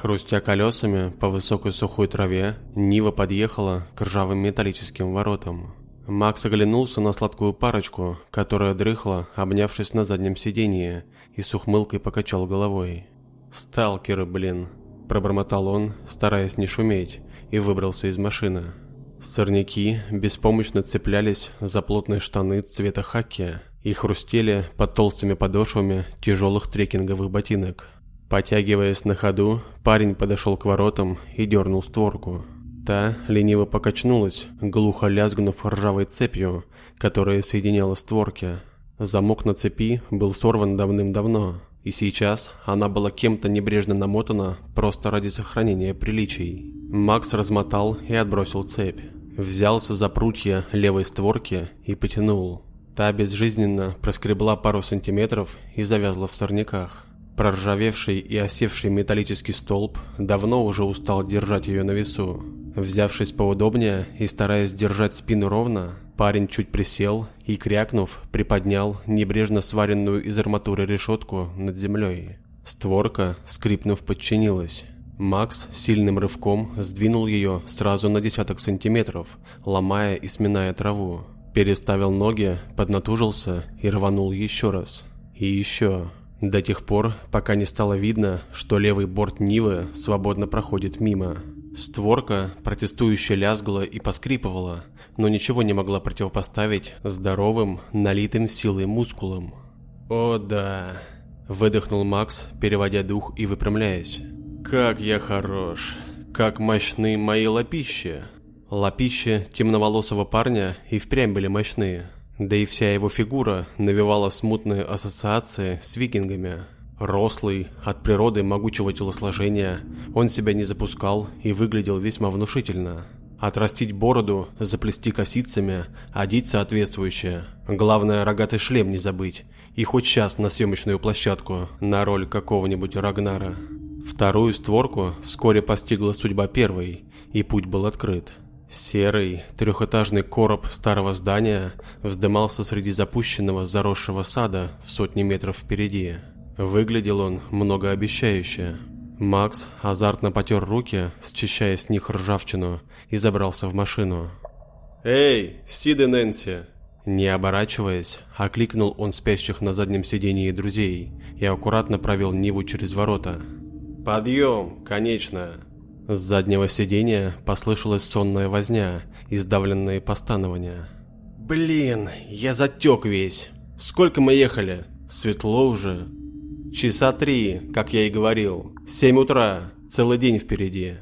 Хрустя колесами по высокой сухой траве, Нива подъехала к ржавым металлическим воротам. Макс оглянулся на сладкую парочку, которая дрыхла, обнявшись на заднем сиденье, и с ухмылкой покачал головой. «Сталкеры, блин!» – пробормотал он, стараясь не шуметь, и выбрался из машины. Сорняки беспомощно цеплялись за плотные штаны цвета хаки и хрустели под толстыми подошвами тяжелых трекинговых ботинок. Потягиваясь на ходу, парень подошел к воротам и дернул створку. Та лениво покачнулась, глухо лязгнув ржавой цепью, которая соединяла створки. Замок на цепи был сорван давным-давно, и сейчас она была кем-то небрежно намотана просто ради сохранения приличий. Макс размотал и отбросил цепь. Взялся за прутья левой створки и потянул. Та безжизненно проскребла пару сантиметров и завязла в сорняках. Проржавевший и осевший металлический столб давно уже устал держать ее на весу. Взявшись поудобнее и стараясь держать спину ровно, парень чуть присел и, крякнув, приподнял небрежно сваренную из арматуры решетку над землей. Створка, скрипнув, подчинилась. Макс сильным рывком сдвинул ее сразу на десяток сантиметров, ломая и сминая траву. Переставил ноги, поднатужился и рванул еще раз. И еще. До тех пор, пока не стало видно, что левый борт Нивы свободно проходит мимо. Створка протестующе лязгала и поскрипывала, но ничего не могла противопоставить здоровым, налитым силой мускулам. «О да!» – выдохнул Макс, переводя дух и выпрямляясь. «Как я хорош! Как мощны мои лапища!» Лапища темноволосого парня и впрямь были мощные – да и вся его фигура навевала смутные ассоциации с викингами. Рослый, от природы могучего телосложения, он себя не запускал и выглядел весьма внушительно. Отрастить бороду, заплести косицами, одеть соответствующее. Главное, рогатый шлем не забыть. И хоть сейчас на съемочную площадку, на роль какого-нибудь Рагнара. Вторую створку вскоре постигла судьба первой, и путь был открыт. Серый трехэтажный короб старого здания вздымался среди запущенного заросшего сада в сотни метров впереди. Выглядел он многообещающе. Макс азартно потер руки, счищая с них ржавчину, и забрался в машину. «Эй, Сид Нэнси!» Не оборачиваясь, окликнул он спящих на заднем сидении друзей и аккуратно провел Ниву через ворота. «Подъем, конечно!» С заднего сиденья послышалась сонная возня и сдавленные постанования. «Блин, я затек весь. Сколько мы ехали? Светло уже?» «Часа три, как я и говорил. Семь утра. Целый день впереди».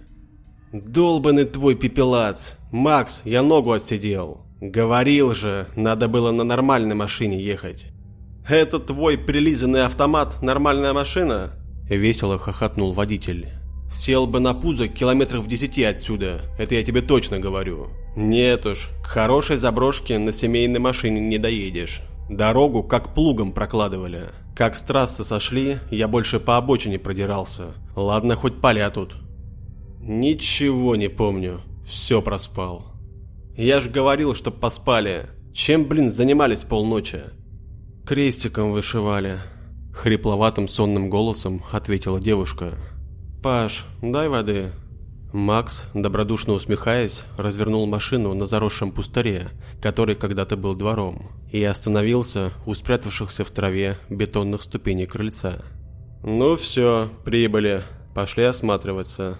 «Долбанный твой пепелац! Макс, я ногу отсидел!» «Говорил же, надо было на нормальной машине ехать». «Это твой прилизанный автомат, нормальная машина?» Весело хохотнул водитель. Сел бы на пузо километров в десяти отсюда, это я тебе точно говорю. Нет уж, к хорошей заброшке на семейной машине не доедешь. Дорогу как плугом прокладывали. Как с трассы сошли, я больше по обочине продирался. Ладно, хоть поля тут. Ничего не помню, все проспал. Я ж говорил, чтоб поспали. Чем, блин, занимались полночи? Крестиком вышивали. Хрипловатым сонным голосом ответила девушка. «Паш, дай воды». Макс, добродушно усмехаясь, развернул машину на заросшем пустыре, который когда-то был двором, и остановился у спрятавшихся в траве бетонных ступеней крыльца. «Ну все, прибыли. Пошли осматриваться».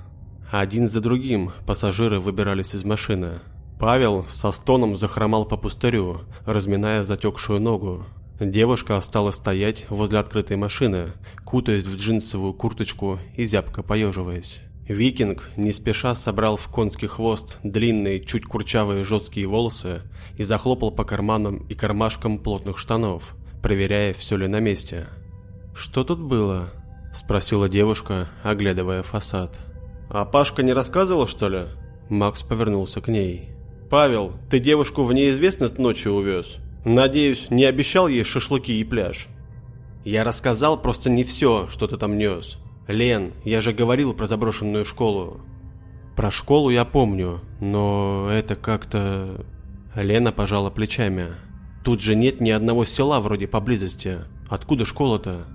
Один за другим пассажиры выбирались из машины. Павел со стоном захромал по пустырю, разминая затекшую ногу. Девушка осталась стоять возле открытой машины, кутаясь в джинсовую курточку и зябко поеживаясь. Викинг не спеша собрал в конский хвост длинные, чуть курчавые жесткие волосы и захлопал по карманам и кармашкам плотных штанов, проверяя, все ли на месте. «Что тут было?» – спросила девушка, оглядывая фасад. «А Пашка не рассказывал, что ли?» Макс повернулся к ней. «Павел, ты девушку в неизвестность ночью увез?» Надеюсь, не обещал ей шашлыки и пляж. Я рассказал просто не все, что ты там нес. Лен, я же говорил про заброшенную школу. Про школу я помню, но это как-то... Лена пожала плечами. Тут же нет ни одного села вроде поблизости. Откуда школа-то?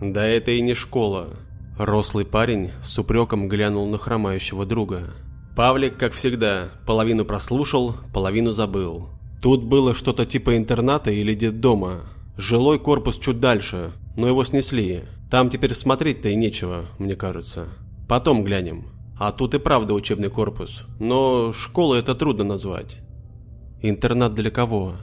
Да это и не школа. Рослый парень с упреком глянул на хромающего друга. Павлик, как всегда, половину прослушал, половину забыл. Тут было что-то типа интерната или детдома. Жилой корпус чуть дальше, но его снесли. Там теперь смотреть-то и нечего, мне кажется. Потом глянем. А тут и правда учебный корпус, но школы это трудно назвать. Интернат для кого?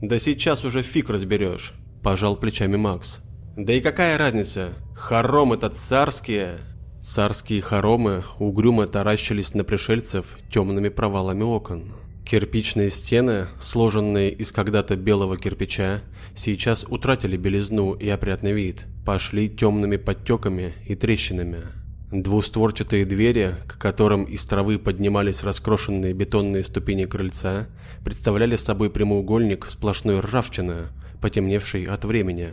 Да сейчас уже фиг разберешь, пожал плечами Макс. Да и какая разница? Хором это царские. Царские хоромы угрюмо таращились на пришельцев темными провалами окон. Кирпичные стены, сложенные из когда-то белого кирпича, сейчас утратили белизну и опрятный вид, пошли темными подтеками и трещинами. Двустворчатые двери, к которым из травы поднимались раскрошенные бетонные ступени крыльца, представляли собой прямоугольник сплошной ржавчины, потемневшей от времени.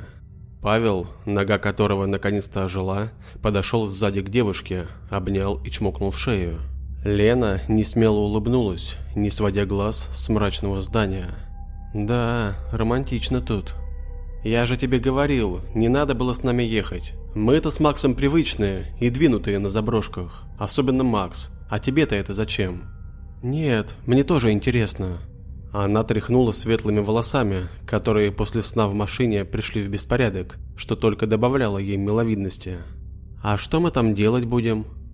Павел, нога которого наконец-то ожила, подошел сзади к девушке, обнял и чмокнул в шею. Лена несмело улыбнулась, не сводя глаз с мрачного здания. «Да, романтично тут», «Я же тебе говорил, не надо было с нами ехать. Мы-то с Максом привычные и двинутые на заброшках. Особенно Макс. А тебе-то это зачем?» «Нет, мне тоже интересно». Она тряхнула светлыми волосами, которые после сна в машине пришли в беспорядок, что только добавляло ей миловидности. «А что мы там делать будем?»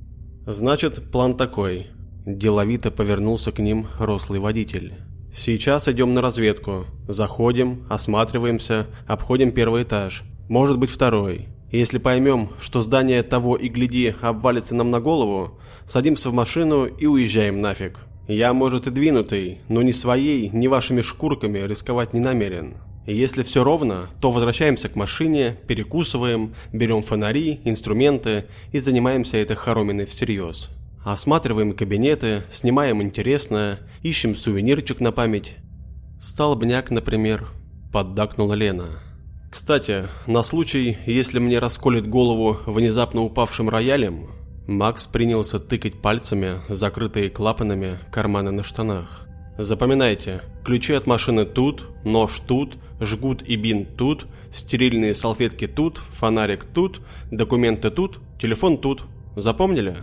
«Значит, план такой». Деловито повернулся к ним рослый водитель. Сейчас идем на разведку. Заходим, осматриваемся, обходим первый этаж. Может быть второй. Если поймем, что здание того и гляди обвалится нам на голову, садимся в машину и уезжаем нафиг. Я, может, и двинутый, но ни своей, ни вашими шкурками рисковать не намерен. Если все ровно, то возвращаемся к машине, перекусываем, берем фонари, инструменты и занимаемся этой хороминой всерьез. Осматриваем кабинеты, снимаем интересное, ищем сувенирчик на память. Столбняк, например, поддакнула Лена. Кстати, на случай, если мне расколет голову внезапно упавшим роялем, Макс принялся тыкать пальцами, закрытые клапанами, карманы на штанах. Запоминайте, ключи от машины тут, нож тут, жгут и бинт тут, стерильные салфетки тут, фонарик тут, документы тут, телефон тут. Запомнили?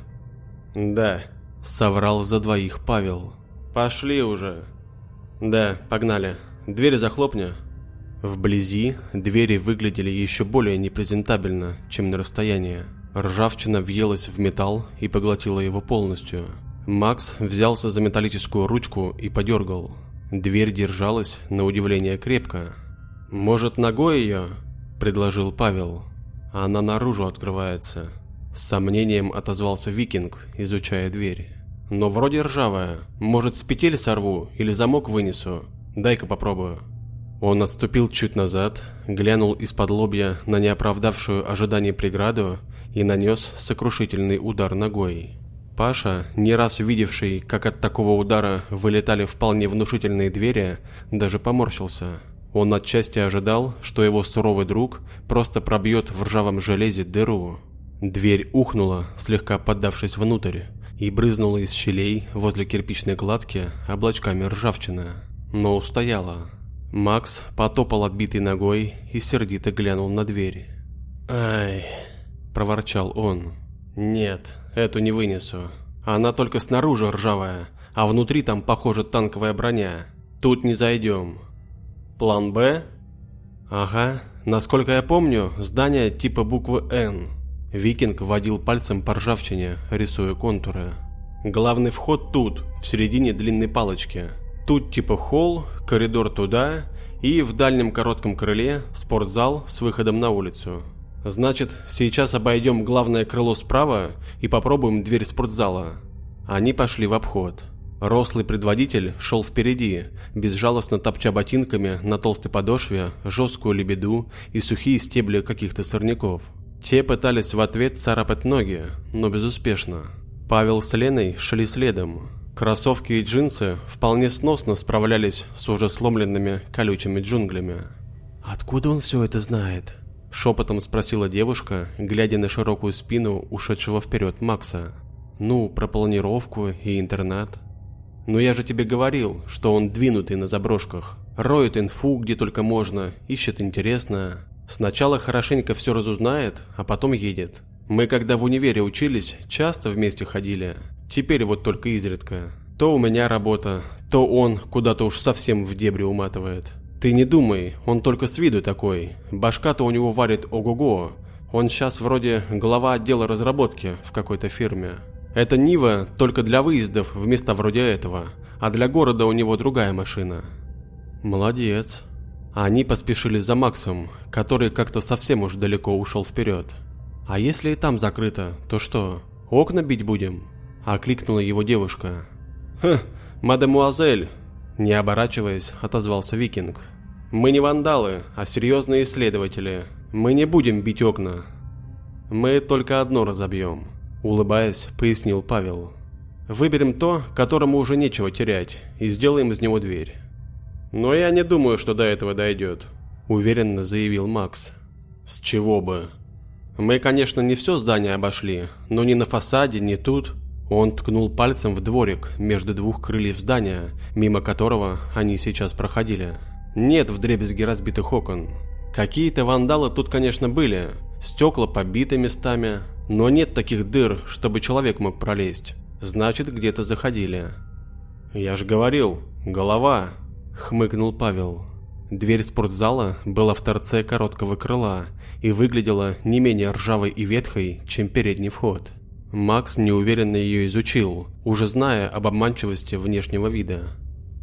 «Да», — соврал за двоих Павел. «Пошли уже». «Да, погнали. Дверь захлопни». Вблизи двери выглядели еще более непрезентабельно, чем на расстоянии. Ржавчина въелась в металл и поглотила его полностью. Макс взялся за металлическую ручку и подергал. Дверь держалась, на удивление, крепко. «Может, ногой ее?» – предложил Павел. «Она наружу открывается». С сомнением отозвался викинг, изучая дверь. «Но вроде ржавая. Может, с петель сорву или замок вынесу? Дай-ка попробую». Он отступил чуть назад, глянул из-под лобья на неоправдавшую ожидание преграду и нанес сокрушительный удар ногой. Паша, не раз видевший, как от такого удара вылетали вполне внушительные двери, даже поморщился. Он отчасти ожидал, что его суровый друг просто пробьет в ржавом железе дыру. Дверь ухнула, слегка поддавшись внутрь, и брызнула из щелей возле кирпичной кладки облачками ржавчины, но устояла. Макс потопал отбитой ногой и сердито глянул на дверь. «Ай!» – проворчал он. «Нет, эту не вынесу. Она только снаружи ржавая, а внутри там, похоже, танковая броня. Тут не зайдем». «План Б?» «Ага. Насколько я помню, здание типа буквы «Н». Викинг водил пальцем по ржавчине, рисуя контуры. Главный вход тут, в середине длинной палочки. Тут типа холл, коридор туда и в дальнем коротком крыле спортзал с выходом на улицу. Значит, сейчас обойдем главное крыло справа и попробуем дверь спортзала. Они пошли в обход. Рослый предводитель шел впереди, безжалостно топча ботинками на толстой подошве жесткую лебеду и сухие стебли каких-то сорняков. Те пытались в ответ царапать ноги, но безуспешно. Павел с Леной шли следом. Кроссовки и джинсы вполне сносно справлялись с уже сломленными колючими джунглями. «Откуда он все это знает?» – шепотом спросила девушка, глядя на широкую спину ушедшего вперед Макса. «Ну, про планировку и интернат». «Но я же тебе говорил, что он двинутый на заброшках. Роет инфу где только можно, ищет интересное. Сначала хорошенько все разузнает, а потом едет. Мы когда в универе учились, часто вместе ходили. Теперь вот только изредка. То у меня работа, то он куда-то уж совсем в дебри уматывает. Ты не думай, он только с виду такой. Башка-то у него варит ого-го. Он сейчас вроде глава отдела разработки в какой-то фирме. Это Нива только для выездов в места вроде этого, а для города у него другая машина. Молодец. Они поспешили за Максом, который как-то совсем уж далеко ушел вперед. «А если и там закрыто, то что, окна бить будем?» – окликнула его девушка. «Хм, мадемуазель!» – не оборачиваясь, отозвался викинг. «Мы не вандалы, а серьезные исследователи. Мы не будем бить окна. Мы только одно разобьем», – улыбаясь, пояснил Павел. «Выберем то, которому уже нечего терять, и сделаем из него дверь». «Но я не думаю, что до этого дойдет», – уверенно заявил Макс. «С чего бы?» Мы, конечно, не все здание обошли, но ни на фасаде, ни тут. Он ткнул пальцем в дворик между двух крыльев здания, мимо которого они сейчас проходили. Нет вдребезги разбитых окон. Какие-то вандалы тут, конечно, были. Стекла побиты местами, но нет таких дыр, чтобы человек мог пролезть. Значит, где-то заходили. «Я же говорил, голова!» – хмыкнул Павел. Дверь спортзала была в торце короткого крыла и выглядела не менее ржавой и ветхой, чем передний вход. Макс неуверенно ее изучил, уже зная об обманчивости внешнего вида.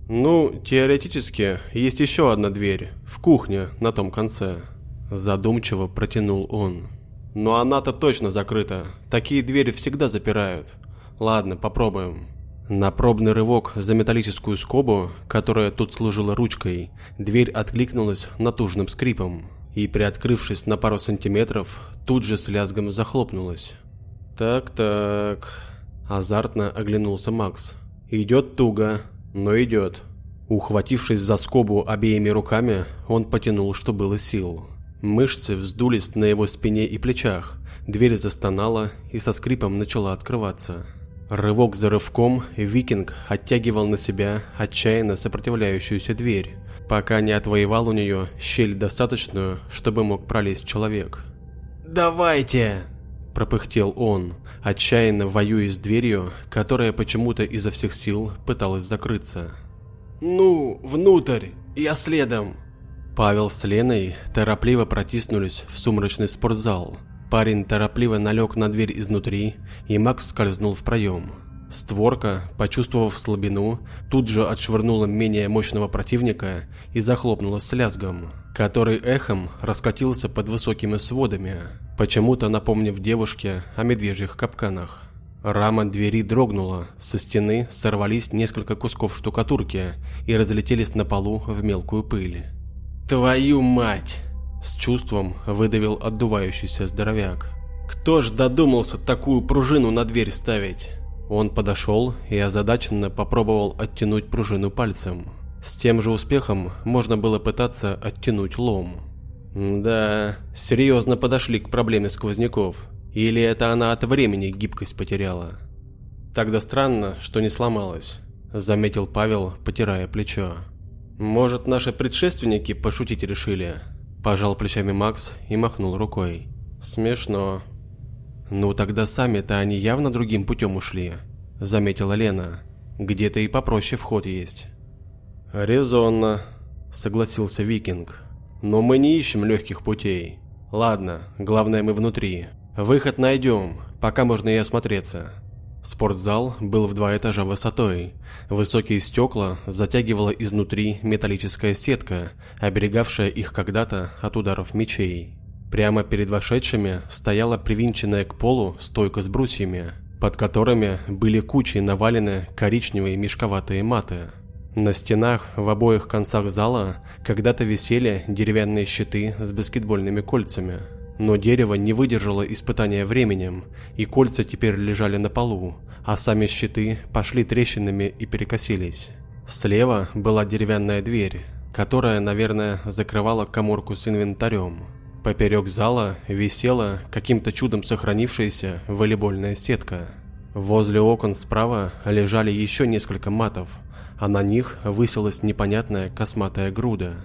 «Ну, теоретически, есть еще одна дверь, в кухне, на том конце», – задумчиво протянул он. «Но она-то точно закрыта, такие двери всегда запирают. Ладно, попробуем». На пробный рывок за металлическую скобу, которая тут служила ручкой, дверь откликнулась натужным скрипом и, приоткрывшись на пару сантиметров, тут же с лязгом захлопнулась. «Так-так...» Азартно оглянулся Макс. «Идет туго, но идет». Ухватившись за скобу обеими руками, он потянул, что было сил. Мышцы вздулись на его спине и плечах, дверь застонала и со скрипом начала открываться. Рывок за рывком викинг оттягивал на себя отчаянно сопротивляющуюся дверь, пока не отвоевал у нее щель достаточную, чтобы мог пролезть человек. «Давайте!» – пропыхтел он, отчаянно воюя с дверью, которая почему-то изо всех сил пыталась закрыться. «Ну, внутрь! Я следом!» Павел с Леной торопливо протиснулись в сумрачный спортзал – Парень торопливо налег на дверь изнутри, и Макс скользнул в проем. Створка, почувствовав слабину, тут же отшвырнула менее мощного противника и захлопнула с лязгом, который эхом раскатился под высокими сводами, почему-то напомнив девушке о медвежьих капканах. Рама двери дрогнула, со стены сорвались несколько кусков штукатурки и разлетелись на полу в мелкую пыль. «Твою мать!» С чувством выдавил отдувающийся здоровяк. «Кто ж додумался такую пружину на дверь ставить?» Он подошел и озадаченно попробовал оттянуть пружину пальцем. С тем же успехом можно было пытаться оттянуть лом. Да, серьезно подошли к проблеме сквозняков. Или это она от времени гибкость потеряла? Тогда странно, что не сломалась, заметил Павел, потирая плечо. Может, наши предшественники пошутить решили? Пожал плечами Макс и махнул рукой. Смешно. Ну тогда сами-то они явно другим путем ушли, заметила Лена. Где-то и попроще вход есть. Резонно, согласился Викинг. Но мы не ищем легких путей. Ладно, главное мы внутри. Выход найдем, пока можно и осмотреться. Спортзал был в два этажа высотой. Высокие стекла затягивала изнутри металлическая сетка, оберегавшая их когда-то от ударов мечей. Прямо перед вошедшими стояла привинченная к полу стойка с брусьями, под которыми были кучей навалены коричневые мешковатые маты. На стенах в обоих концах зала когда-то висели деревянные щиты с баскетбольными кольцами – но дерево не выдержало испытания временем, и кольца теперь лежали на полу, а сами щиты пошли трещинами и перекосились. Слева была деревянная дверь, которая, наверное, закрывала коморку с инвентарем. Поперек зала висела каким-то чудом сохранившаяся волейбольная сетка. Возле окон справа лежали еще несколько матов, а на них высилась непонятная косматая груда.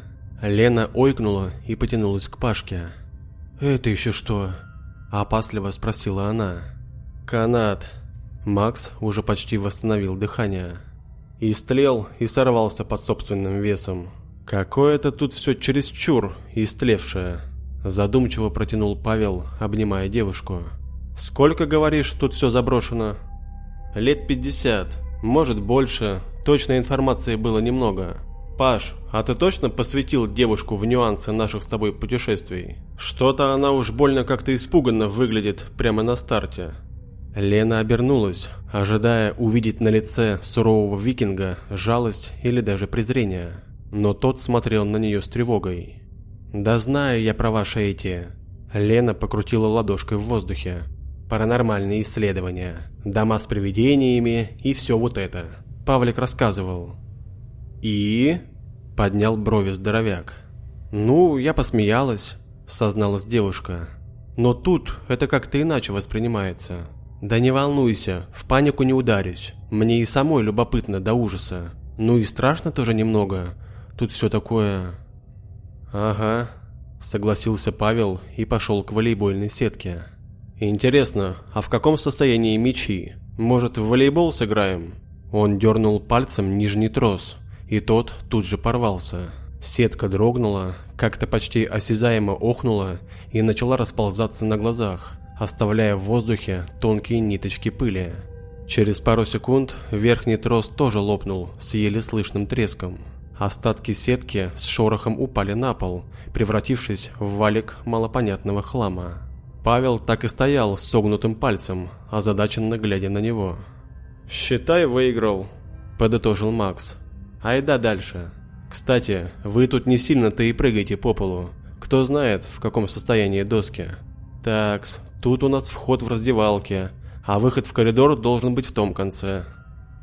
Лена ойкнула и потянулась к Пашке. «Это еще что?» Опасливо спросила она. «Канат». Макс уже почти восстановил дыхание. Истлел и сорвался под собственным весом. «Какое-то тут все чересчур истлевшее», – задумчиво протянул Павел, обнимая девушку. «Сколько, говоришь, тут все заброшено?» «Лет пятьдесят, может больше, точной информации было немного. Паш, а ты точно посвятил девушку в нюансы наших с тобой путешествий? Что-то она уж больно как-то испуганно выглядит прямо на старте». Лена обернулась, ожидая увидеть на лице сурового викинга жалость или даже презрение но тот смотрел на нее с тревогой. «Да знаю я про ваши эти...» Лена покрутила ладошкой в воздухе. «Паранормальные исследования, дома с привидениями и все вот это». Павлик рассказывал. «И?» – поднял брови здоровяк. «Ну, я посмеялась», – созналась девушка. «Но тут это как-то иначе воспринимается». «Да не волнуйся, в панику не ударюсь. Мне и самой любопытно до ужаса. Ну и страшно тоже немного. Тут все такое... Ага, согласился Павел и пошел к волейбольной сетке. Интересно, а в каком состоянии мячи? Может, в волейбол сыграем? Он дернул пальцем нижний трос, и тот тут же порвался. Сетка дрогнула, как-то почти осязаемо охнула и начала расползаться на глазах, оставляя в воздухе тонкие ниточки пыли. Через пару секунд верхний трос тоже лопнул с еле слышным треском. Остатки сетки с шорохом упали на пол, превратившись в валик малопонятного хлама. Павел так и стоял с согнутым пальцем, озадаченно глядя на него. «Считай, выиграл», – подытожил Макс. «Айда дальше. Кстати, вы тут не сильно-то и прыгаете по полу. Кто знает, в каком состоянии доски. Такс, тут у нас вход в раздевалке, а выход в коридор должен быть в том конце».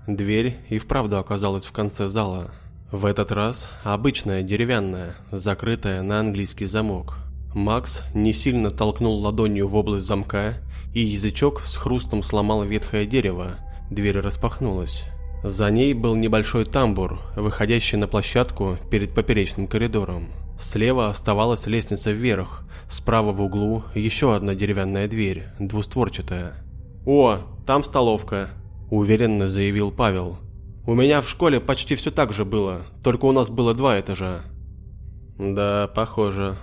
Дверь и вправду оказалась в конце зала. В этот раз обычная деревянная, закрытая на английский замок. Макс не сильно толкнул ладонью в область замка, и язычок с хрустом сломал ветхое дерево. Дверь распахнулась. За ней был небольшой тамбур, выходящий на площадку перед поперечным коридором. Слева оставалась лестница вверх, справа в углу еще одна деревянная дверь, двустворчатая. «О, там столовка», – уверенно заявил Павел. У меня в школе почти все так же было, только у нас было два этажа. Да, похоже,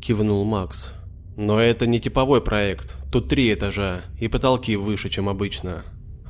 кивнул Макс. Но это не типовой проект. Тут три этажа и потолки выше, чем обычно.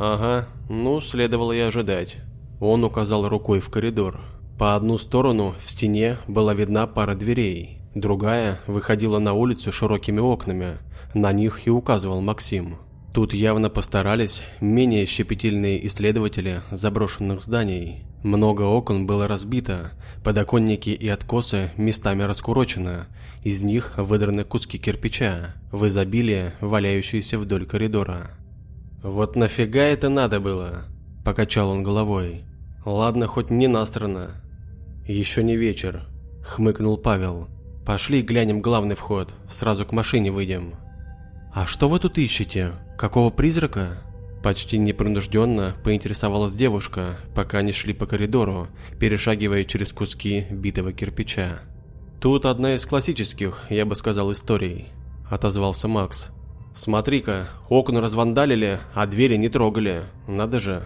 Ага, ну, следовало и ожидать. Он указал рукой в коридор. По одну сторону в стене была видна пара дверей, другая выходила на улицу широкими окнами. На них и указывал Максим. Тут явно постарались менее щепетильные исследователи заброшенных зданий. Много окон было разбито, подоконники и откосы местами раскурочены, из них выдраны куски кирпича, в изобилии валяющиеся вдоль коридора. «Вот нафига это надо было?» – покачал он головой. «Ладно, хоть не насрано». «Еще не вечер», – хмыкнул Павел. «Пошли глянем главный вход, сразу к машине выйдем». «А что вы тут ищете? Какого призрака?» Почти непринужденно поинтересовалась девушка, пока они шли по коридору, перешагивая через куски битого кирпича. «Тут одна из классических, я бы сказал, историй», – отозвался Макс. «Смотри-ка, окна развандалили, а двери не трогали. Надо же».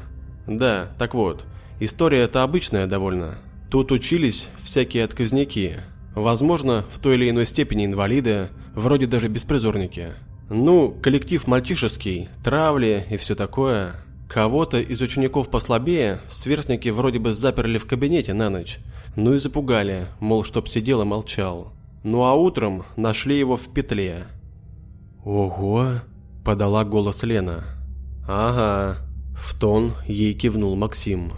«Да, так вот, история эта обычная довольно. Тут учились всякие отказники. Возможно, в той или иной степени инвалиды, вроде даже беспризорники. Ну, коллектив мальчишеский, травли и все такое. Кого-то из учеников послабее сверстники вроде бы заперли в кабинете на ночь. Ну и запугали, мол, чтоб сидел и молчал. Ну а утром нашли его в петле. «Ого!» – подала голос Лена. «Ага», – в тон ей кивнул Максим.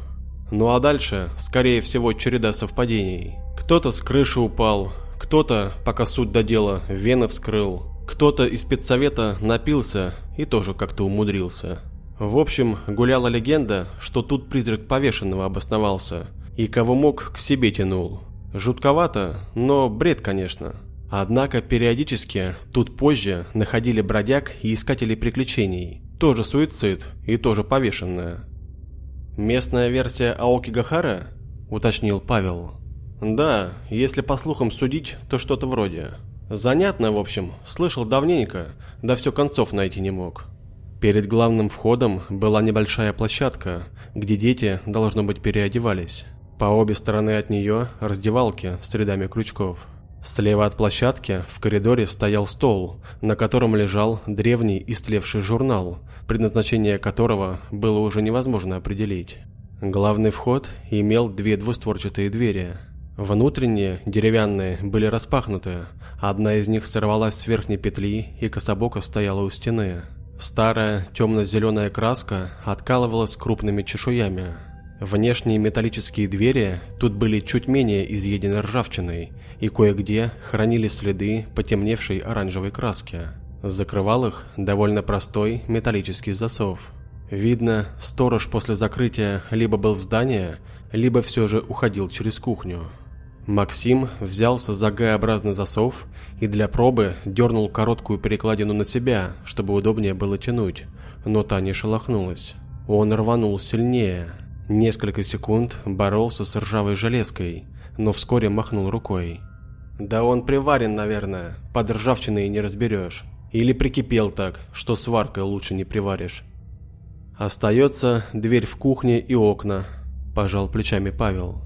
Ну а дальше, скорее всего, череда совпадений. Кто-то с крыши упал, кто-то, пока суть до дела, вены вскрыл, кто-то из спецсовета напился и тоже как-то умудрился. В общем, гуляла легенда, что тут призрак повешенного обосновался, и кого мог к себе тянул. Жутковато, но бред, конечно. Однако периодически тут позже находили бродяг и искателей приключений. Тоже суицид и тоже повешенная. «Местная версия Аоки Гахара?» – уточнил Павел. «Да, если по слухам судить, то что-то вроде. Занятно, в общем, слышал давненько, да все концов найти не мог. Перед главным входом была небольшая площадка, где дети, должно быть, переодевались. По обе стороны от нее раздевалки с рядами крючков. Слева от площадки в коридоре стоял стол, на котором лежал древний истлевший журнал, предназначение которого было уже невозможно определить. Главный вход имел две двустворчатые двери. Внутренние, деревянные, были распахнуты, одна из них сорвалась с верхней петли и кособоко стояла у стены. Старая темно-зеленая краска откалывалась крупными чешуями. Внешние металлические двери тут были чуть менее изъедены ржавчиной и кое-где хранили следы потемневшей оранжевой краски. Закрывал их довольно простой металлический засов. Видно, сторож после закрытия либо был в здании, либо все же уходил через кухню. Максим взялся за Г-образный засов и для пробы дернул короткую перекладину на себя, чтобы удобнее было тянуть, но та не шелохнулась. Он рванул сильнее. Несколько секунд боролся с ржавой железкой, но вскоре махнул рукой. «Да он приварен, наверное, под ржавчиной не разберешь. Или прикипел так, что сваркой лучше не приваришь». «Остается дверь в кухне и окна», – пожал плечами Павел.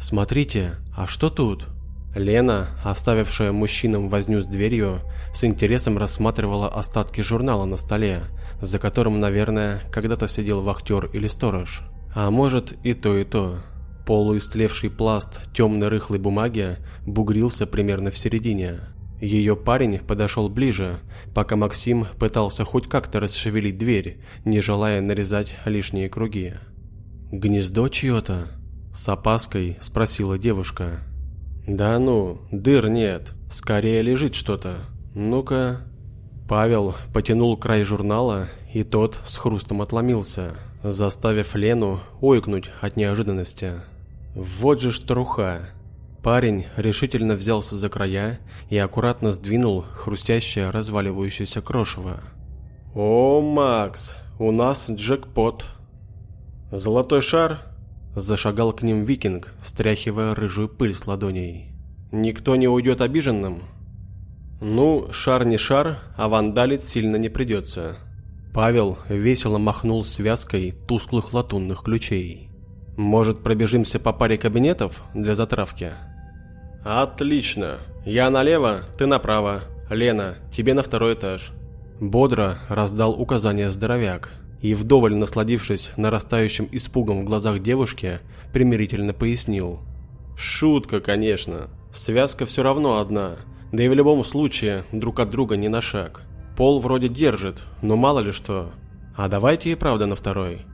«Смотрите, а что тут?» Лена, оставившая мужчинам возню с дверью, с интересом рассматривала остатки журнала на столе, за которым, наверное, когда-то сидел вахтер или сторож. А может и то, и то. Полуистлевший пласт темной рыхлой бумаги бугрился примерно в середине. Ее парень подошел ближе, пока Максим пытался хоть как-то расшевелить дверь, не желая нарезать лишние круги. «Гнездо чье-то?» – с опаской спросила девушка. «Да ну, дыр нет, скорее лежит что-то. Ну-ка...» Павел потянул край журнала, и тот с хрустом отломился, заставив Лену ойкнуть от неожиданности. «Вот же штруха!» Парень решительно взялся за края и аккуратно сдвинул хрустящее разваливающееся крошево. «О, Макс, у нас джекпот!» «Золотой шар?» Зашагал к ним викинг, стряхивая рыжую пыль с ладоней. «Никто не уйдет обиженным?» «Ну, шар не шар, а вандалить сильно не придется». Павел весело махнул связкой тусклых латунных ключей. «Может, пробежимся по паре кабинетов для затравки?» «Отлично! Я налево, ты направо. Лена, тебе на второй этаж». Бодро раздал указание здоровяк и, вдоволь насладившись нарастающим испугом в глазах девушки, примирительно пояснил. «Шутка, конечно. Связка все равно одна, да и в любом случае друг от друга не на шаг. Пол вроде держит, но мало ли что. А давайте и правда на второй».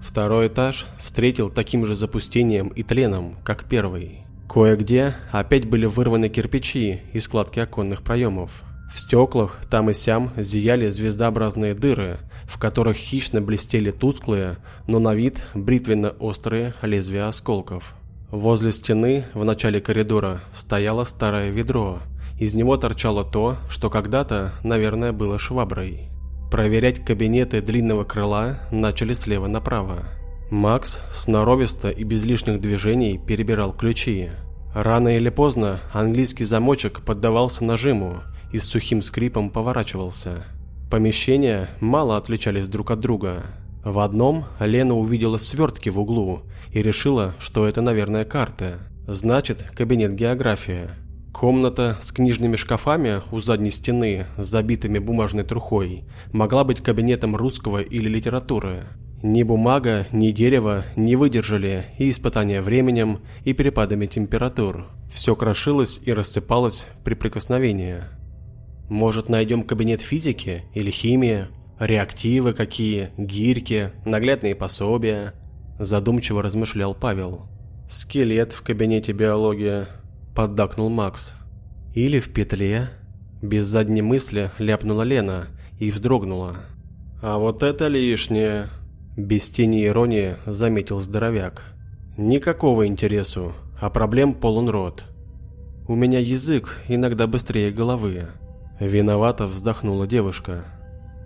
Второй этаж встретил таким же запустением и тленом, как первый. Кое-где опять были вырваны кирпичи и складки оконных проемов. В стеклах там и сям зияли звездообразные дыры, в которых хищно блестели тусклые, но на вид бритвенно-острые лезвия осколков. Возле стены в начале коридора стояло старое ведро. Из него торчало то, что когда-то, наверное, было шваброй. Проверять кабинеты длинного крыла начали слева направо. Макс сноровисто и без лишних движений перебирал ключи. Рано или поздно английский замочек поддавался нажиму и с сухим скрипом поворачивался. Помещения мало отличались друг от друга. В одном Лена увидела свертки в углу и решила, что это, наверное, карта. Значит, кабинет география. Комната с книжными шкафами у задней стены, забитыми бумажной трухой, могла быть кабинетом русского или литературы. Ни бумага, ни дерево не выдержали и испытания временем, и перепадами температур. Все крошилось и рассыпалось при прикосновении. Может, найдем кабинет физики или химии? Реактивы какие, гирьки, наглядные пособия? Задумчиво размышлял Павел. Скелет в кабинете биология, поддакнул Макс. Или в петле? Без задней мысли ляпнула Лена и вздрогнула. А вот это лишнее, без тени иронии заметил здоровяк. Никакого интересу, а проблем полон рот. У меня язык иногда быстрее головы. Виновато вздохнула девушка.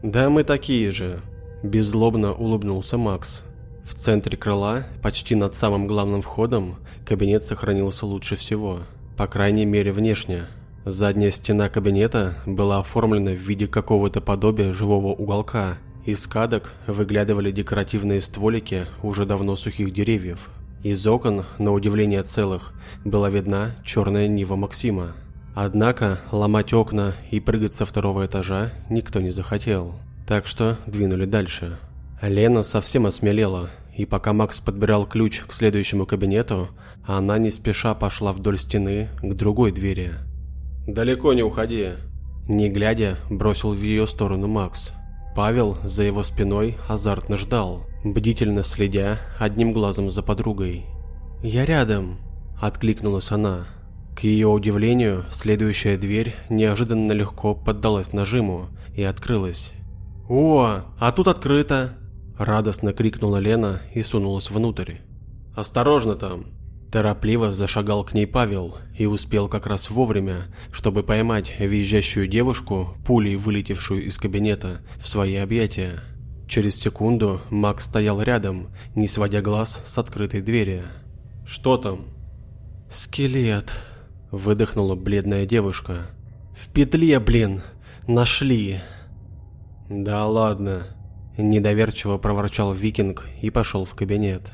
Да мы такие же, беззлобно улыбнулся Макс. В центре крыла, почти над самым главным входом, кабинет сохранился лучше всего, по крайней мере внешне. Задняя стена кабинета была оформлена в виде какого-то подобия живого уголка. Из кадок выглядывали декоративные стволики уже давно сухих деревьев. Из окон, на удивление целых, была видна черная Нива Максима. Однако ломать окна и прыгать со второго этажа никто не захотел. Так что двинули дальше. Лена совсем осмелела, и пока Макс подбирал ключ к следующему кабинету, она не спеша пошла вдоль стены к другой двери. «Далеко не уходи!» Не глядя, бросил в ее сторону Макс. Павел за его спиной азартно ждал, бдительно следя одним глазом за подругой. «Я рядом!» – откликнулась она. К ее удивлению, следующая дверь неожиданно легко поддалась нажиму и открылась. «О, а тут открыто!» – радостно крикнула Лена и сунулась внутрь. «Осторожно там!» Торопливо зашагал к ней Павел и успел как раз вовремя, чтобы поймать визжащую девушку, пулей вылетевшую из кабинета, в свои объятия. Через секунду Макс стоял рядом, не сводя глаз с открытой двери. «Что там?» «Скелет», — выдохнула бледная девушка. «В петле, блин! Нашли!» «Да ладно!» – недоверчиво проворчал викинг и пошел в кабинет.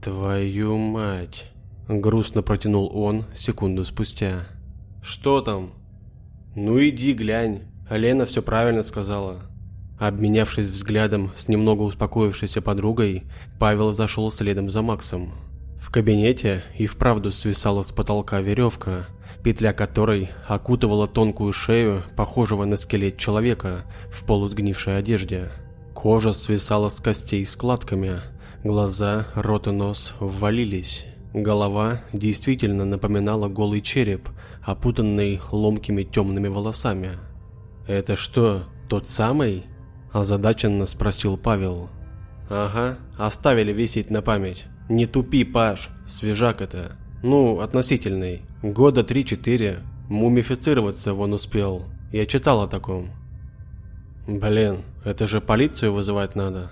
«Твою мать!» Грустно протянул он секунду спустя. «Что там?» «Ну иди глянь, Лена все правильно сказала». Обменявшись взглядом с немного успокоившейся подругой, Павел зашел следом за Максом. В кабинете и вправду свисала с потолка веревка, петля которой окутывала тонкую шею, похожего на скелет человека в полусгнившей одежде. Кожа свисала с костей складками, глаза, рот и нос ввалились. Голова действительно напоминала голый череп, опутанный ломкими темными волосами. «Это что, тот самый?» – озадаченно спросил Павел. «Ага, оставили висеть на память. Не тупи, Паш, свежак это. Ну, относительный. Года три-четыре. Мумифицироваться вон успел. Я читал о таком». «Блин, это же полицию вызывать надо».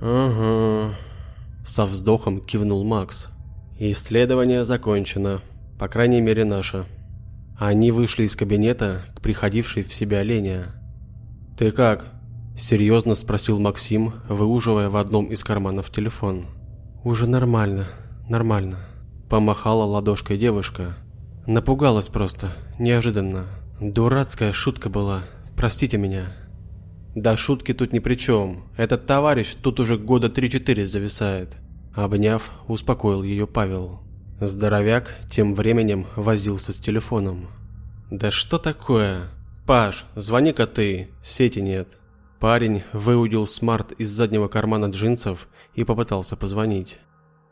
«Ага», – со вздохом кивнул Макс. Исследование закончено, по крайней мере наше. Они вышли из кабинета к приходившей в себя Лене. «Ты как?» – серьезно спросил Максим, выуживая в одном из карманов телефон. «Уже нормально, нормально», – помахала ладошкой девушка. Напугалась просто, неожиданно. Дурацкая шутка была, простите меня. Да шутки тут ни при чем. Этот товарищ тут уже года 3-4 зависает. Обняв, успокоил ее Павел. Здоровяк тем временем возился с телефоном. «Да что такое? Паш, звони-ка ты, сети нет». Парень выудил смарт из заднего кармана джинсов и попытался позвонить.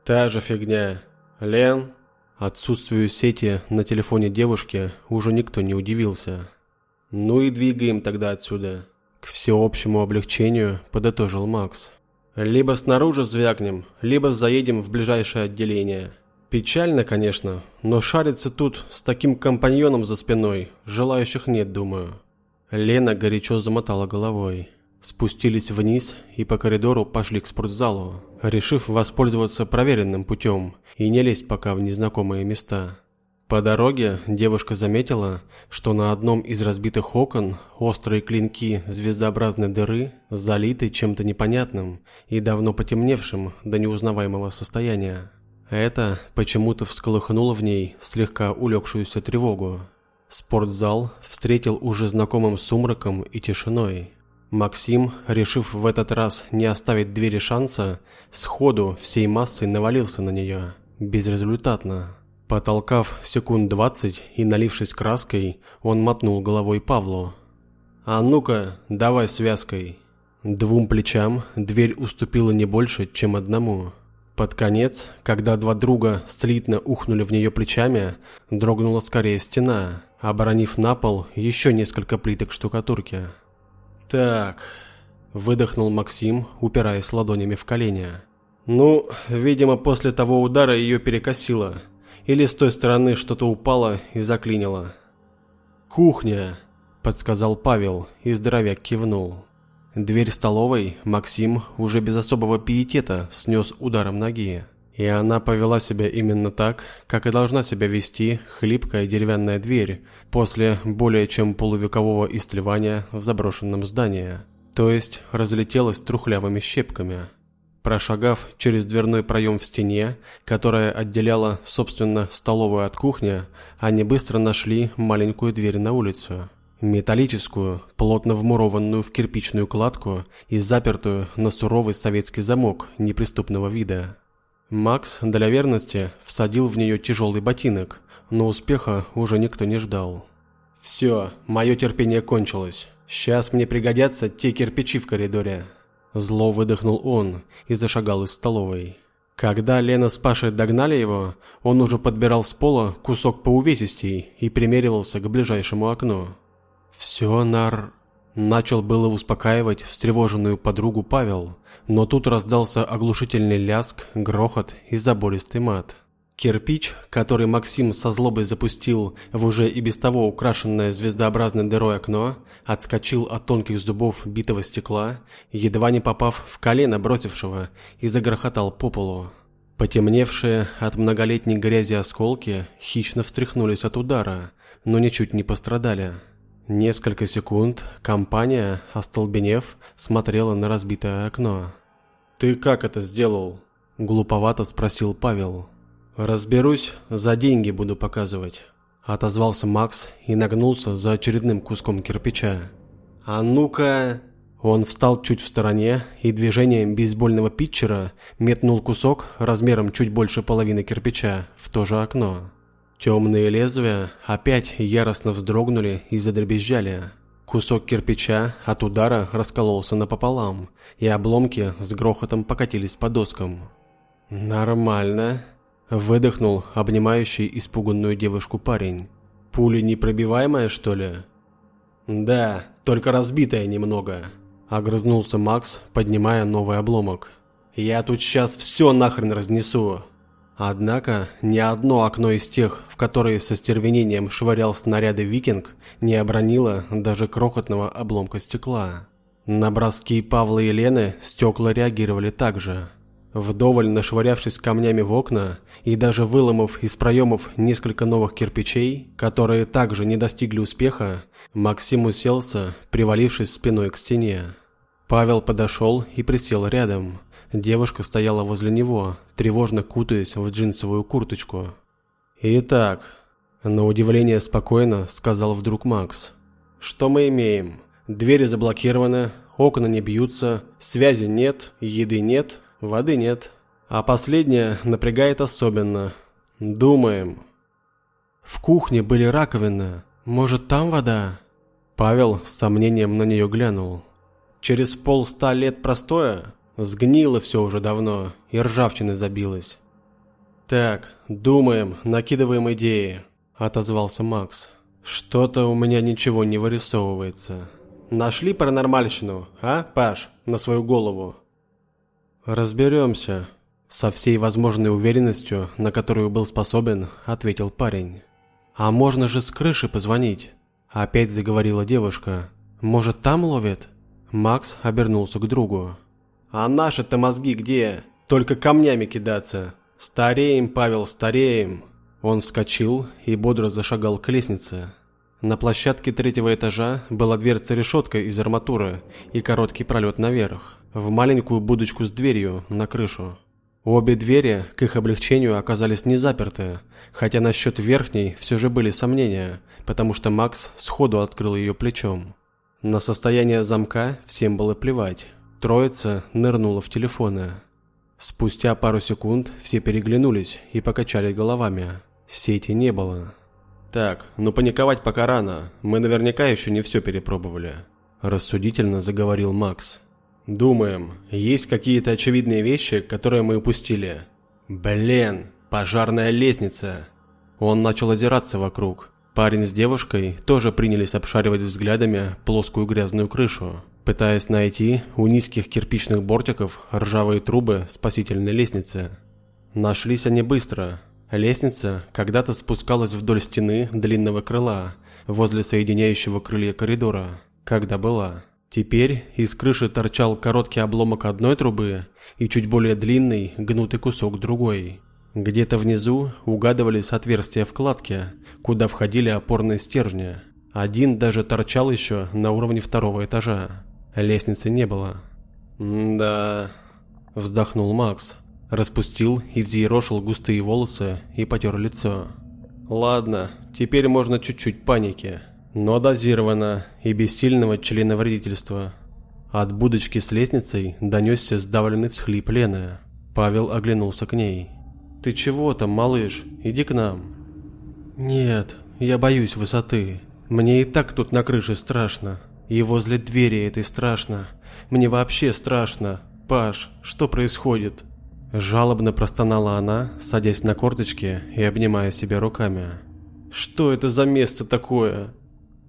«Та же фигня. Лен?» Отсутствию сети на телефоне девушки уже никто не удивился. «Ну и двигаем тогда отсюда». К всеобщему облегчению подытожил Макс. Либо снаружи звякнем, либо заедем в ближайшее отделение. Печально, конечно, но шариться тут с таким компаньоном за спиной желающих нет, думаю. Лена горячо замотала головой. Спустились вниз и по коридору пошли к спортзалу, решив воспользоваться проверенным путем и не лезть пока в незнакомые места. По дороге девушка заметила, что на одном из разбитых окон острые клинки звездообразной дыры залиты чем-то непонятным и давно потемневшим до неузнаваемого состояния. Это почему-то всколыхнуло в ней слегка улегшуюся тревогу. Спортзал встретил уже знакомым сумраком и тишиной. Максим, решив в этот раз не оставить двери шанса, сходу всей массой навалился на нее. Безрезультатно. Потолкав секунд двадцать и налившись краской, он мотнул головой Павлу. «А ну-ка, давай связкой». Двум плечам дверь уступила не больше, чем одному. Под конец, когда два друга слитно ухнули в нее плечами, дрогнула скорее стена, оборонив на пол еще несколько плиток штукатурки. «Так», – выдохнул Максим, упираясь ладонями в колени. «Ну, видимо, после того удара ее перекосило». Или с той стороны что-то упало и заклинило. «Кухня!» – подсказал Павел, и здоровяк кивнул. Дверь столовой Максим уже без особого пиетета снес ударом ноги. И она повела себя именно так, как и должна себя вести хлипкая деревянная дверь после более чем полувекового истлевания в заброшенном здании, то есть разлетелась трухлявыми щепками. Прошагав через дверной проем в стене, которая отделяла, собственно, столовую от кухни, они быстро нашли маленькую дверь на улицу. Металлическую, плотно вмурованную в кирпичную кладку и запертую на суровый советский замок неприступного вида. Макс, для верности, всадил в нее тяжелый ботинок, но успеха уже никто не ждал. «Все, мое терпение кончилось. Сейчас мне пригодятся те кирпичи в коридоре». Зло выдохнул он и зашагал из столовой. Когда Лена с Пашей догнали его, он уже подбирал с пола кусок поувесистей и примеривался к ближайшему окну. «Все, нар...» Начал было успокаивать встревоженную подругу Павел, но тут раздался оглушительный ляск, грохот и забористый мат. Кирпич, который Максим со злобой запустил в уже и без того украшенное звездообразной дырой окно, отскочил от тонких зубов битого стекла, едва не попав в колено бросившего, и загрохотал по полу. Потемневшие от многолетней грязи осколки хищно встряхнулись от удара, но ничуть не пострадали. Несколько секунд компания, остолбенев, смотрела на разбитое окно. «Ты как это сделал?» – глуповато спросил Павел. «Разберусь, за деньги буду показывать», – отозвался Макс и нагнулся за очередным куском кирпича. «А ну-ка...» Он встал чуть в стороне и движением бейсбольного питчера метнул кусок размером чуть больше половины кирпича в то же окно. Темные лезвия опять яростно вздрогнули и задребезжали. Кусок кирпича от удара раскололся напополам, и обломки с грохотом покатились по доскам. «Нормально», – выдохнул обнимающий испуганную девушку парень. «Пуля непробиваемая, что ли?» «Да, только разбитая немного», – огрызнулся Макс, поднимая новый обломок. «Я тут сейчас все нахрен разнесу!» Однако ни одно окно из тех, в которые со стервенением швырял снаряды викинг, не обронило даже крохотного обломка стекла. На броски Павла и Лены стекла реагировали так же. Вдоволь нашвырявшись камнями в окна и даже выломав из проемов несколько новых кирпичей, которые также не достигли успеха, Максим уселся, привалившись спиной к стене. Павел подошел и присел рядом. Девушка стояла возле него, тревожно кутаясь в джинсовую курточку. «Итак», – на удивление спокойно сказал вдруг Макс. «Что мы имеем? Двери заблокированы, окна не бьются, связи нет, еды нет, воды нет. А последнее напрягает особенно. Думаем». «В кухне были раковины. Может, там вода?» Павел с сомнением на нее глянул. «Через полста лет простоя Сгнило все уже давно, и ржавчина забилась. «Так, думаем, накидываем идеи», – отозвался Макс. «Что-то у меня ничего не вырисовывается. Нашли паранормальщину, а, Паш, на свою голову?» «Разберемся», – со всей возможной уверенностью, на которую был способен, ответил парень. «А можно же с крыши позвонить?» Опять заговорила девушка. «Может, там ловят?» Макс обернулся к другу. А наши-то мозги где? Только камнями кидаться. Стареем, Павел, стареем. Он вскочил и бодро зашагал к лестнице. На площадке третьего этажа была дверца-решетка из арматуры и короткий пролет наверх, в маленькую будочку с дверью на крышу. Обе двери, к их облегчению, оказались не заперты, хотя насчет верхней все же были сомнения, потому что Макс сходу открыл ее плечом. На состояние замка всем было плевать. Троица нырнула в телефоны. Спустя пару секунд все переглянулись и покачали головами. Сети не было. «Так, ну паниковать пока рано. Мы наверняка еще не все перепробовали», – рассудительно заговорил Макс. «Думаем, есть какие-то очевидные вещи, которые мы упустили?» «Блин, пожарная лестница!» Он начал озираться вокруг. Парень с девушкой тоже принялись обшаривать взглядами плоскую грязную крышу пытаясь найти у низких кирпичных бортиков ржавые трубы спасительной лестницы. Нашлись они быстро. Лестница когда-то спускалась вдоль стены длинного крыла, возле соединяющего крылья коридора, когда была. Теперь из крыши торчал короткий обломок одной трубы и чуть более длинный, гнутый кусок другой. Где-то внизу угадывались отверстия вкладки, куда входили опорные стержни. Один даже торчал еще на уровне второго этажа. Лестницы не было. «Да...» – вздохнул Макс. Распустил и взъерошил густые волосы и потер лицо. «Ладно, теперь можно чуть-чуть паники, но дозированно и без сильного членовредительства». От будочки с лестницей донесся сдавленный всхлип Лены. Павел оглянулся к ней. «Ты чего там, малыш? Иди к нам». «Нет, я боюсь высоты. Мне и так тут на крыше страшно. И возле двери этой страшно. Мне вообще страшно. Паш, что происходит?» Жалобно простонала она, садясь на корточки и обнимая себя руками. «Что это за место такое?»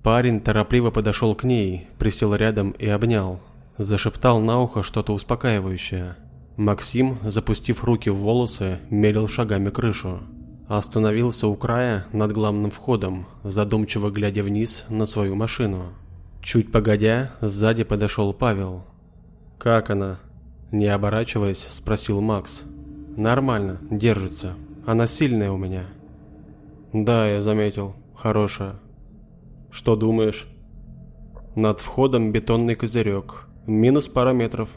Парень торопливо подошел к ней, присел рядом и обнял. Зашептал на ухо что-то успокаивающее. Максим, запустив руки в волосы, мерил шагами крышу. Остановился у края над главным входом, задумчиво глядя вниз на свою машину. Чуть погодя, сзади подошел Павел. «Как она?» Не оборачиваясь, спросил Макс. «Нормально, держится. Она сильная у меня». «Да, я заметил. Хорошая». «Что думаешь?» «Над входом бетонный козырек. Минус пара метров».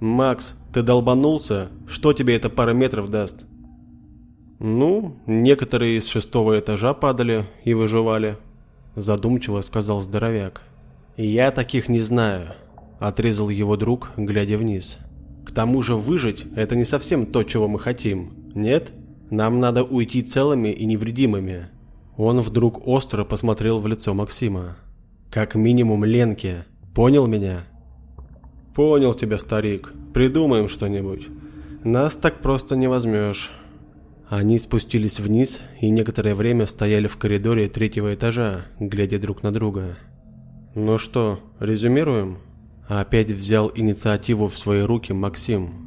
«Макс, ты долбанулся? Что тебе это пара метров даст?» «Ну, некоторые из шестого этажа падали и выживали», – задумчиво сказал здоровяк. «Я таких не знаю», – отрезал его друг, глядя вниз. «К тому же выжить – это не совсем то, чего мы хотим, нет? Нам надо уйти целыми и невредимыми». Он вдруг остро посмотрел в лицо Максима. «Как минимум Ленке. Понял меня?» «Понял тебя, старик. Придумаем что-нибудь. Нас так просто не возьмешь». Они спустились вниз и некоторое время стояли в коридоре третьего этажа, глядя друг на друга. «Ну что, резюмируем?» Опять взял инициативу в свои руки Максим.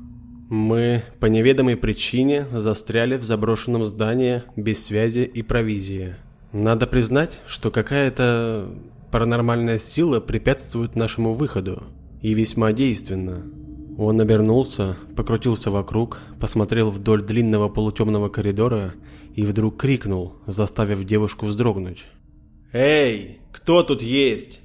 «Мы по неведомой причине застряли в заброшенном здании без связи и провизии. Надо признать, что какая-то паранормальная сила препятствует нашему выходу и весьма действенно. Он обернулся, покрутился вокруг, посмотрел вдоль длинного полутемного коридора и вдруг крикнул, заставив девушку вздрогнуть. «Эй, кто тут есть?»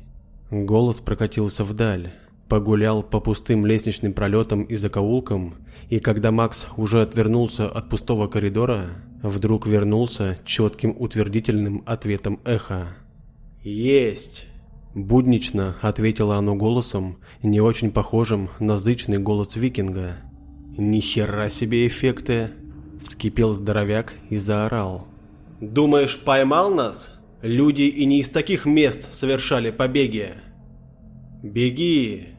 Голос прокатился вдаль, погулял по пустым лестничным пролетам и закоулкам, и когда Макс уже отвернулся от пустого коридора, вдруг вернулся четким утвердительным ответом эха. «Есть!» Буднично ответило оно голосом, не очень похожим на зычный голос викинга. «Ни хера себе эффекты!» Вскипел здоровяк и заорал. «Думаешь, поймал нас? Люди и не из таких мест совершали побеги!» «Беги!»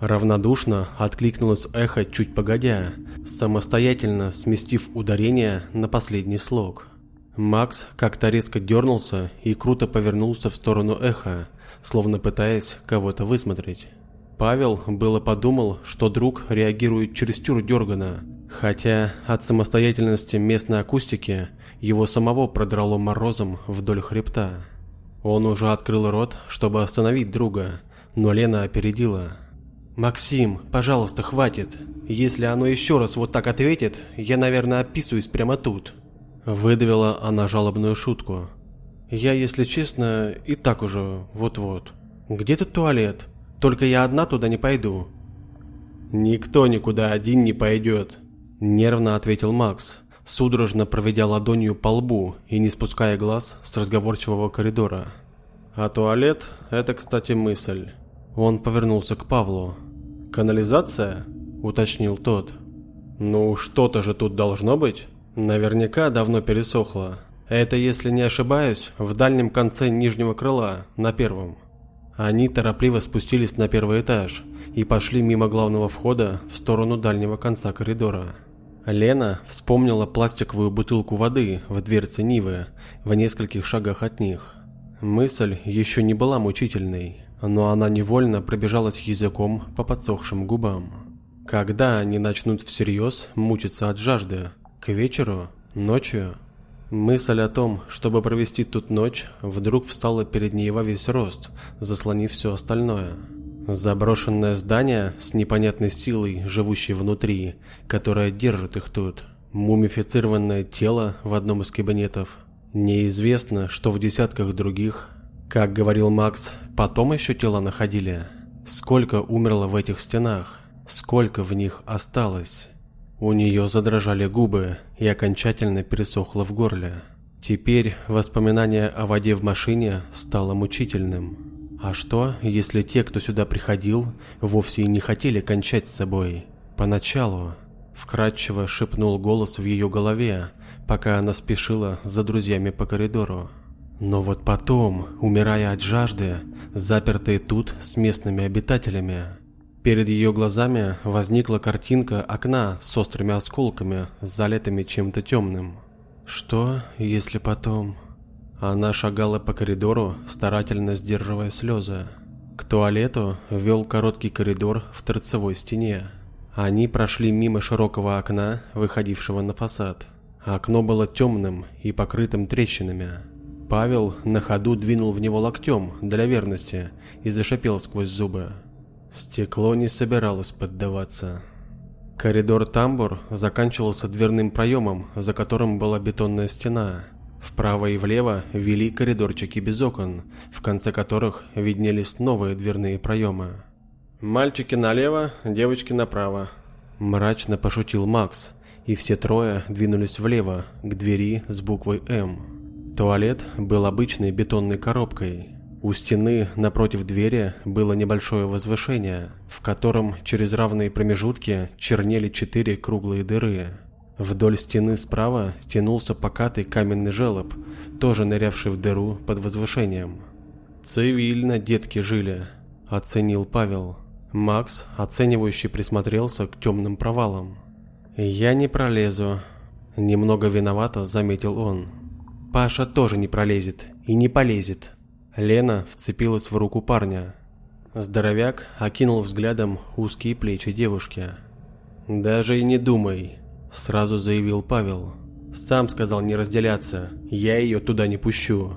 Равнодушно откликнулось эхо чуть погодя, самостоятельно сместив ударение на последний слог. Макс как-то резко дернулся и круто повернулся в сторону эха, словно пытаясь кого-то высмотреть. Павел было подумал, что друг реагирует чересчур дергано, хотя от самостоятельности местной акустики его самого продрало морозом вдоль хребта. Он уже открыл рот, чтобы остановить друга, но Лена опередила. «Максим, пожалуйста, хватит. Если оно еще раз вот так ответит, я, наверное, описываюсь прямо тут». Выдавила она жалобную шутку. Я, если честно, и так уже вот-вот. Где тут туалет? Только я одна туда не пойду. Никто никуда один не пойдет, нервно ответил Макс, судорожно проведя ладонью по лбу и не спуская глаз с разговорчивого коридора. А туалет – это, кстати, мысль. Он повернулся к Павлу. «Канализация?» – уточнил тот. «Ну, что-то же тут должно быть. Наверняка давно пересохло. Это, если не ошибаюсь, в дальнем конце нижнего крыла, на первом. Они торопливо спустились на первый этаж и пошли мимо главного входа в сторону дальнего конца коридора. Лена вспомнила пластиковую бутылку воды в дверце Нивы в нескольких шагах от них. Мысль еще не была мучительной, но она невольно пробежалась языком по подсохшим губам. Когда они начнут всерьез мучиться от жажды? К вечеру? Ночью? Мысль о том, чтобы провести тут ночь, вдруг встала перед ней во весь рост, заслонив все остальное. Заброшенное здание с непонятной силой, живущей внутри, которая держит их тут. Мумифицированное тело в одном из кабинетов. Неизвестно, что в десятках других. Как говорил Макс, потом еще тела находили. Сколько умерло в этих стенах? Сколько в них осталось? У нее задрожали губы и окончательно пересохло в горле. Теперь воспоминание о воде в машине стало мучительным. А что, если те, кто сюда приходил, вовсе и не хотели кончать с собой? Поначалу. Вкратчиво шепнул голос в ее голове, пока она спешила за друзьями по коридору. Но вот потом, умирая от жажды, запертые тут с местными обитателями, перед ее глазами возникла картинка окна с острыми осколками, залитыми чем-то темным. Что, если потом... Она шагала по коридору, старательно сдерживая слезы. К туалету вел короткий коридор в торцевой стене. Они прошли мимо широкого окна, выходившего на фасад. Окно было темным и покрытым трещинами. Павел на ходу двинул в него локтем для верности и зашипел сквозь зубы. Стекло не собиралось поддаваться. Коридор-тамбур заканчивался дверным проемом, за которым была бетонная стена – Вправо и влево вели коридорчики без окон, в конце которых виднелись новые дверные проемы. «Мальчики налево, девочки направо», – мрачно пошутил Макс, и все трое двинулись влево, к двери с буквой «М». Туалет был обычной бетонной коробкой. У стены напротив двери было небольшое возвышение, в котором через равные промежутки чернели четыре круглые дыры. Вдоль стены справа тянулся покатый каменный желоб, тоже нырявший в дыру под возвышением. «Цивильно детки жили», – оценил Павел. Макс, оценивающий, присмотрелся к темным провалам. «Я не пролезу», – немного виновато заметил он. «Паша тоже не пролезет и не полезет». Лена вцепилась в руку парня. Здоровяк окинул взглядом узкие плечи девушки. «Даже и не думай», Сразу заявил Павел. Сам сказал не разделяться. Я ее туда не пущу.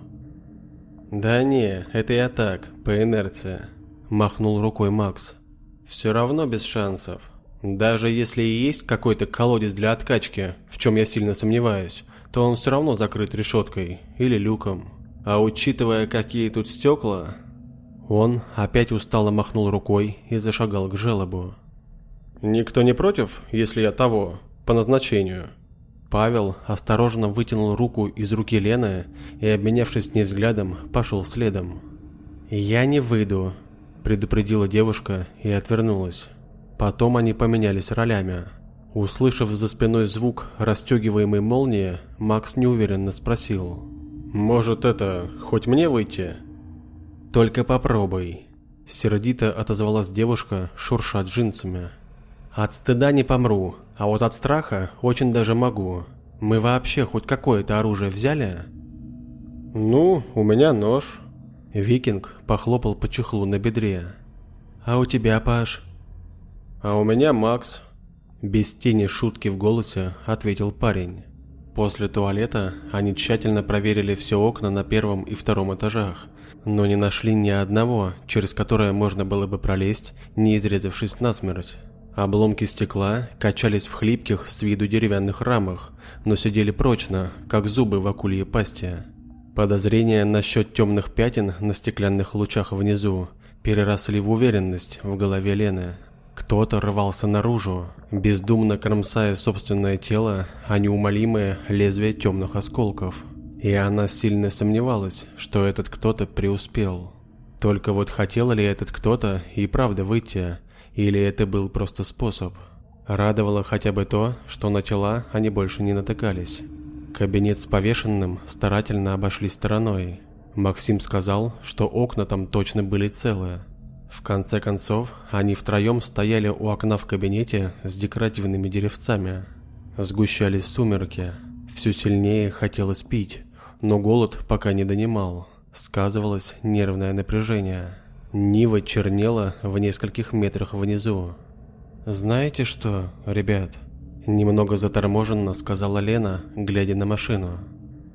Да не, это я так, по инерции. Махнул рукой Макс. Все равно без шансов. Даже если и есть какой-то колодец для откачки, в чем я сильно сомневаюсь, то он все равно закрыт решеткой или люком. А учитывая, какие тут стекла... Он опять устало махнул рукой и зашагал к желобу. «Никто не против, если я того, по назначению. Павел осторожно вытянул руку из руки Лены и, обменявшись с ней взглядом, пошел следом. «Я не выйду», – предупредила девушка и отвернулась. Потом они поменялись ролями. Услышав за спиной звук расстегиваемой молнии, Макс неуверенно спросил. «Может, это, хоть мне выйти?» «Только попробуй», – сердито отозвалась девушка, шурша джинсами. От стыда не помру, а вот от страха очень даже могу. Мы вообще хоть какое-то оружие взяли? Ну, у меня нож. Викинг похлопал по чехлу на бедре. А у тебя, Паш? А у меня Макс. Без тени шутки в голосе ответил парень. После туалета они тщательно проверили все окна на первом и втором этажах, но не нашли ни одного, через которое можно было бы пролезть, не изрезавшись насмерть. Обломки стекла качались в хлипких с виду деревянных рамах, но сидели прочно, как зубы в акульей пасти. Подозрения насчет темных пятен на стеклянных лучах внизу переросли в уверенность в голове Лены. Кто-то рвался наружу, бездумно кромсая собственное тело о неумолимое лезвие темных осколков. И она сильно сомневалась, что этот кто-то преуспел. Только вот хотел ли этот кто-то и правда выйти, или это был просто способ? Радовало хотя бы то, что на тела они больше не натыкались. Кабинет с повешенным старательно обошли стороной. Максим сказал, что окна там точно были целые. В конце концов, они втроем стояли у окна в кабинете с декоративными деревцами. Сгущались сумерки. Все сильнее хотелось пить, но голод пока не донимал. Сказывалось нервное напряжение. Нива чернела в нескольких метрах внизу. «Знаете что, ребят?» Немного заторможенно сказала Лена, глядя на машину.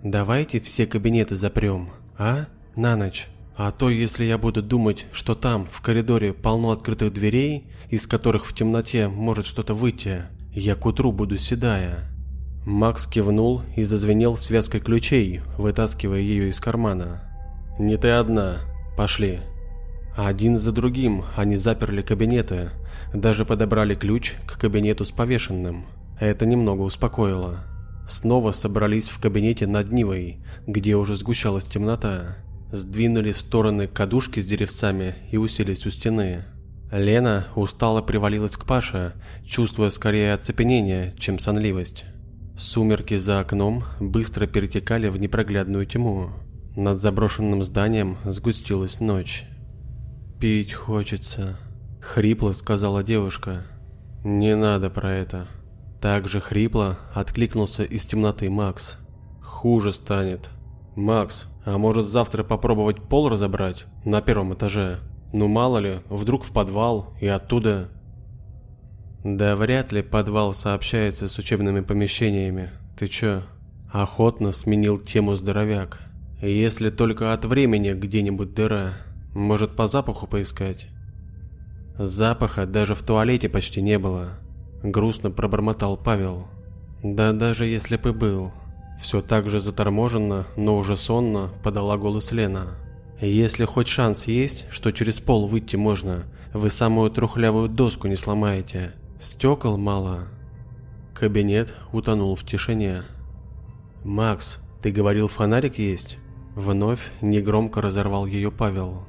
«Давайте все кабинеты запрем, а? На ночь. А то, если я буду думать, что там, в коридоре, полно открытых дверей, из которых в темноте может что-то выйти, я к утру буду седая». Макс кивнул и зазвенел связкой ключей, вытаскивая ее из кармана. «Не ты одна. Пошли». Один за другим они заперли кабинеты, даже подобрали ключ к кабинету с повешенным. Это немного успокоило. Снова собрались в кабинете над Нивой, где уже сгущалась темнота. Сдвинули в стороны кадушки с деревцами и уселись у стены. Лена устало привалилась к Паше, чувствуя скорее оцепенение, чем сонливость. Сумерки за окном быстро перетекали в непроглядную тьму. Над заброшенным зданием сгустилась ночь. «Пить хочется», — хрипло сказала девушка. «Не надо про это». Так же хрипло откликнулся из темноты Макс. «Хуже станет». «Макс, а может завтра попробовать пол разобрать на первом этаже? Ну мало ли, вдруг в подвал и оттуда...» Да вряд ли подвал сообщается с учебными помещениями. Ты чё? Охотно сменил тему здоровяк. Если только от времени где-нибудь дыра. Может, по запаху поискать? Запаха даже в туалете почти не было. Грустно пробормотал Павел. Да даже если бы был. Все так же заторможенно, но уже сонно подала голос Лена. Если хоть шанс есть, что через пол выйти можно, вы самую трухлявую доску не сломаете. Стекол мало. Кабинет утонул в тишине. «Макс, ты говорил, фонарик есть?» Вновь негромко разорвал ее Павел.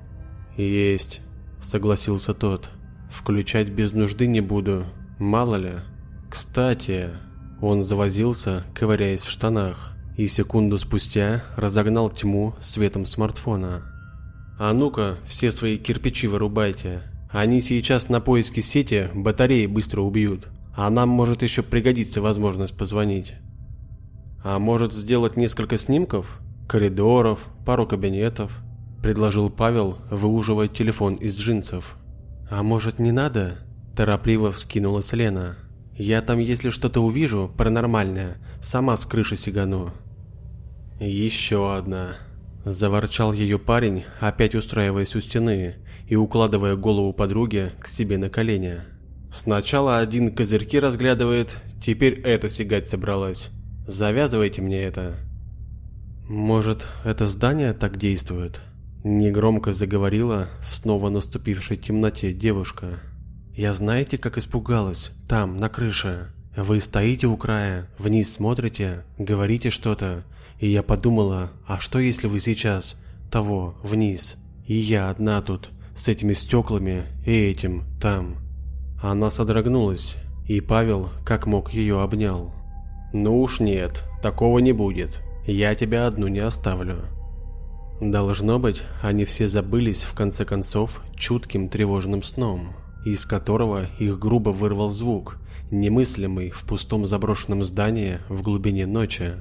«Есть», — согласился тот. «Включать без нужды не буду, мало ли. Кстати...» Он завозился, ковыряясь в штанах, и секунду спустя разогнал тьму светом смартфона. «А ну-ка, все свои кирпичи вырубайте, они сейчас на поиске сети батареи быстро убьют, а нам может еще пригодиться возможность позвонить. А может сделать несколько снимков? Коридоров, пару кабинетов? Предложил Павел, выуживая телефон из джинсов. А может не надо? Торопливо вскинулась Лена. Я там если что-то увижу паранормальное, сама с крыши сигану. Еще одна. Заворчал ее парень, опять устраиваясь у стены и укладывая голову подруги к себе на колени. Сначала один козырьки разглядывает, теперь это сигать собралась. Завязывайте мне это. Может, это здание так действует? Негромко заговорила в снова наступившей темноте девушка. Я знаете, как испугалась, там, на крыше. Вы стоите у края, вниз смотрите, говорите что-то, и я подумала, а что если вы сейчас, того, вниз, и я одна тут, с этими стеклами и этим, там. Она содрогнулась, и Павел, как мог, ее обнял. «Ну уж нет, такого не будет. Я тебя одну не оставлю». Должно быть, они все забылись в конце концов чутким тревожным сном, из которого их грубо вырвал звук, немыслимый в пустом заброшенном здании в глубине ночи.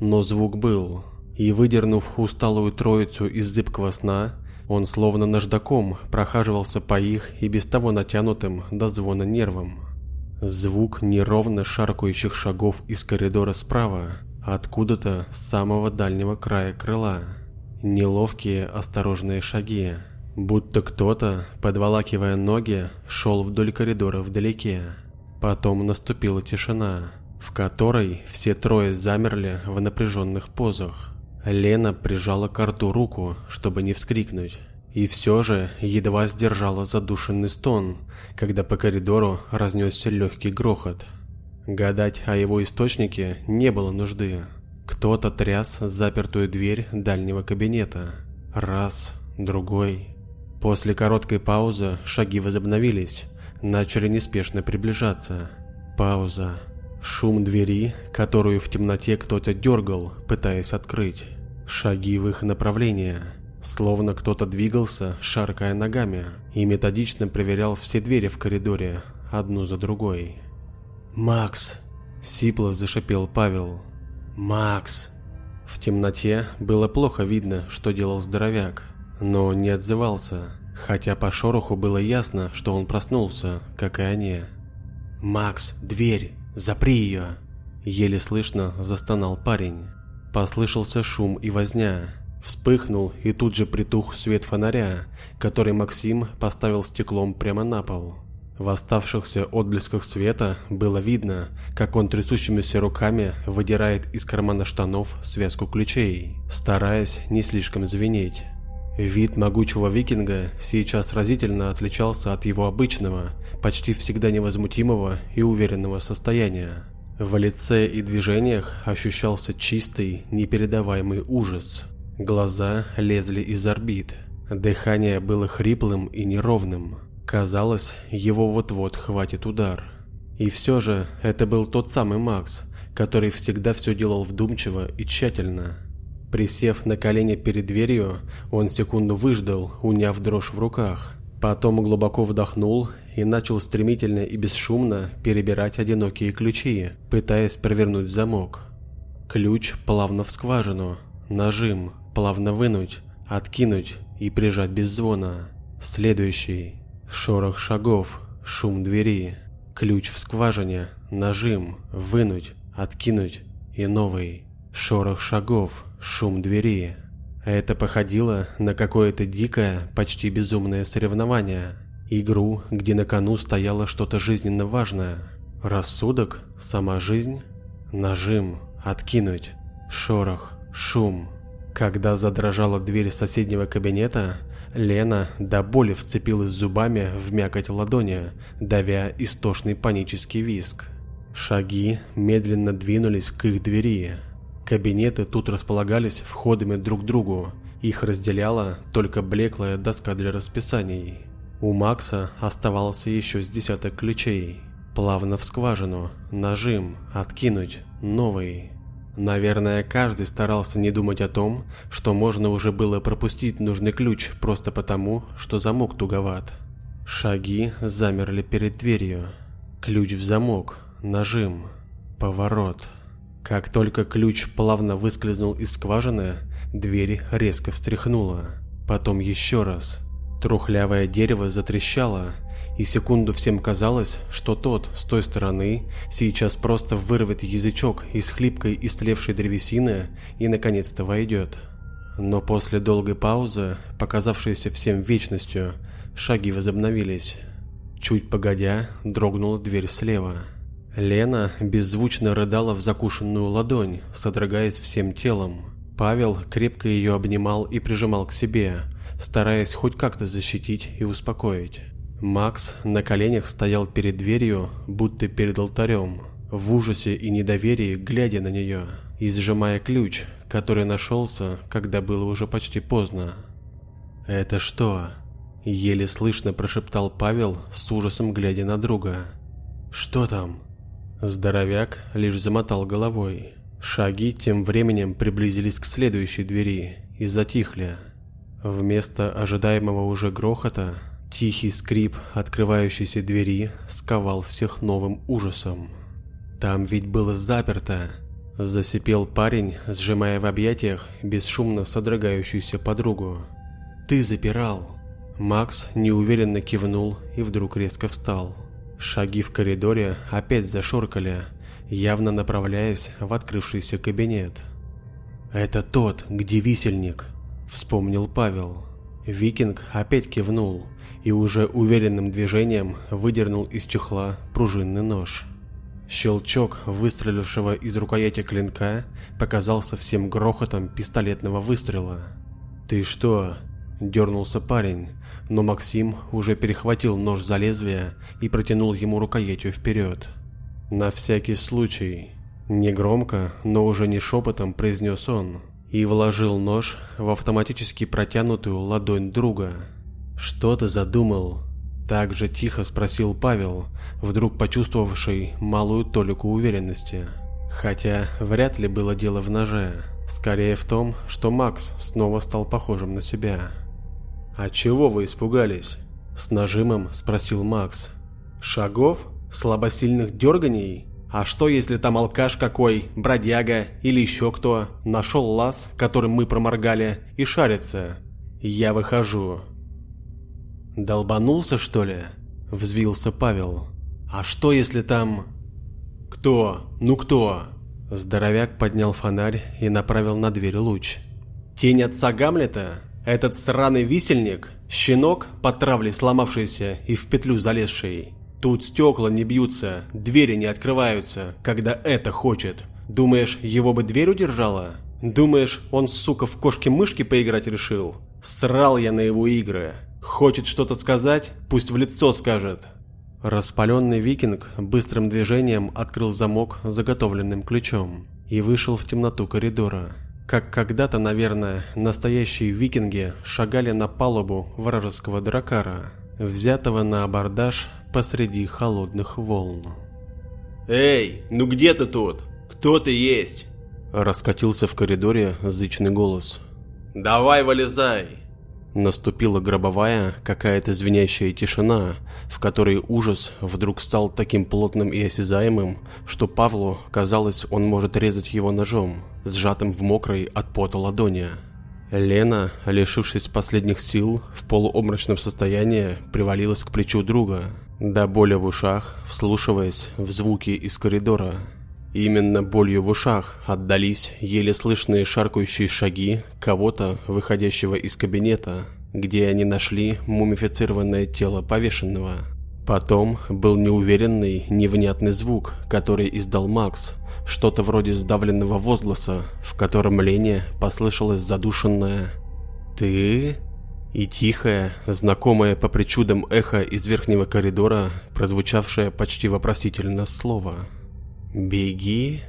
Но звук был, и выдернув усталую троицу из зыбкого сна, он словно наждаком прохаживался по их и без того натянутым до звона нервам. Звук неровно шаркающих шагов из коридора справа, откуда-то с самого дальнего края крыла. Неловкие осторожные шаги, будто кто-то, подволакивая ноги, шел вдоль коридора вдалеке. Потом наступила тишина в которой все трое замерли в напряженных позах. Лена прижала к рту руку, чтобы не вскрикнуть, и все же едва сдержала задушенный стон, когда по коридору разнесся легкий грохот. Гадать о его источнике не было нужды. Кто-то тряс запертую дверь дальнего кабинета. Раз, другой. После короткой паузы шаги возобновились, начали неспешно приближаться. Пауза. Шум двери, которую в темноте кто-то дергал, пытаясь открыть. Шаги в их направление. Словно кто-то двигался, шаркая ногами, и методично проверял все двери в коридоре, одну за другой. «Макс!» – сипло зашипел Павел. «Макс!» В темноте было плохо видно, что делал здоровяк, но не отзывался, хотя по шороху было ясно, что он проснулся, как и они. «Макс, дверь!» «Запри ее!» Еле слышно застонал парень. Послышался шум и возня. Вспыхнул и тут же притух свет фонаря, который Максим поставил стеклом прямо на пол. В оставшихся отблесках света было видно, как он трясущимися руками выдирает из кармана штанов связку ключей, стараясь не слишком звенеть. Вид могучего викинга сейчас разительно отличался от его обычного, почти всегда невозмутимого и уверенного состояния. В лице и движениях ощущался чистый, непередаваемый ужас. Глаза лезли из орбит. Дыхание было хриплым и неровным. Казалось, его вот-вот хватит удар. И все же это был тот самый Макс, который всегда все делал вдумчиво и тщательно. Присев на колени перед дверью, он секунду выждал, уняв дрожь в руках. Потом глубоко вдохнул и начал стремительно и бесшумно перебирать одинокие ключи, пытаясь провернуть замок. Ключ плавно в скважину, нажим, плавно вынуть, откинуть и прижать без звона. Следующий. Шорох шагов, шум двери, ключ в скважине, нажим, вынуть, откинуть и новый. Шорох шагов, шум двери. Это походило на какое-то дикое, почти безумное соревнование. Игру, где на кону стояло что-то жизненно важное. Рассудок, сама жизнь, нажим, откинуть, шорох, шум. Когда задрожала дверь соседнего кабинета, Лена до боли вцепилась зубами в мякоть ладони, давя истошный панический виск. Шаги медленно двинулись к их двери. Кабинеты тут располагались входами друг к другу. Их разделяла только блеклая доска для расписаний. У Макса оставался еще с десяток ключей. Плавно в скважину, нажим, откинуть, новый. Наверное, каждый старался не думать о том, что можно уже было пропустить нужный ключ просто потому, что замок туговат. Шаги замерли перед дверью. Ключ в замок, нажим, поворот. Как только ключ плавно выскользнул из скважины, дверь резко встряхнула. Потом еще раз. Трухлявое дерево затрещало, и секунду всем казалось, что тот, с той стороны, сейчас просто вырвет язычок из хлипкой истлевшей древесины и наконец-то войдет. Но после долгой паузы, показавшейся всем вечностью, шаги возобновились. Чуть погодя, дрогнула дверь слева. Лена беззвучно рыдала в закушенную ладонь, содрогаясь всем телом. Павел крепко ее обнимал и прижимал к себе, стараясь хоть как-то защитить и успокоить. Макс на коленях стоял перед дверью, будто перед алтарем, в ужасе и недоверии глядя на нее и сжимая ключ, который нашелся, когда было уже почти поздно. «Это что?» – еле слышно прошептал Павел с ужасом глядя на друга. «Что там?» Здоровяк лишь замотал головой. Шаги тем временем приблизились к следующей двери и затихли. Вместо ожидаемого уже грохота Тихий скрип открывающейся двери сковал всех новым ужасом. «Там ведь было заперто!» – засипел парень, сжимая в объятиях бесшумно содрогающуюся подругу. «Ты запирал!» Макс неуверенно кивнул и вдруг резко встал. Шаги в коридоре опять зашоркали, явно направляясь в открывшийся кабинет. «Это тот, где висельник», – вспомнил Павел. Викинг опять кивнул и уже уверенным движением выдернул из чехла пружинный нож. Щелчок выстрелившего из рукояти клинка показался всем грохотом пистолетного выстрела. «Ты что?» – дернулся парень, но Максим уже перехватил нож за лезвие и протянул ему рукоятью вперед. «На всякий случай», – негромко, но уже не шепотом произнес он – и вложил нож в автоматически протянутую ладонь друга. «Что ты задумал?» Так же тихо спросил Павел, вдруг почувствовавший малую толику уверенности. Хотя вряд ли было дело в ноже, скорее в том, что Макс снова стал похожим на себя. «А чего вы испугались?» С нажимом спросил Макс. «Шагов? Слабосильных дерганий?» А что, если там алкаш какой, бродяга или еще кто нашел лаз, которым мы проморгали, и шарится? Я выхожу. Долбанулся, что ли? Взвился Павел. А что, если там... Кто? Ну кто? Здоровяк поднял фонарь и направил на дверь луч. Тень отца Гамлета? Этот сраный висельник? Щенок, по травле сломавшийся и в петлю залезший? Тут стекла не бьются, двери не открываются, когда это хочет. Думаешь, его бы дверь удержала? Думаешь, он, сука, в кошки-мышки поиграть решил? Срал я на его игры. Хочет что-то сказать? Пусть в лицо скажет. Распаленный викинг быстрым движением открыл замок заготовленным ключом и вышел в темноту коридора. Как когда-то, наверное, настоящие викинги шагали на палубу вражеского дракара, взятого на абордаж посреди холодных волн. «Эй, ну где ты тут? Кто ты есть?» Раскатился в коридоре зычный голос. «Давай вылезай!» Наступила гробовая, какая-то звенящая тишина, в которой ужас вдруг стал таким плотным и осязаемым, что Павлу казалось, он может резать его ножом, сжатым в мокрой от пота ладони. Лена, лишившись последних сил, в полуобморочном состоянии привалилась к плечу друга, до боли в ушах, вслушиваясь в звуки из коридора. Именно болью в ушах отдались еле слышные шаркающие шаги кого-то, выходящего из кабинета, где они нашли мумифицированное тело повешенного. Потом был неуверенный, невнятный звук, который издал Макс, что-то вроде сдавленного возгласа, в котором Лене послышалось задушенное «Ты?». И тихое, знакомое по причудам эхо из верхнего коридора, прозвучавшее почти вопросительно слово – «Беги!»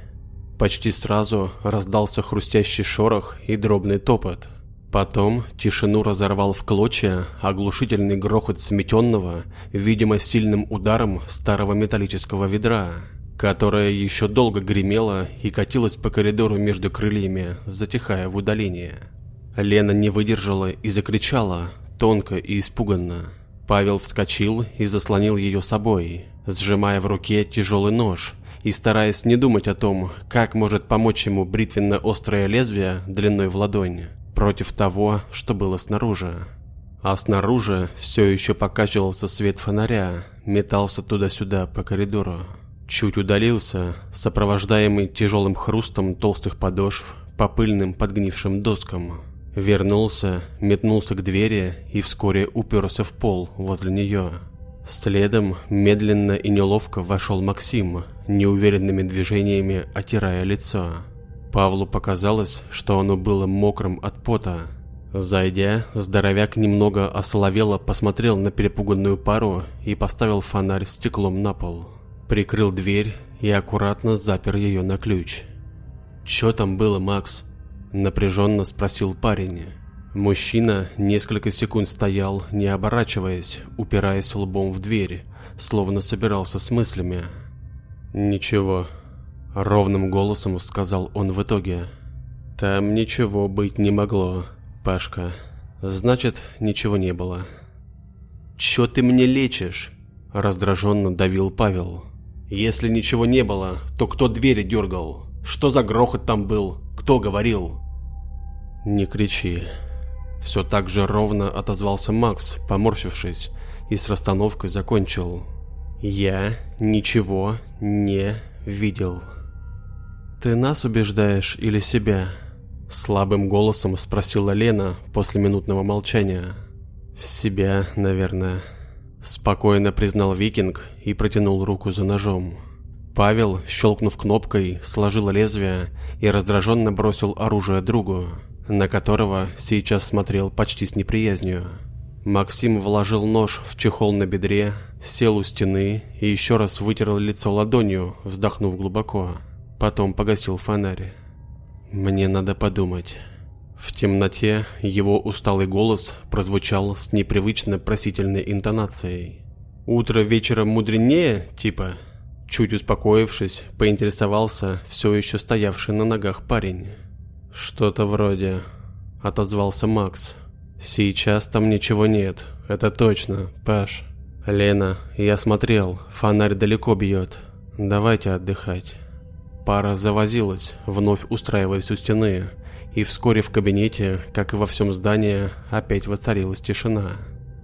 Почти сразу раздался хрустящий шорох и дробный топот. Потом тишину разорвал в клочья оглушительный грохот сметенного, видимо сильным ударом старого металлического ведра, которое еще долго гремело и катилось по коридору между крыльями, затихая в удалении. Лена не выдержала и закричала, тонко и испуганно. Павел вскочил и заслонил ее собой, сжимая в руке тяжелый нож – и стараясь не думать о том, как может помочь ему бритвенно-острое лезвие длиной в ладонь, против того, что было снаружи. А снаружи все еще покачивался свет фонаря, метался туда-сюда по коридору. Чуть удалился, сопровождаемый тяжелым хрустом толстых подошв по пыльным подгнившим доскам. Вернулся, метнулся к двери и вскоре уперся в пол возле нее. Следом медленно и неловко вошел Максим, неуверенными движениями отирая лицо. Павлу показалось, что оно было мокрым от пота. Зайдя, здоровяк немного осоловело посмотрел на перепуганную пару и поставил фонарь стеклом на пол. Прикрыл дверь и аккуратно запер ее на ключ. «Чё там было, Макс?» – напряженно спросил парень. Мужчина несколько секунд стоял, не оборачиваясь, упираясь лбом в дверь, словно собирался с мыслями. «Ничего», — ровным голосом сказал он в итоге. «Там ничего быть не могло, Пашка. Значит, ничего не было». «Чё ты мне лечишь?» — раздраженно давил Павел. «Если ничего не было, то кто двери дергал? Что за грохот там был? Кто говорил?» «Не кричи», все так же ровно отозвался Макс, поморщившись, и с расстановкой закончил. «Я ничего не видел». «Ты нас убеждаешь или себя?» Слабым голосом спросила Лена после минутного молчания. «Себя, наверное», – спокойно признал Викинг и протянул руку за ножом. Павел, щелкнув кнопкой, сложил лезвие и раздраженно бросил оружие другу на которого сейчас смотрел почти с неприязнью. Максим вложил нож в чехол на бедре, сел у стены и еще раз вытер лицо ладонью, вздохнув глубоко. Потом погасил фонарь. «Мне надо подумать». В темноте его усталый голос прозвучал с непривычно просительной интонацией. «Утро вечером мудренее, типа?» Чуть успокоившись, поинтересовался все еще стоявший на ногах парень. «Что-то вроде», — отозвался Макс. «Сейчас там ничего нет, это точно, Паш». «Лена, я смотрел, фонарь далеко бьет. Давайте отдыхать». Пара завозилась, вновь устраиваясь у стены, и вскоре в кабинете, как и во всем здании, опять воцарилась тишина.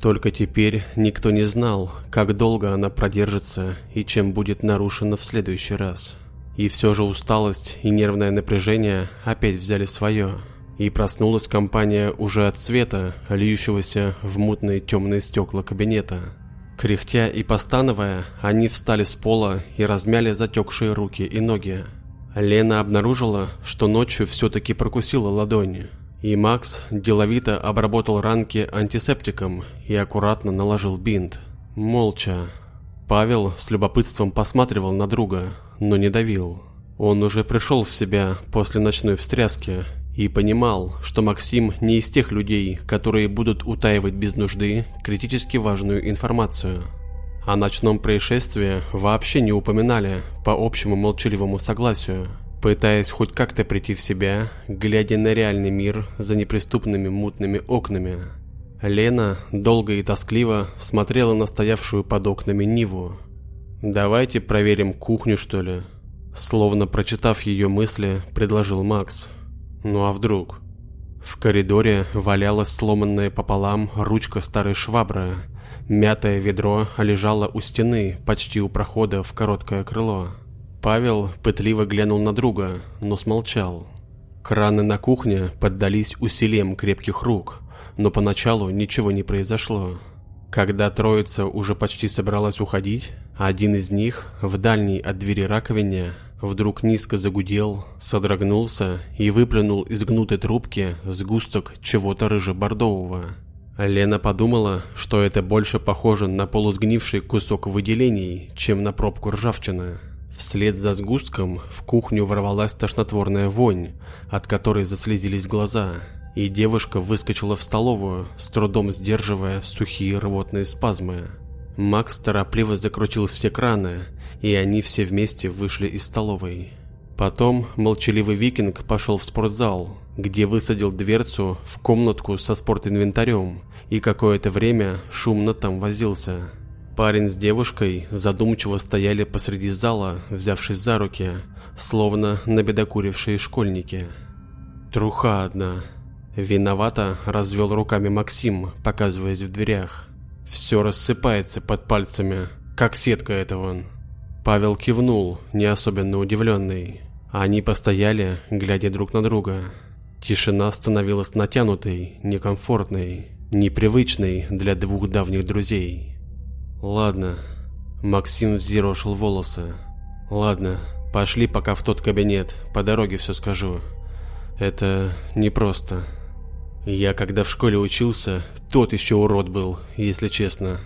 Только теперь никто не знал, как долго она продержится и чем будет нарушена в следующий раз. И все же усталость и нервное напряжение опять взяли свое. И проснулась компания уже от света, льющегося в мутные темные стекла кабинета. Кряхтя и постановая, они встали с пола и размяли затекшие руки и ноги. Лена обнаружила, что ночью все-таки прокусила ладонь. И Макс деловито обработал ранки антисептиком и аккуратно наложил бинт. Молча. Павел с любопытством посматривал на друга, но не давил. Он уже пришел в себя после ночной встряски и понимал, что Максим не из тех людей, которые будут утаивать без нужды критически важную информацию. О ночном происшествии вообще не упоминали по общему молчаливому согласию, пытаясь хоть как-то прийти в себя, глядя на реальный мир за неприступными мутными окнами. Лена долго и тоскливо смотрела на стоявшую под окнами Ниву. «Давайте проверим кухню, что ли?» Словно прочитав ее мысли, предложил Макс. «Ну а вдруг?» В коридоре валялась сломанная пополам ручка старой швабры. Мятое ведро лежало у стены, почти у прохода в короткое крыло. Павел пытливо глянул на друга, но смолчал. Краны на кухне поддались усилием крепких рук, но поначалу ничего не произошло. Когда троица уже почти собралась уходить, один из них в дальней от двери раковине вдруг низко загудел, содрогнулся и выплюнул из гнутой трубки сгусток чего-то рыже-бордового. Лена подумала, что это больше похоже на полусгнивший кусок выделений, чем на пробку ржавчины. Вслед за сгустком в кухню ворвалась тошнотворная вонь, от которой заслезились глаза, и девушка выскочила в столовую, с трудом сдерживая сухие рвотные спазмы. Макс торопливо закрутил все краны, и они все вместе вышли из столовой. Потом молчаливый викинг пошел в спортзал, где высадил дверцу в комнатку со спортинвентарем и какое-то время шумно там возился. Парень с девушкой задумчиво стояли посреди зала, взявшись за руки, словно набедокурившие школьники. Труха одна. Виновато развел руками Максим, показываясь в дверях. Все рассыпается под пальцами, как сетка это вон. Павел кивнул, не особенно удивленный. Они постояли, глядя друг на друга. Тишина становилась натянутой, некомфортной, непривычной для двух давних друзей. «Ладно». Максим взъерошил волосы. «Ладно, пошли пока в тот кабинет, по дороге все скажу. Это непросто». Я когда в школе учился, тот еще урод был, если честно.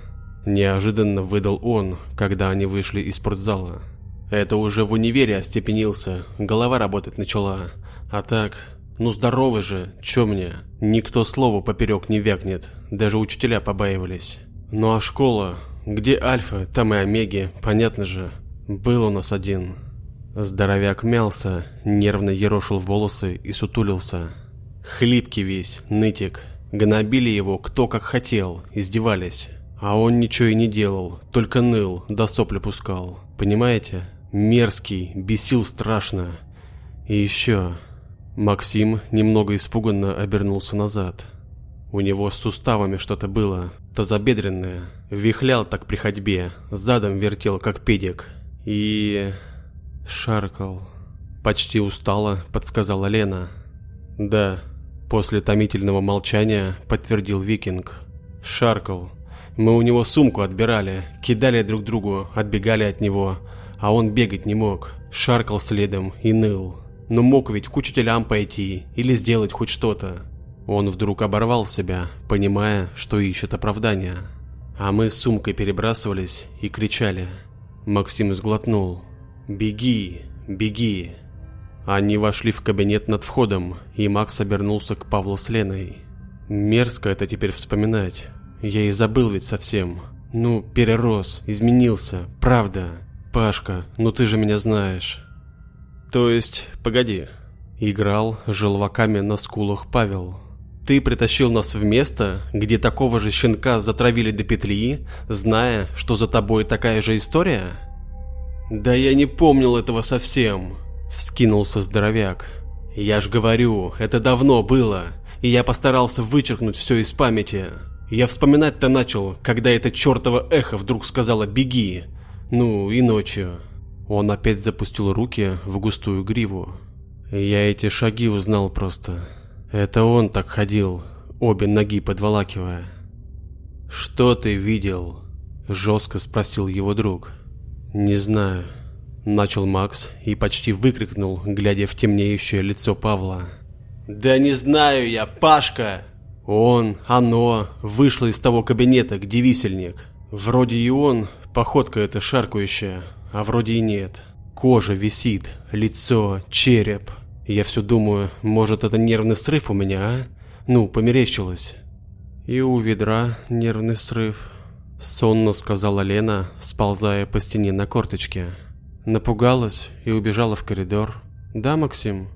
Неожиданно выдал он, когда они вышли из спортзала. Это уже в универе остепенился, голова работать начала. А так, ну здоровый же, чё мне? Никто слову поперек не вякнет, даже учителя побаивались. Ну а школа, где альфа, там и омеги, понятно же. Был у нас один. Здоровяк мялся, нервно ерошил волосы и сутулился. Хлипкий весь, нытик. Гнобили его кто как хотел, издевались. А он ничего и не делал, только ныл, да сопли пускал. Понимаете? Мерзкий, бесил страшно. И еще... Максим немного испуганно обернулся назад. У него с суставами что-то было, тазобедренное. Вихлял так при ходьбе, задом вертел, как педик. И... шаркал. Почти устала, подсказала Лена. Да, После томительного молчания подтвердил Викинг. Шаркал. Мы у него сумку отбирали, кидали друг другу, отбегали от него, а он бегать не мог. Шаркал следом и ныл. Но мог ведь к учителям пойти или сделать хоть что-то. Он вдруг оборвал себя, понимая, что ищет оправдания. А мы с сумкой перебрасывались и кричали. Максим сглотнул. «Беги, беги!» Они вошли в кабинет над входом, и Макс обернулся к Павлу с Леной. Мерзко это теперь вспоминать. Я и забыл ведь совсем. Ну, перерос, изменился, правда. Пашка, ну ты же меня знаешь. То есть, погоди. Играл желваками на скулах Павел. Ты притащил нас в место, где такого же щенка затравили до петли, зная, что за тобой такая же история? Да я не помнил этого совсем. Вскинулся здоровяк. «Я ж говорю, это давно было, и я постарался вычеркнуть все из памяти. Я вспоминать-то начал, когда это чертово эхо вдруг сказала «беги». Ну, и ночью». Он опять запустил руки в густую гриву. Я эти шаги узнал просто. Это он так ходил, обе ноги подволакивая. «Что ты видел?» – жестко спросил его друг. «Не знаю», – начал Макс и почти выкрикнул, глядя в темнеющее лицо Павла. «Да не знаю я, Пашка!» Он, оно, вышло из того кабинета, где висельник. Вроде и он, походка эта шаркающая, а вроде и нет. Кожа висит, лицо, череп. Я все думаю, может это нервный срыв у меня, а? Ну, померещилось. И у ведра нервный срыв. Сонно сказала Лена, сползая по стене на корточке. Напугалась и убежала в коридор. Да, Максим?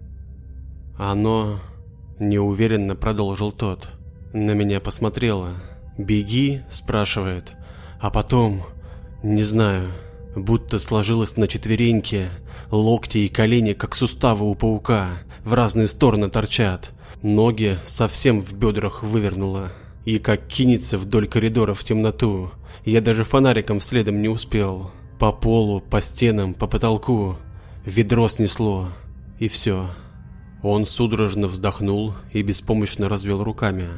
Оно... Неуверенно продолжил тот. На меня посмотрела. «Беги?» – спрашивает. А потом... Не знаю, будто сложилась на четвереньки, локти и колени, как суставы у паука, в разные стороны торчат, ноги совсем в бедрах вывернула. И как кинется вдоль коридора в темноту, я даже фонариком следом не успел. По полу, по стенам, по потолку, ведро снесло, и все. Он судорожно вздохнул и беспомощно развел руками.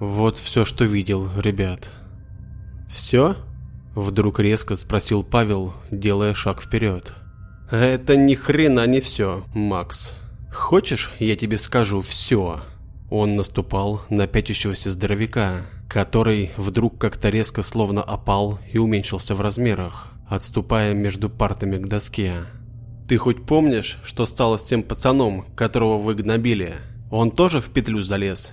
Вот все, что видел, ребят. Все? Вдруг резко спросил Павел, делая шаг вперед. «Это ни хрена не все, Макс. Хочешь, я тебе скажу все?» Он наступал на пятящегося здоровяка, который вдруг как-то резко словно опал и уменьшился в размерах, отступая между партами к доске. «Ты хоть помнишь, что стало с тем пацаном, которого вы гнобили? Он тоже в петлю залез?»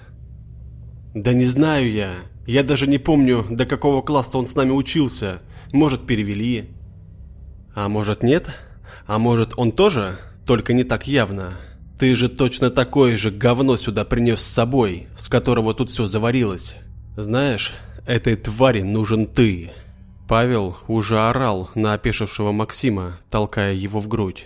«Да не знаю я. Я даже не помню, до какого класса он с нами учился. Может, перевели. А может, нет? А может, он тоже, только не так явно. Ты же точно такое же говно сюда принес с собой, с которого тут все заварилось. Знаешь, этой твари нужен ты. Павел уже орал на опешившего Максима, толкая его в грудь.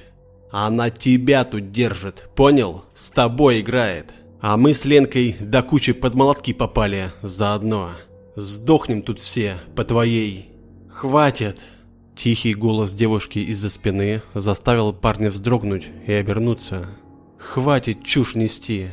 Она тебя тут держит, понял? С тобой играет. А мы с Ленкой до кучи под молотки попали заодно. Сдохнем тут все по твоей. Хватит. Тихий голос девушки из-за спины заставил парня вздрогнуть и обернуться. «Хватит чушь нести!»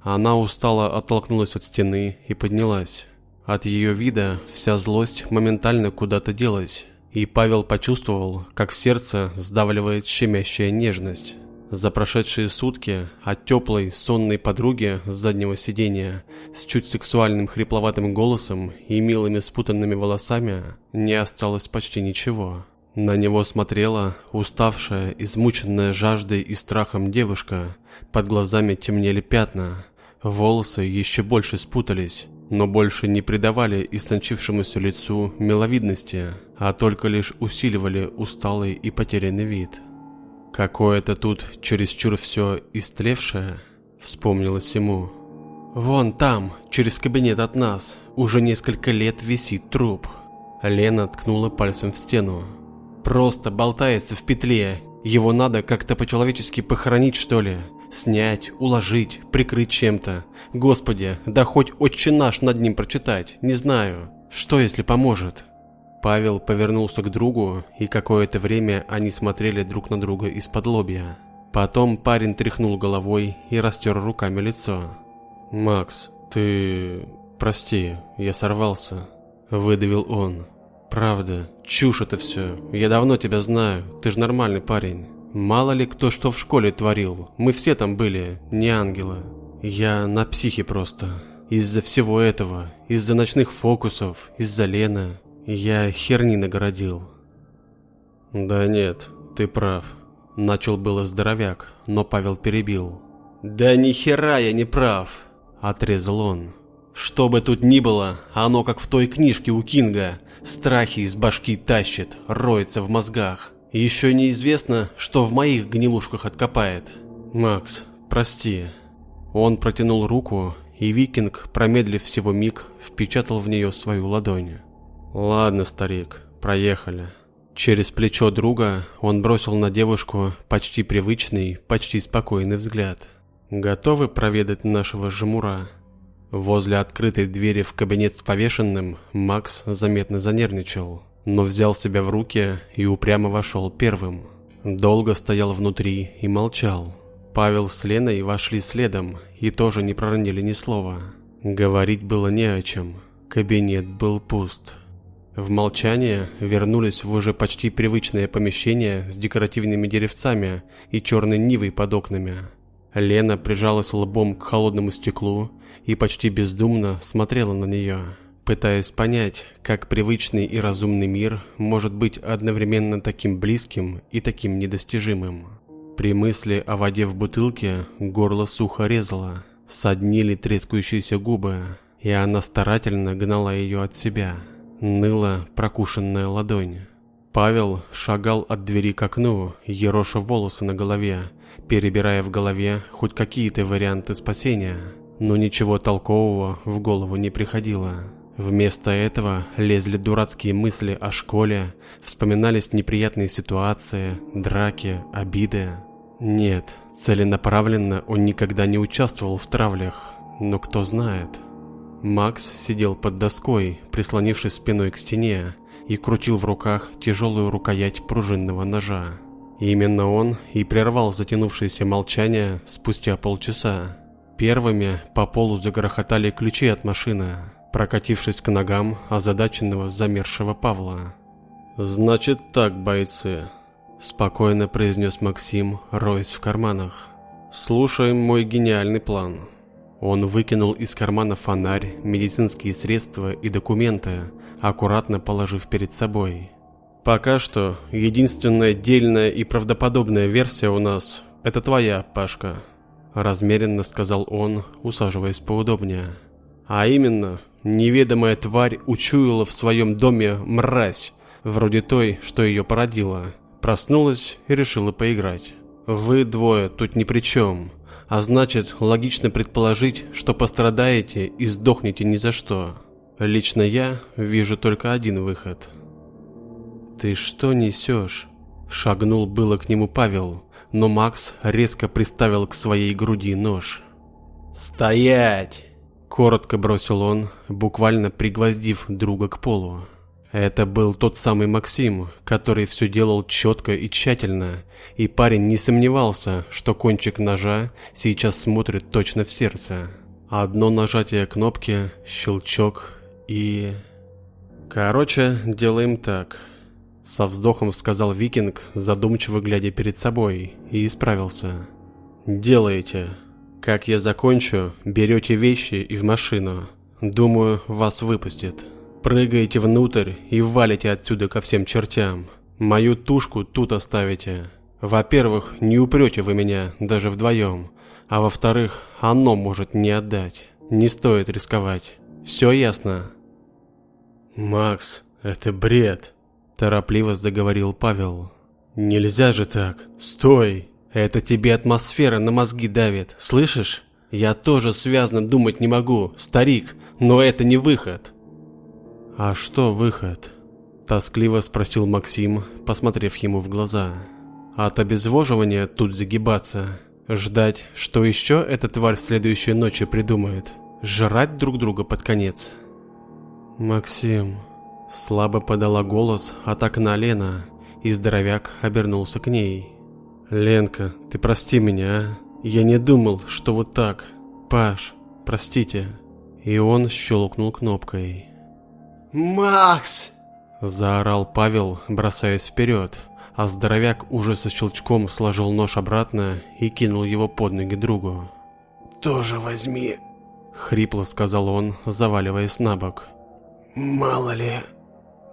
Она устало оттолкнулась от стены и поднялась. От ее вида вся злость моментально куда-то делась, и Павел почувствовал, как сердце сдавливает щемящая нежность. За прошедшие сутки от теплой, сонной подруги с заднего сиденья с чуть сексуальным хрипловатым голосом и милыми спутанными волосами не осталось почти ничего. На него смотрела уставшая, измученная жаждой и страхом девушка. Под глазами темнели пятна. Волосы еще больше спутались, но больше не придавали истончившемуся лицу миловидности, а только лишь усиливали усталый и потерянный вид. Какое-то тут чересчур все истлевшее, вспомнилось ему. Вон там, через кабинет от нас, уже несколько лет висит труп. Лена ткнула пальцем в стену. Просто болтается в петле. Его надо как-то по-человечески похоронить, что ли? Снять, уложить, прикрыть чем-то. Господи, да хоть отче наш над ним прочитать, не знаю. Что если поможет? Павел повернулся к другу, и какое-то время они смотрели друг на друга из-под лобья. Потом парень тряхнул головой и растер руками лицо. «Макс, ты... прости, я сорвался», – выдавил он. «Правда, чушь это все. Я давно тебя знаю, ты же нормальный парень. Мало ли кто что в школе творил, мы все там были, не ангелы. Я на психе просто. Из-за всего этого, из-за ночных фокусов, из-за Лены. Я херни нагородил. Да нет, ты прав. Начал было здоровяк, но Павел перебил. Да ни хера я не прав, отрезал он. Что бы тут ни было, оно как в той книжке у Кинга. Страхи из башки тащит, роется в мозгах. Еще неизвестно, что в моих гнилушках откопает. Макс, прости. Он протянул руку, и викинг, промедлив всего миг, впечатал в нее свою ладонь. «Ладно, старик, проехали». Через плечо друга он бросил на девушку почти привычный, почти спокойный взгляд. «Готовы проведать нашего жмура?» Возле открытой двери в кабинет с повешенным Макс заметно занервничал, но взял себя в руки и упрямо вошел первым. Долго стоял внутри и молчал. Павел с Леной вошли следом и тоже не проронили ни слова. Говорить было не о чем. Кабинет был пуст. В молчание вернулись в уже почти привычное помещение с декоративными деревцами и черной нивой под окнами. Лена прижалась лбом к холодному стеклу и почти бездумно смотрела на нее, пытаясь понять, как привычный и разумный мир может быть одновременно таким близким и таким недостижимым. При мысли о воде в бутылке горло сухо резало, соднили трескающиеся губы, и она старательно гнала ее от себя – Ныла прокушенная ладонь. Павел шагал от двери к окну, ероша волосы на голове, перебирая в голове хоть какие-то варианты спасения, но ничего толкового в голову не приходило. Вместо этого лезли дурацкие мысли о школе, вспоминались неприятные ситуации, драки, обиды. Нет, целенаправленно он никогда не участвовал в травлях, но кто знает – Макс сидел под доской, прислонившись спиной к стене, и крутил в руках тяжелую рукоять пружинного ножа. Именно он и прервал затянувшееся молчание спустя полчаса. Первыми по полу загрохотали ключи от машины, прокатившись к ногам озадаченного замершего Павла. «Значит так, бойцы», – спокойно произнес Максим, роясь в карманах. «Слушаем мой гениальный план». Он выкинул из кармана фонарь, медицинские средства и документы, аккуратно положив перед собой. «Пока что единственная дельная и правдоподобная версия у нас – это твоя, Пашка», – размеренно сказал он, усаживаясь поудобнее. «А именно, неведомая тварь учуяла в своем доме мразь, вроде той, что ее породила, проснулась и решила поиграть. Вы двое тут ни при чем». А значит, логично предположить, что пострадаете и сдохнете ни за что. Лично я вижу только один выход. «Ты что несешь?» Шагнул было к нему Павел, но Макс резко приставил к своей груди нож. «Стоять!» Коротко бросил он, буквально пригвоздив друга к полу. Это был тот самый Максим, который все делал четко и тщательно, и парень не сомневался, что кончик ножа сейчас смотрит точно в сердце. Одно нажатие кнопки, щелчок и... Короче, делаем так. Со вздохом сказал Викинг, задумчиво глядя перед собой, и исправился. Делаете. Как я закончу, берете вещи и в машину. Думаю, вас выпустят. Прыгаете внутрь и валите отсюда ко всем чертям. Мою тушку тут оставите. Во-первых, не упрете вы меня даже вдвоем. А во-вторых, оно может не отдать. Не стоит рисковать. Все ясно? Макс, это бред. Торопливо заговорил Павел. Нельзя же так. Стой. Это тебе атмосфера на мозги давит. Слышишь? Я тоже связно думать не могу, старик, но это не выход. «А что выход?» – тоскливо спросил Максим, посмотрев ему в глаза. «От обезвоживания тут загибаться? Ждать, что еще эта тварь следующей ночи придумает? Жрать друг друга под конец?» «Максим...» – слабо подала голос от окна Лена, и здоровяк обернулся к ней. «Ленка, ты прости меня, а? Я не думал, что вот так. Паш, простите». И он щелкнул кнопкой. «Макс!» – заорал Павел, бросаясь вперед, а здоровяк уже со щелчком сложил нож обратно и кинул его под ноги другу. «Тоже возьми!» – хрипло сказал он, заваливаясь на бок. «Мало ли...»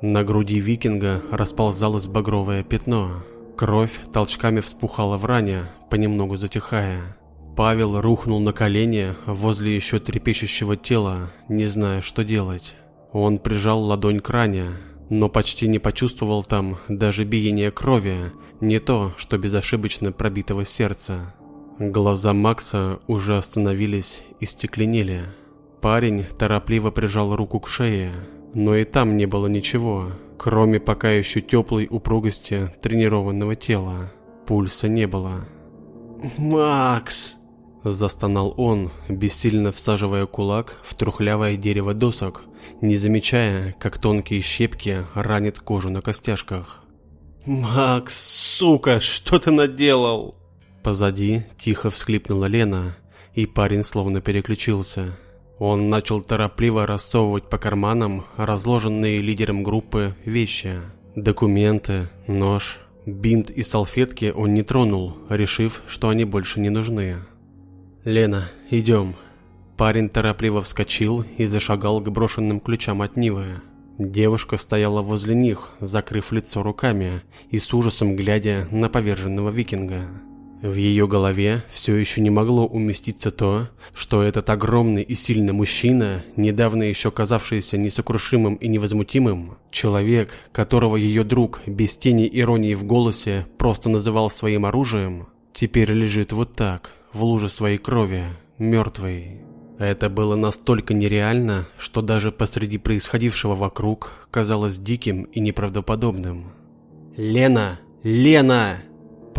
На груди викинга расползалось багровое пятно. Кровь толчками вспухала в ране, понемногу затихая. Павел рухнул на колени возле еще трепещущего тела, не зная, что делать. Он прижал ладонь к ране, но почти не почувствовал там даже биение крови, не то, что безошибочно пробитого сердца. Глаза Макса уже остановились и стекленели. Парень торопливо прижал руку к шее, но и там не было ничего, кроме пока еще теплой упругости тренированного тела. Пульса не было. «Макс!» Застонал он, бессильно всаживая кулак в трухлявое дерево досок, не замечая, как тонкие щепки ранят кожу на костяшках. «Макс, сука, что ты наделал?» Позади тихо всхлипнула Лена, и парень словно переключился. Он начал торопливо рассовывать по карманам разложенные лидером группы вещи. Документы, нож, бинт и салфетки он не тронул, решив, что они больше не нужны. «Лена, идем». Парень торопливо вскочил и зашагал к брошенным ключам от Нивы. Девушка стояла возле них, закрыв лицо руками и с ужасом глядя на поверженного викинга. В ее голове все еще не могло уместиться то, что этот огромный и сильный мужчина, недавно еще казавшийся несокрушимым и невозмутимым, человек, которого ее друг без тени иронии в голосе просто называл своим оружием, теперь лежит вот так, в луже своей крови, мертвый. Это было настолько нереально, что даже посреди происходившего вокруг казалось диким и неправдоподобным. «Лена! Лена!»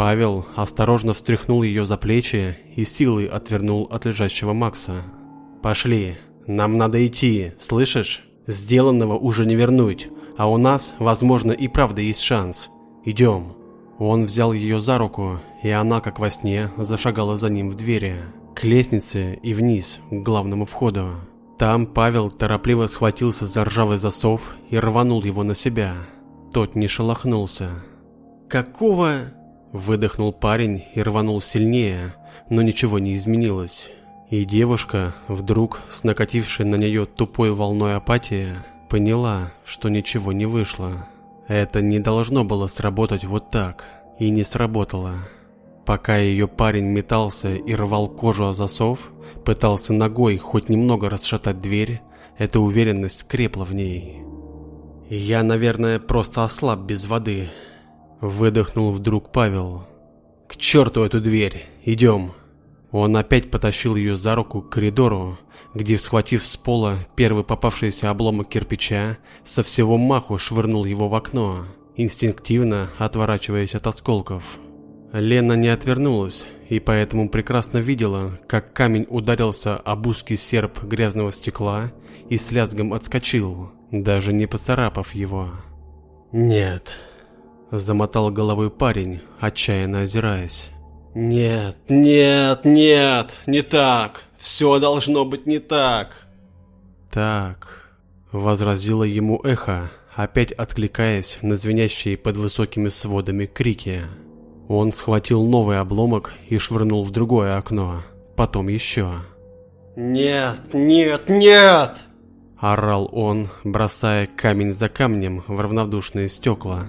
Павел осторожно встряхнул ее за плечи и силой отвернул от лежащего Макса. «Пошли, нам надо идти, слышишь? Сделанного уже не вернуть, а у нас, возможно, и правда есть шанс. Идем». Он взял ее за руку, и она, как во сне, зашагала за ним в двери, к лестнице и вниз, к главному входу. Там Павел торопливо схватился за ржавый засов и рванул его на себя. Тот не шелохнулся. «Какого?» Выдохнул парень и рванул сильнее, но ничего не изменилось. И девушка, вдруг с накатившей на нее тупой волной апатии, поняла, что ничего не вышло. Это не должно было сработать вот так, и не сработало. Пока ее парень метался и рвал кожу о засов, пытался ногой хоть немного расшатать дверь, эта уверенность крепла в ней. «Я, наверное, просто ослаб без воды», Выдохнул вдруг Павел. «К черту эту дверь! Идем!» Он опять потащил ее за руку к коридору, где, схватив с пола первый попавшийся обломок кирпича, со всего маху швырнул его в окно, инстинктивно отворачиваясь от осколков. Лена не отвернулась и поэтому прекрасно видела, как камень ударился об узкий серп грязного стекла и с лязгом отскочил, даже не поцарапав его. «Нет», Замотал головой парень, отчаянно озираясь. «Нет, нет, нет, не так! Все должно быть не так!» «Так», — возразило ему эхо, опять откликаясь на звенящие под высокими сводами крики. Он схватил новый обломок и швырнул в другое окно, потом еще. «Нет, нет, нет!» Орал он, бросая камень за камнем в равнодушные стекла.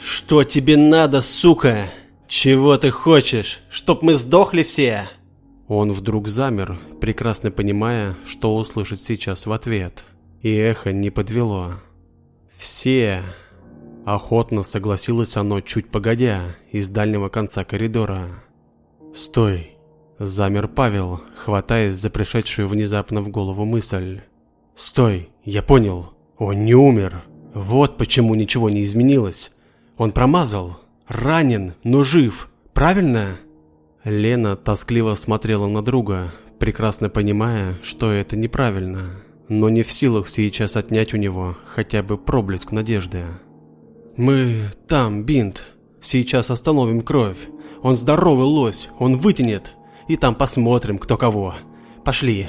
«Что тебе надо, сука? Чего ты хочешь? Чтоб мы сдохли все?» Он вдруг замер, прекрасно понимая, что услышит сейчас в ответ. И эхо не подвело. «Все!» Охотно согласилось оно чуть погодя, из дальнего конца коридора. «Стой!» Замер Павел, хватаясь за пришедшую внезапно в голову мысль. «Стой! Я понял! Он не умер! Вот почему ничего не изменилось! Он промазал. Ранен, но жив. Правильно? Лена тоскливо смотрела на друга, прекрасно понимая, что это неправильно, но не в силах сейчас отнять у него хотя бы проблеск надежды. «Мы там, Бинт. Сейчас остановим кровь. Он здоровый лось, он вытянет. И там посмотрим, кто кого. Пошли!»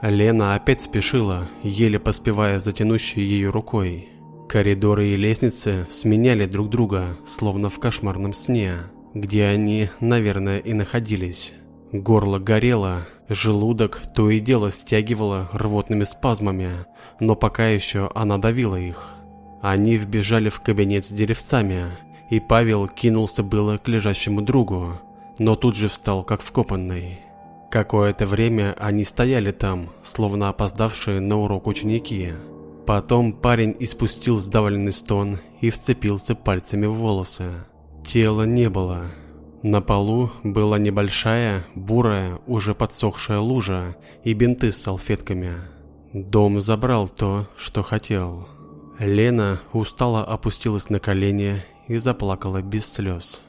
Лена опять спешила, еле поспевая за тянущей ее рукой. Коридоры и лестницы сменяли друг друга, словно в кошмарном сне, где они, наверное, и находились. Горло горело, желудок то и дело стягивало рвотными спазмами, но пока еще она давила их. Они вбежали в кабинет с деревцами, и Павел кинулся было к лежащему другу, но тут же встал как вкопанный. Какое-то время они стояли там, словно опоздавшие на урок ученики. Потом парень испустил сдавленный стон и вцепился пальцами в волосы. Тела не было. На полу была небольшая, бурая, уже подсохшая лужа и бинты с салфетками. Дом забрал то, что хотел. Лена устало опустилась на колени и заплакала без слез.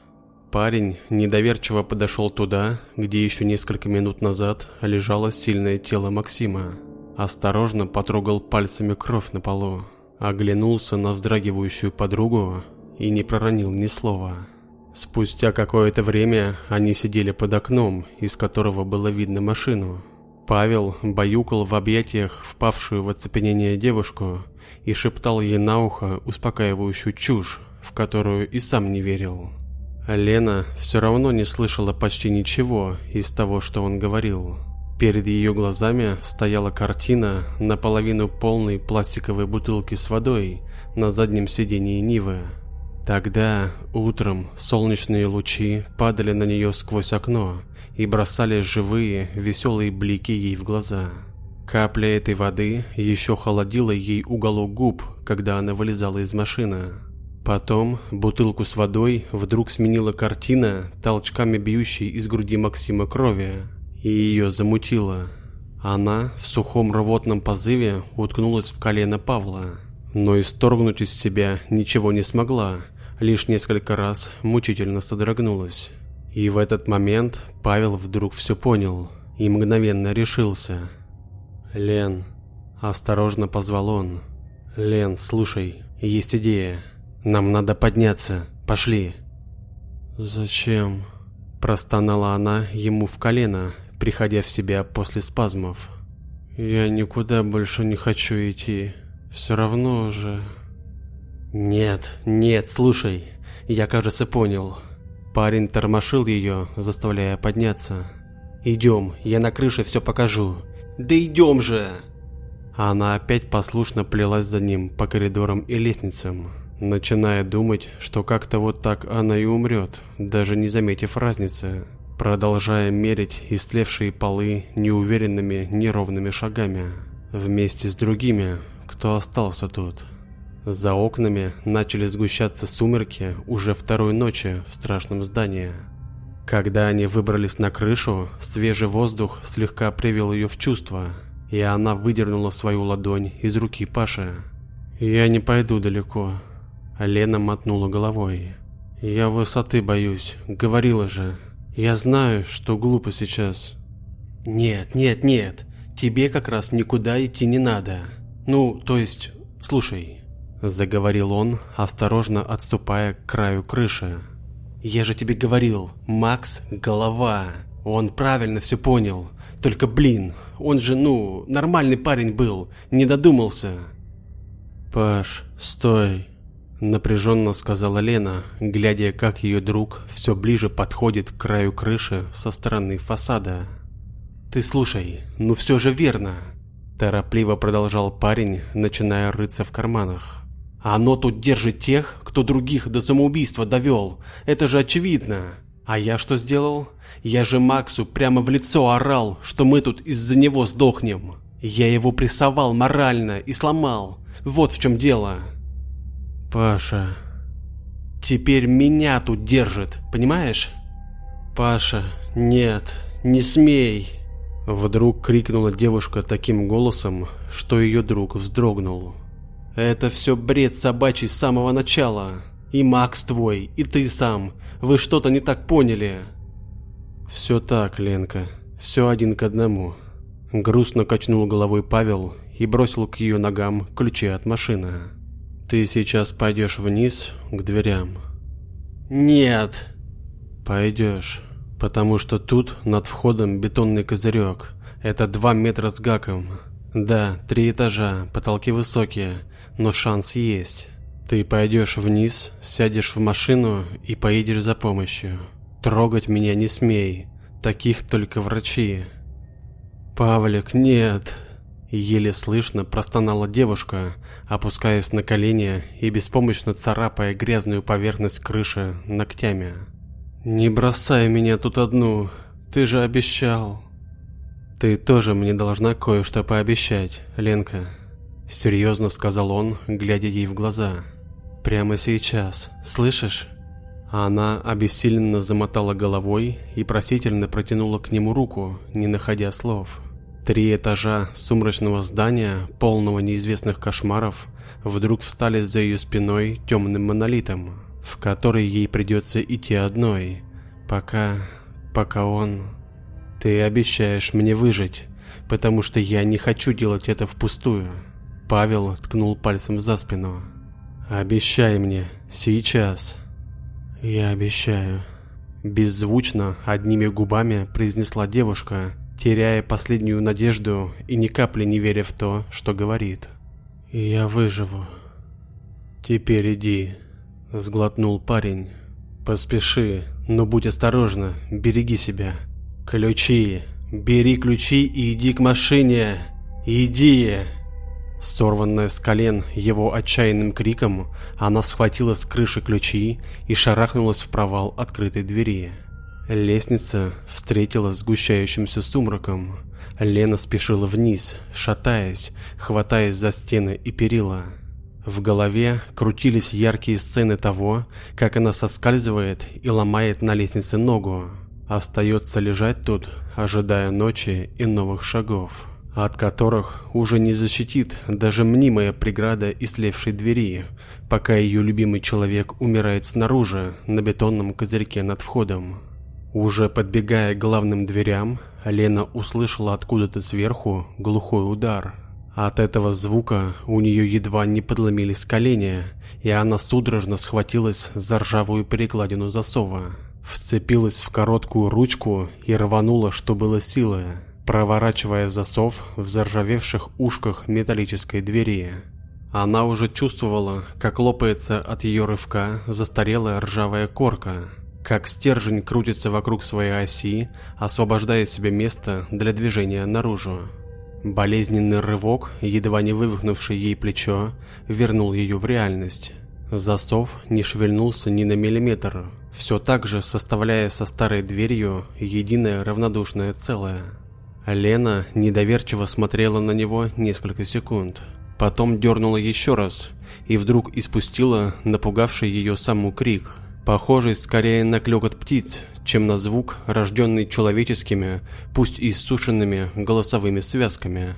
Парень недоверчиво подошел туда, где еще несколько минут назад лежало сильное тело Максима. Осторожно потрогал пальцами кровь на полу, оглянулся на вздрагивающую подругу и не проронил ни слова. Спустя какое-то время они сидели под окном, из которого было видно машину. Павел баюкал в объятиях впавшую в оцепенение девушку и шептал ей на ухо успокаивающую чушь, в которую и сам не верил. Лена все равно не слышала почти ничего из того, что он говорил. Перед ее глазами стояла картина наполовину полной пластиковой бутылки с водой на заднем сидении Нивы. Тогда, утром, солнечные лучи падали на нее сквозь окно и бросали живые, веселые блики ей в глаза. Капля этой воды еще холодила ей уголок губ, когда она вылезала из машины. Потом бутылку с водой вдруг сменила картина, толчками бьющей из груди Максима крови, и ее замутило. Она в сухом рвотном позыве уткнулась в колено Павла, но исторгнуть из себя ничего не смогла, лишь несколько раз мучительно содрогнулась. И в этот момент Павел вдруг все понял и мгновенно решился. «Лен», – осторожно позвал он. «Лен, слушай, есть идея. Нам надо подняться. Пошли». «Зачем?» – простонала она ему в колено, приходя в себя после спазмов. «Я никуда больше не хочу идти. Все равно уже...» «Нет, нет, слушай, я, кажется, понял». Парень тормошил ее, заставляя подняться. «Идем, я на крыше все покажу». «Да идем же!» Она опять послушно плелась за ним по коридорам и лестницам, начиная думать, что как-то вот так она и умрет, даже не заметив разницы, продолжая мерить истлевшие полы неуверенными, неровными шагами, вместе с другими, кто остался тут. За окнами начали сгущаться сумерки уже второй ночи в страшном здании. Когда они выбрались на крышу, свежий воздух слегка привел ее в чувство, и она выдернула свою ладонь из руки Паши. «Я не пойду далеко», — Лена мотнула головой. «Я высоты боюсь, говорила же. Я знаю, что глупо сейчас». «Нет, нет, нет, тебе как раз никуда идти не надо. Ну, то есть, слушай, Заговорил он, осторожно отступая к краю крыши. «Я же тебе говорил, Макс – голова. Он правильно все понял. Только, блин, он же, ну, нормальный парень был, не додумался». «Паш, стой», – напряженно сказала Лена, глядя, как ее друг все ближе подходит к краю крыши со стороны фасада. «Ты слушай, ну все же верно», – торопливо продолжал парень, начиная рыться в карманах. А оно тут держит тех, кто других до самоубийства довел. Это же очевидно. А я что сделал? Я же Максу прямо в лицо орал, что мы тут из-за него сдохнем. Я его прессовал морально и сломал. Вот в чем дело. Паша. Теперь меня тут держит, понимаешь? Паша, нет, не смей. Вдруг крикнула девушка таким голосом, что ее друг вздрогнул. Это все бред собачий с самого начала. И Макс твой, и ты сам. Вы что-то не так поняли. Все так, Ленка. Все один к одному. Грустно качнул головой Павел и бросил к ее ногам ключи от машины. Ты сейчас пойдешь вниз к дверям. Нет. Пойдешь. Потому что тут над входом бетонный козырек. Это два метра с гаком. Да, три этажа, потолки высокие, но шанс есть. Ты пойдешь вниз, сядешь в машину и поедешь за помощью. Трогать меня не смей, таких только врачи. Павлик, нет. Еле слышно простонала девушка, опускаясь на колени и беспомощно царапая грязную поверхность крыши ногтями. «Не бросай меня тут одну, ты же обещал». «Ты тоже мне должна кое-что пообещать, Ленка», — серьезно сказал он, глядя ей в глаза. «Прямо сейчас, слышишь?» Она обессиленно замотала головой и просительно протянула к нему руку, не находя слов. Три этажа сумрачного здания, полного неизвестных кошмаров, вдруг встали за ее спиной темным монолитом, в который ей придется идти одной, пока... пока он... Ты обещаешь мне выжить, потому что я не хочу делать это впустую. Павел ткнул пальцем за спину. Обещай мне, сейчас. «Я обещаю», – беззвучно, одними губами произнесла девушка, теряя последнюю надежду и ни капли не веря в то, что говорит. «Я выживу». «Теперь иди», – сглотнул парень. «Поспеши, но будь осторожна, береги себя. Ключи, бери ключи и иди к машине. Иди!» Сорванная с колен его отчаянным криком, она схватила с крыши ключи и шарахнулась в провал открытой двери. Лестница встретила сгущающимся сумраком. Лена спешила вниз, шатаясь, хватаясь за стены и перила. В голове крутились яркие сцены того, как она соскальзывает и ломает на лестнице ногу. Остается лежать тут, ожидая ночи и новых шагов от которых уже не защитит даже мнимая преграда ислевшей двери, пока ее любимый человек умирает снаружи, на бетонном козырьке над входом. Уже подбегая к главным дверям, Лена услышала откуда-то сверху глухой удар. От этого звука у нее едва не подломились колени, и она судорожно схватилась за ржавую перекладину засова. Вцепилась в короткую ручку и рванула, что было силы проворачивая засов в заржавевших ушках металлической двери. Она уже чувствовала, как лопается от ее рывка застарелая ржавая корка, как стержень крутится вокруг своей оси, освобождая себе место для движения наружу. Болезненный рывок, едва не вывихнувший ей плечо, вернул ее в реальность. Засов не шевельнулся ни на миллиметр, все так же составляя со старой дверью единое равнодушное целое. Лена недоверчиво смотрела на него несколько секунд. Потом дернула еще раз и вдруг испустила напугавший ее саму крик, похожий скорее на клёкот птиц, чем на звук, рожденный человеческими, пусть и иссушенными голосовыми связками.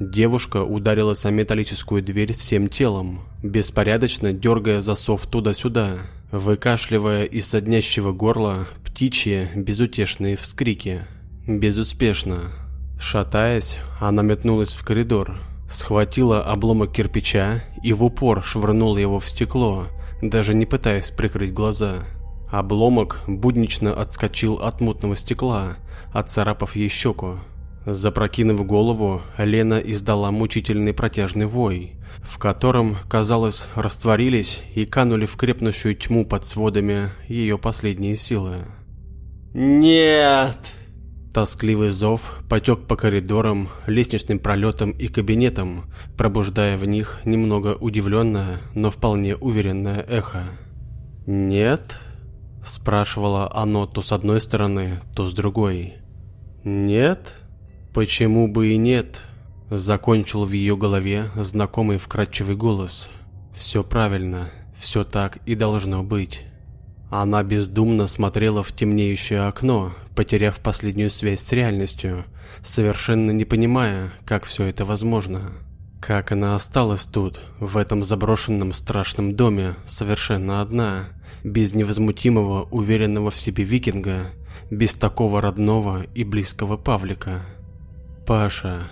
Девушка ударилась о металлическую дверь всем телом, беспорядочно дергая засов туда-сюда, выкашливая из соднящего горла птичьи безутешные вскрики. Безуспешно. Шатаясь, она метнулась в коридор, схватила обломок кирпича и в упор швырнула его в стекло, даже не пытаясь прикрыть глаза. Обломок буднично отскочил от мутного стекла, отцарапав ей щеку. Запрокинув голову, Лена издала мучительный протяжный вой, в котором, казалось, растворились и канули в крепнущую тьму под сводами ее последние силы. «Нет!» Тоскливый зов потек по коридорам, лестничным пролетам и кабинетам, пробуждая в них немного удивленное, но вполне уверенное эхо. «Нет?» – спрашивало оно то с одной стороны, то с другой. «Нет? Почему бы и нет?» – закончил в ее голове знакомый вкрадчивый голос. «Все правильно, все так и должно быть». Она бездумно смотрела в темнеющее окно, потеряв последнюю связь с реальностью, совершенно не понимая, как все это возможно. Как она осталась тут, в этом заброшенном страшном доме, совершенно одна, без невозмутимого, уверенного в себе викинга, без такого родного и близкого Павлика. Паша.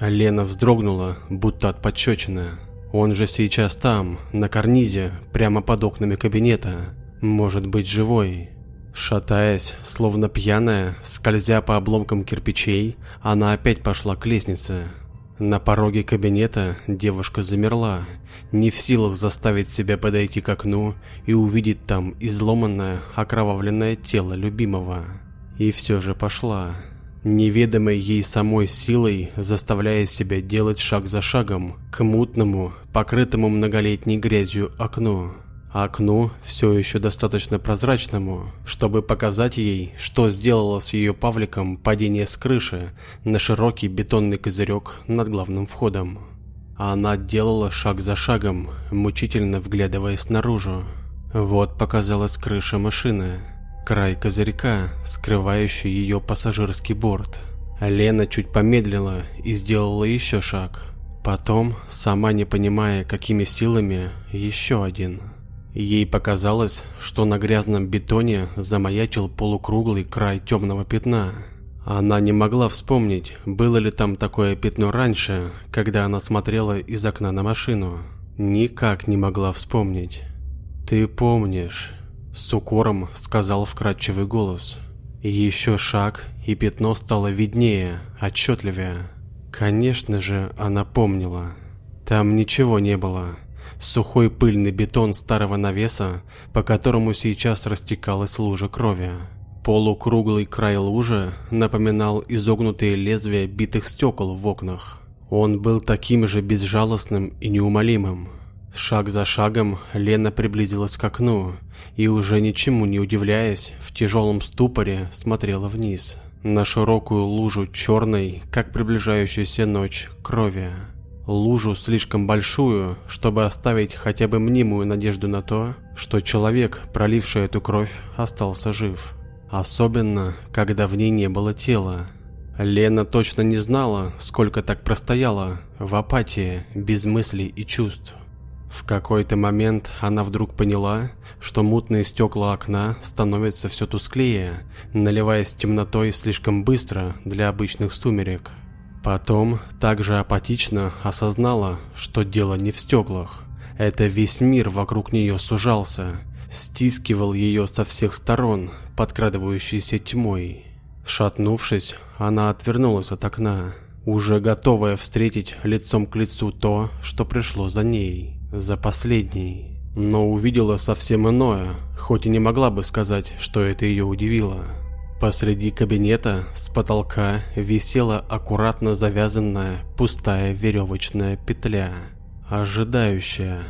Лена вздрогнула, будто от подчечины. Он же сейчас там, на карнизе, прямо под окнами кабинета. Может быть живой. Шатаясь, словно пьяная, скользя по обломкам кирпичей, она опять пошла к лестнице. На пороге кабинета девушка замерла, не в силах заставить себя подойти к окну и увидеть там изломанное, окровавленное тело любимого. И все же пошла, неведомой ей самой силой, заставляя себя делать шаг за шагом к мутному, покрытому многолетней грязью окну окну все еще достаточно прозрачному, чтобы показать ей, что сделало с ее Павликом падение с крыши на широкий бетонный козырек над главным входом. А она делала шаг за шагом, мучительно вглядываясь наружу. Вот показалась крыша машины, край козырька, скрывающий ее пассажирский борт. Лена чуть помедлила и сделала еще шаг. Потом, сама не понимая, какими силами, еще один – Ей показалось, что на грязном бетоне замаячил полукруглый край темного пятна. Она не могла вспомнить, было ли там такое пятно раньше, когда она смотрела из окна на машину. Никак не могла вспомнить. «Ты помнишь», С укором сказал вкрадчивый голос. Еще шаг, и пятно стало виднее, отчетливее. Конечно же, она помнила. Там ничего не было. Сухой пыльный бетон старого навеса, по которому сейчас растекалась лужа крови. Полукруглый край лужи напоминал изогнутые лезвия битых стекол в окнах. Он был таким же безжалостным и неумолимым. Шаг за шагом Лена приблизилась к окну и, уже ничему не удивляясь, в тяжелом ступоре смотрела вниз, на широкую лужу черной, как приближающаяся ночь, крови. Лужу слишком большую, чтобы оставить хотя бы мнимую надежду на то, что человек, проливший эту кровь, остался жив. Особенно, когда в ней не было тела. Лена точно не знала, сколько так простояла, в апатии, без мыслей и чувств. В какой-то момент она вдруг поняла, что мутные стекла окна становятся все тусклее, наливаясь темнотой слишком быстро для обычных сумерек. Потом также апатично осознала, что дело не в стеклах. Это весь мир вокруг нее сужался, стискивал ее со всех сторон, подкрадывающейся тьмой. Шатнувшись, она отвернулась от окна, уже готовая встретить лицом к лицу то, что пришло за ней за последней, но увидела совсем иное, хоть и не могла бы сказать, что это ее удивило. Посреди кабинета с потолка висела аккуратно завязанная пустая веревочная петля, ожидающая.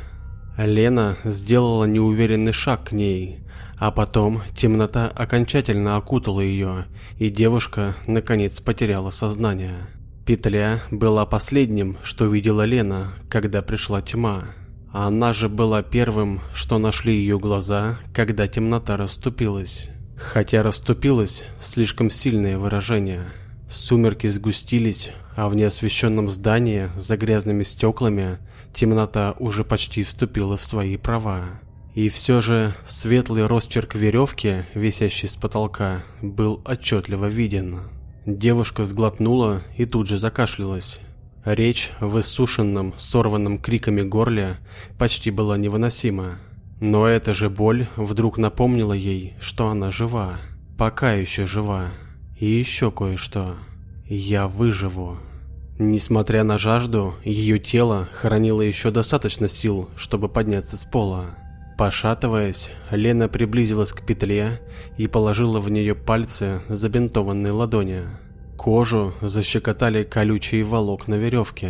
Лена сделала неуверенный шаг к ней, а потом темнота окончательно окутала ее, и девушка наконец потеряла сознание. Петля была последним, что видела Лена, когда пришла тьма. Она же была первым, что нашли ее глаза, когда темнота расступилась. Хотя расступилась слишком сильное выражение. Сумерки сгустились, а в неосвещенном здании за грязными стеклами темнота уже почти вступила в свои права. И все же светлый росчерк веревки, висящий с потолка, был отчетливо виден. Девушка сглотнула и тут же закашлялась. Речь в иссушенном, сорванном криками горле почти была невыносима. Но эта же боль вдруг напомнила ей, что она жива. Пока еще жива. И еще кое-что. Я выживу. Несмотря на жажду, ее тело хранило еще достаточно сил, чтобы подняться с пола. Пошатываясь, Лена приблизилась к петле и положила в нее пальцы забинтованной ладони. Кожу защекотали колючие волокна веревки.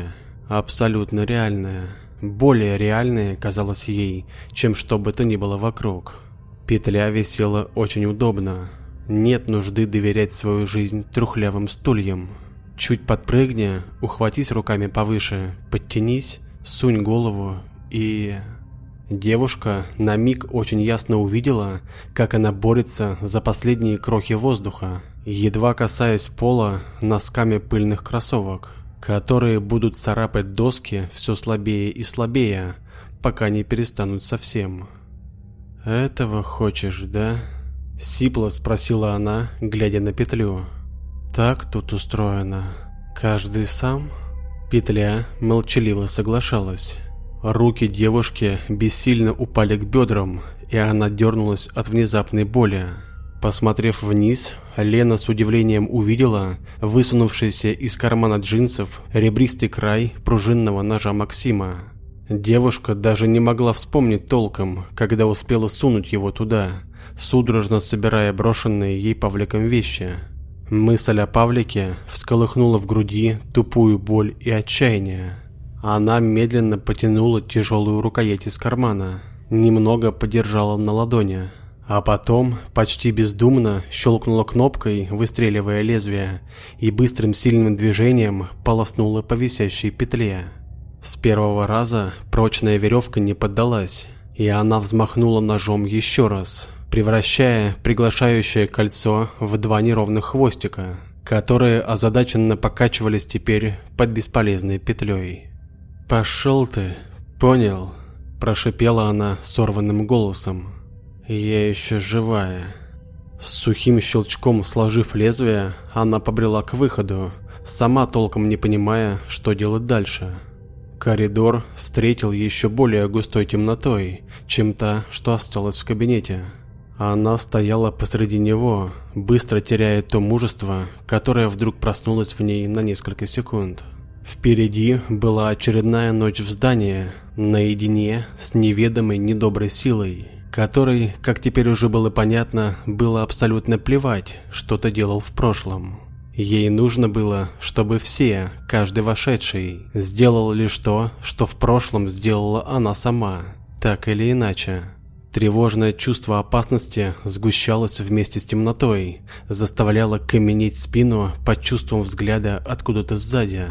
Абсолютно реальные. Более реальные, казалось ей, чем что бы то ни было вокруг. Петля висела очень удобно. Нет нужды доверять свою жизнь трухлявым стульям. Чуть подпрыгни, ухватись руками повыше, подтянись, сунь голову и... Девушка на миг очень ясно увидела, как она борется за последние крохи воздуха, едва касаясь пола носками пыльных кроссовок, которые будут царапать доски все слабее и слабее, пока не перестанут совсем. «Этого хочешь, да?» — сипло спросила она, глядя на петлю. «Так тут устроено. Каждый сам?» Петля молчаливо соглашалась. Руки девушки бессильно упали к бедрам, и она дернулась от внезапной боли. Посмотрев вниз, Лена с удивлением увидела высунувшийся из кармана джинсов ребристый край пружинного ножа Максима. Девушка даже не могла вспомнить толком, когда успела сунуть его туда, судорожно собирая брошенные ей Павликом вещи. Мысль о Павлике всколыхнула в груди тупую боль и отчаяние. Она медленно потянула тяжелую рукоять из кармана, немного подержала на ладони – а потом, почти бездумно, щелкнула кнопкой, выстреливая лезвие, и быстрым сильным движением полоснула по висящей петле. С первого раза прочная веревка не поддалась, и она взмахнула ножом еще раз, превращая приглашающее кольцо в два неровных хвостика, которые озадаченно покачивались теперь под бесполезной петлей. «Пошел ты, понял?» – прошипела она сорванным голосом. Я еще живая. С сухим щелчком сложив лезвие, она побрела к выходу, сама толком не понимая, что делать дальше. Коридор встретил еще более густой темнотой, чем та, что осталась в кабинете. Она стояла посреди него, быстро теряя то мужество, которое вдруг проснулось в ней на несколько секунд. Впереди была очередная ночь в здании, наедине с неведомой недоброй силой, которой, как теперь уже было понятно, было абсолютно плевать, что ты делал в прошлом. Ей нужно было, чтобы все, каждый вошедший, сделал лишь то, что в прошлом сделала она сама, так или иначе. Тревожное чувство опасности сгущалось вместе с темнотой, заставляло каменеть спину под чувством взгляда откуда-то сзади.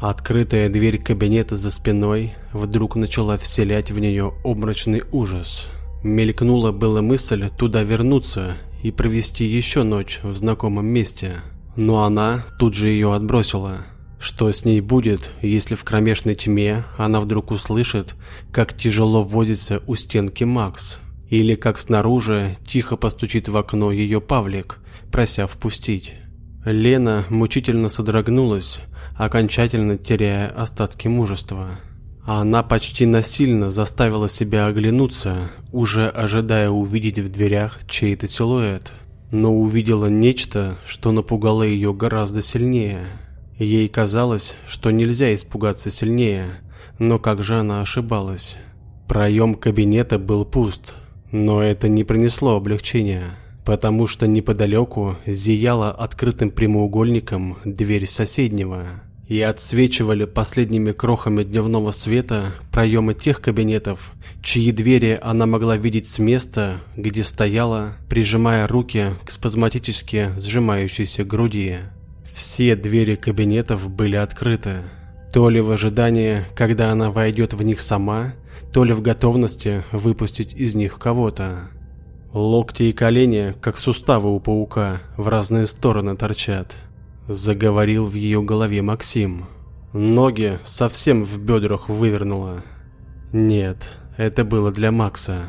Открытая дверь кабинета за спиной вдруг начала вселять в нее обмрачный ужас. Мелькнула была мысль туда вернуться и провести еще ночь в знакомом месте. Но она тут же ее отбросила. Что с ней будет, если в кромешной тьме она вдруг услышит, как тяжело возится у стенки Макс? Или как снаружи тихо постучит в окно ее Павлик, прося впустить? Лена мучительно содрогнулась, окончательно теряя остатки мужества. Она почти насильно заставила себя оглянуться, уже ожидая увидеть в дверях чей-то силуэт. Но увидела нечто, что напугало ее гораздо сильнее – Ей казалось, что нельзя испугаться сильнее, но как же она ошибалась. Проем кабинета был пуст, но это не принесло облегчения, потому что неподалеку зияла открытым прямоугольником дверь соседнего, и отсвечивали последними крохами дневного света проемы тех кабинетов, чьи двери она могла видеть с места, где стояла, прижимая руки к спазматически сжимающейся груди. Все двери кабинетов были открыты. То ли в ожидании, когда она войдет в них сама, то ли в готовности выпустить из них кого-то. Локти и колени, как суставы у паука, в разные стороны торчат. Заговорил в ее голове Максим. Ноги совсем в бедрах вывернуло. Нет, это было для Макса.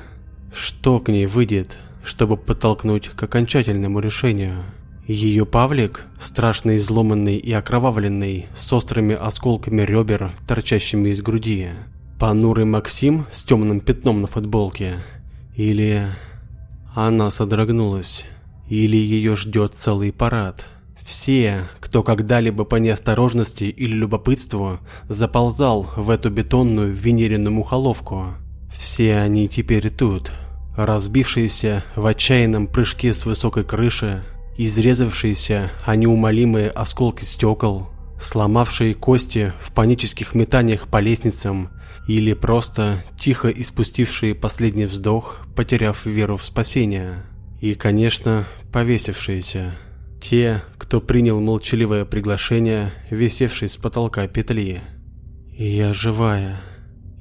Что к ней выйдет, чтобы подтолкнуть к окончательному решению? Ее Павлик, страшно изломанный и окровавленный, с острыми осколками ребер, торчащими из груди. Понурый Максим с темным пятном на футболке. Или... Она содрогнулась. Или ее ждет целый парад. Все, кто когда-либо по неосторожности или любопытству заползал в эту бетонную венериную мухоловку. Все они теперь тут, разбившиеся в отчаянном прыжке с высокой крыши, изрезавшиеся, а неумолимые осколки стекол, сломавшие кости в панических метаниях по лестницам или просто тихо испустившие последний вздох, потеряв веру в спасение. И, конечно, повесившиеся. Те, кто принял молчаливое приглашение, висевшей с потолка петли. «Я живая»,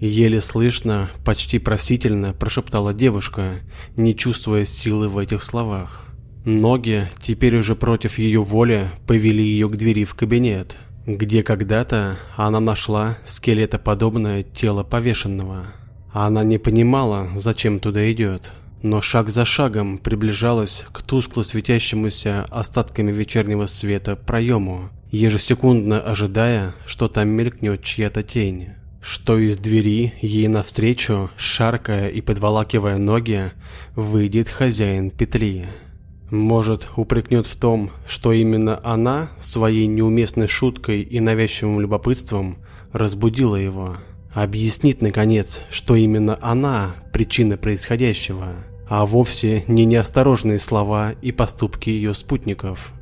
Еле слышно, почти просительно прошептала девушка, не чувствуя силы в этих словах. Ноги, теперь уже против ее воли, повели ее к двери в кабинет, где когда-то она нашла скелетоподобное тело повешенного. Она не понимала, зачем туда идет, но шаг за шагом приближалась к тускло светящемуся остатками вечернего света проему, ежесекундно ожидая, что там мелькнет чья-то тень. Что из двери ей навстречу, шаркая и подволакивая ноги, выйдет хозяин петли. Может, упрекнет в том, что именно она своей неуместной шуткой и навязчивым любопытством разбудила его. Объяснит, наконец, что именно она – причина происходящего, а вовсе не неосторожные слова и поступки ее спутников.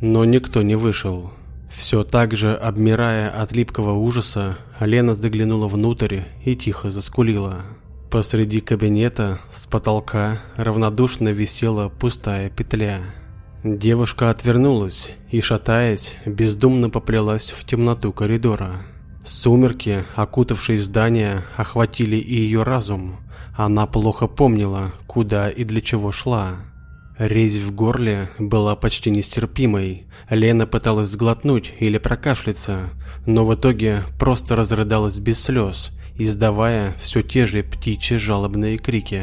Но никто не вышел. Все так же, обмирая от липкого ужаса, Лена заглянула внутрь и тихо заскулила. Посреди кабинета с потолка равнодушно висела пустая петля. Девушка отвернулась и, шатаясь, бездумно поплелась в темноту коридора. Сумерки, окутавшие здание, охватили и ее разум. Она плохо помнила, куда и для чего шла. Резь в горле была почти нестерпимой. Лена пыталась сглотнуть или прокашляться, но в итоге просто разрыдалась без слез издавая все те же птичьи жалобные крики.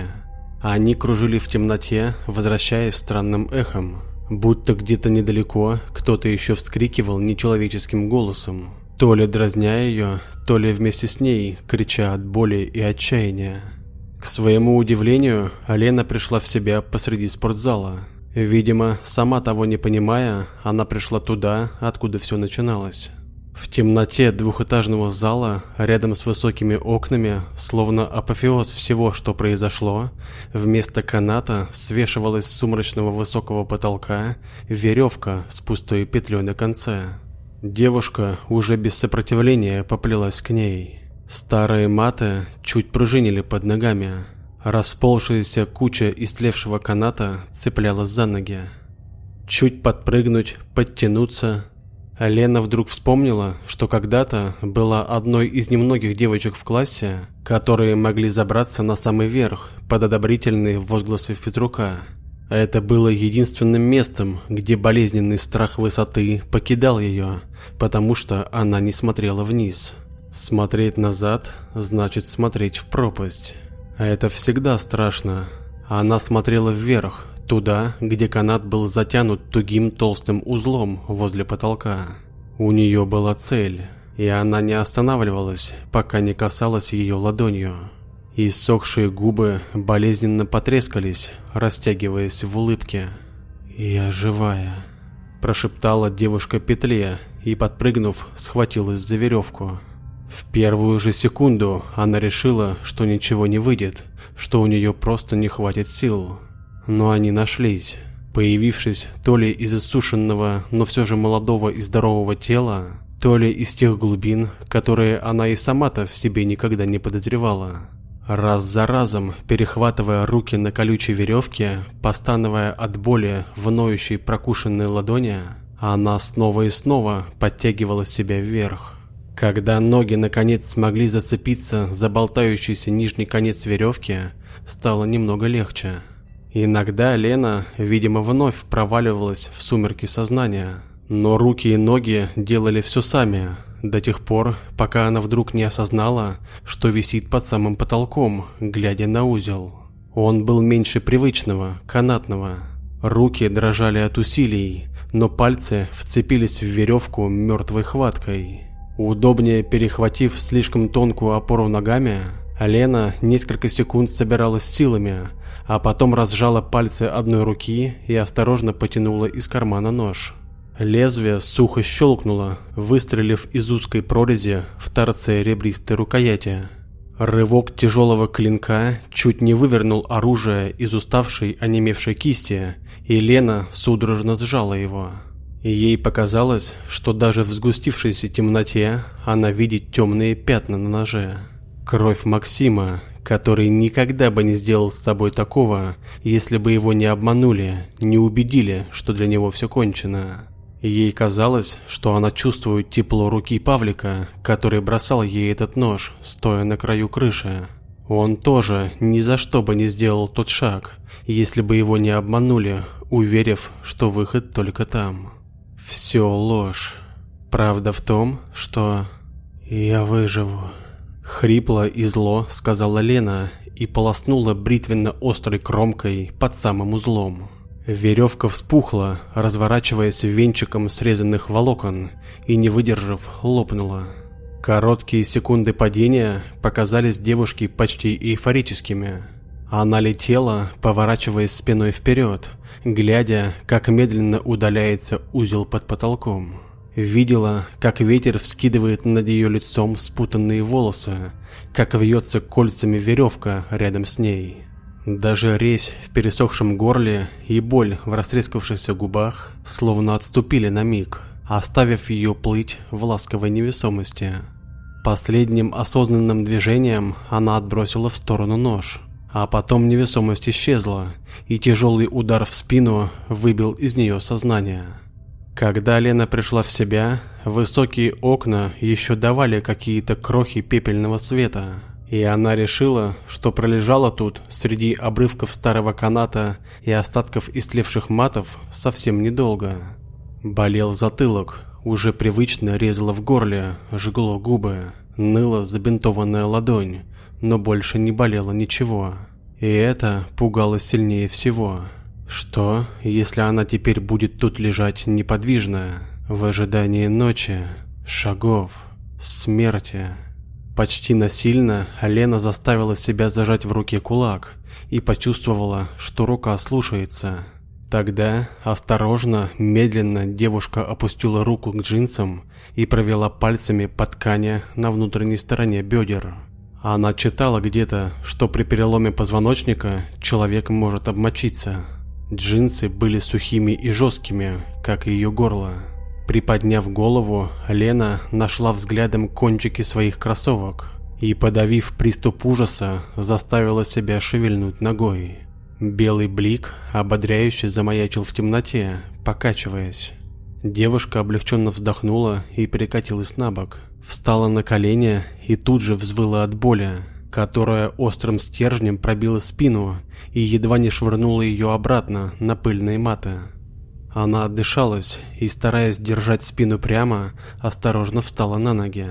Они кружили в темноте, возвращаясь странным эхом, будто где-то недалеко кто-то еще вскрикивал нечеловеческим голосом, то ли дразня ее, то ли вместе с ней, крича от боли и отчаяния. К своему удивлению, Алена пришла в себя посреди спортзала. Видимо, сама того не понимая, она пришла туда, откуда все начиналось. В темноте двухэтажного зала, рядом с высокими окнами, словно апофеоз всего, что произошло, вместо каната свешивалась с сумрачного высокого потолка веревка с пустой петлей на конце. Девушка уже без сопротивления поплелась к ней. Старые маты чуть пружинили под ногами. Расползшаяся куча истлевшего каната цеплялась за ноги. Чуть подпрыгнуть, подтянуться. Лена вдруг вспомнила, что когда-то была одной из немногих девочек в классе, которые могли забраться на самый верх под одобрительные возгласы физрука. Это было единственным местом, где болезненный страх высоты покидал ее, потому что она не смотрела вниз. Смотреть назад значит смотреть в пропасть. А это всегда страшно. Она смотрела вверх, туда, где канат был затянут тугим толстым узлом возле потолка. У нее была цель, и она не останавливалась, пока не касалась ее ладонью. Иссохшие губы болезненно потрескались, растягиваясь в улыбке. «Я живая», – прошептала девушка петле и, подпрыгнув, схватилась за веревку. В первую же секунду она решила, что ничего не выйдет, что у нее просто не хватит сил. Но они нашлись, появившись то ли из иссушенного, но все же молодого и здорового тела, то ли из тех глубин, которые она и сама-то в себе никогда не подозревала. Раз за разом, перехватывая руки на колючей веревке, постановая от боли в ноющей прокушенной ладони, она снова и снова подтягивала себя вверх. Когда ноги наконец смогли зацепиться за болтающийся нижний конец веревки, стало немного легче. Иногда Лена, видимо, вновь проваливалась в сумерки сознания, но руки и ноги делали все сами, до тех пор, пока она вдруг не осознала, что висит под самым потолком, глядя на узел. Он был меньше привычного, канатного. Руки дрожали от усилий, но пальцы вцепились в веревку мертвой хваткой. Удобнее перехватив слишком тонкую опору ногами, Лена несколько секунд собиралась силами, а потом разжала пальцы одной руки и осторожно потянула из кармана нож. Лезвие сухо щелкнуло, выстрелив из узкой прорези в торце ребристой рукояти. Рывок тяжелого клинка чуть не вывернул оружие из уставшей, онемевшей кисти, и Лена судорожно сжала его и ей показалось, что даже в сгустившейся темноте она видит темные пятна на ноже. Кровь Максима, который никогда бы не сделал с собой такого, если бы его не обманули, не убедили, что для него все кончено. Ей казалось, что она чувствует тепло руки Павлика, который бросал ей этот нож, стоя на краю крыши. Он тоже ни за что бы не сделал тот шаг, если бы его не обманули, уверив, что выход только там. Все ложь. Правда в том, что я выживу. Хрипло и зло сказала Лена и полоснула бритвенно-острой кромкой под самым узлом. Веревка вспухла, разворачиваясь венчиком срезанных волокон и, не выдержав, лопнула. Короткие секунды падения показались девушке почти эйфорическими. Она летела, поворачиваясь спиной вперед, глядя, как медленно удаляется узел под потолком. Видела, как ветер вскидывает над ее лицом спутанные волосы, как вьется кольцами веревка рядом с ней. Даже резь в пересохшем горле и боль в растрескавшихся губах словно отступили на миг, оставив ее плыть в ласковой невесомости. Последним осознанным движением она отбросила в сторону нож – а потом невесомость исчезла, и тяжелый удар в спину выбил из нее сознание. Когда Лена пришла в себя, высокие окна еще давали какие-то крохи пепельного света, и она решила, что пролежала тут среди обрывков старого каната и остатков истлевших матов совсем недолго. Болел затылок, уже привычно резало в горле, жгло губы, ныла забинтованная ладонь, но больше не болело ничего. И это пугало сильнее всего. Что, если она теперь будет тут лежать неподвижно, в ожидании ночи, шагов, смерти? Почти насильно Лена заставила себя зажать в руке кулак и почувствовала, что рука слушается. Тогда, осторожно, медленно девушка опустила руку к джинсам и провела пальцами по ткани на внутренней стороне бедер. Она читала где-то, что при переломе позвоночника человек может обмочиться. Джинсы были сухими и жесткими, как и ее горло. Приподняв голову, Лена нашла взглядом кончики своих кроссовок и, подавив приступ ужаса, заставила себя шевельнуть ногой. Белый блик ободряюще замаячил в темноте, покачиваясь. Девушка облегченно вздохнула и перекатилась на бок. Встала на колени и тут же взвыла от боли, которая острым стержнем пробила спину и едва не швырнула ее обратно на пыльные маты. Она отдышалась и, стараясь держать спину прямо, осторожно встала на ноги.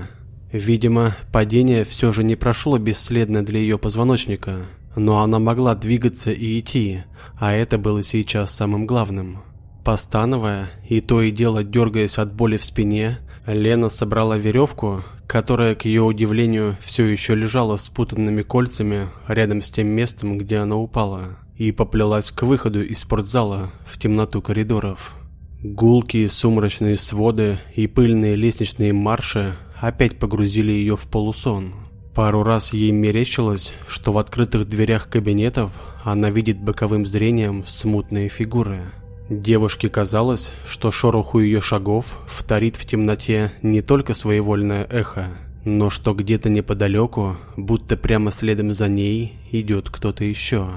Видимо, падение все же не прошло бесследно для ее позвоночника – но она могла двигаться и идти, а это было сейчас самым главным. Постановая и то и дело дергаясь от боли в спине, Лена собрала веревку, которая, к ее удивлению, все еще лежала спутанными кольцами рядом с тем местом, где она упала, и поплелась к выходу из спортзала в темноту коридоров. Гулкие сумрачные своды и пыльные лестничные марши опять погрузили ее в полусон. Пару раз ей мерещилось, что в открытых дверях кабинетов она видит боковым зрением смутные фигуры. Девушке казалось, что шороху ее шагов вторит в темноте не только своевольное эхо, но что где-то неподалеку, будто прямо следом за ней, идет кто-то еще.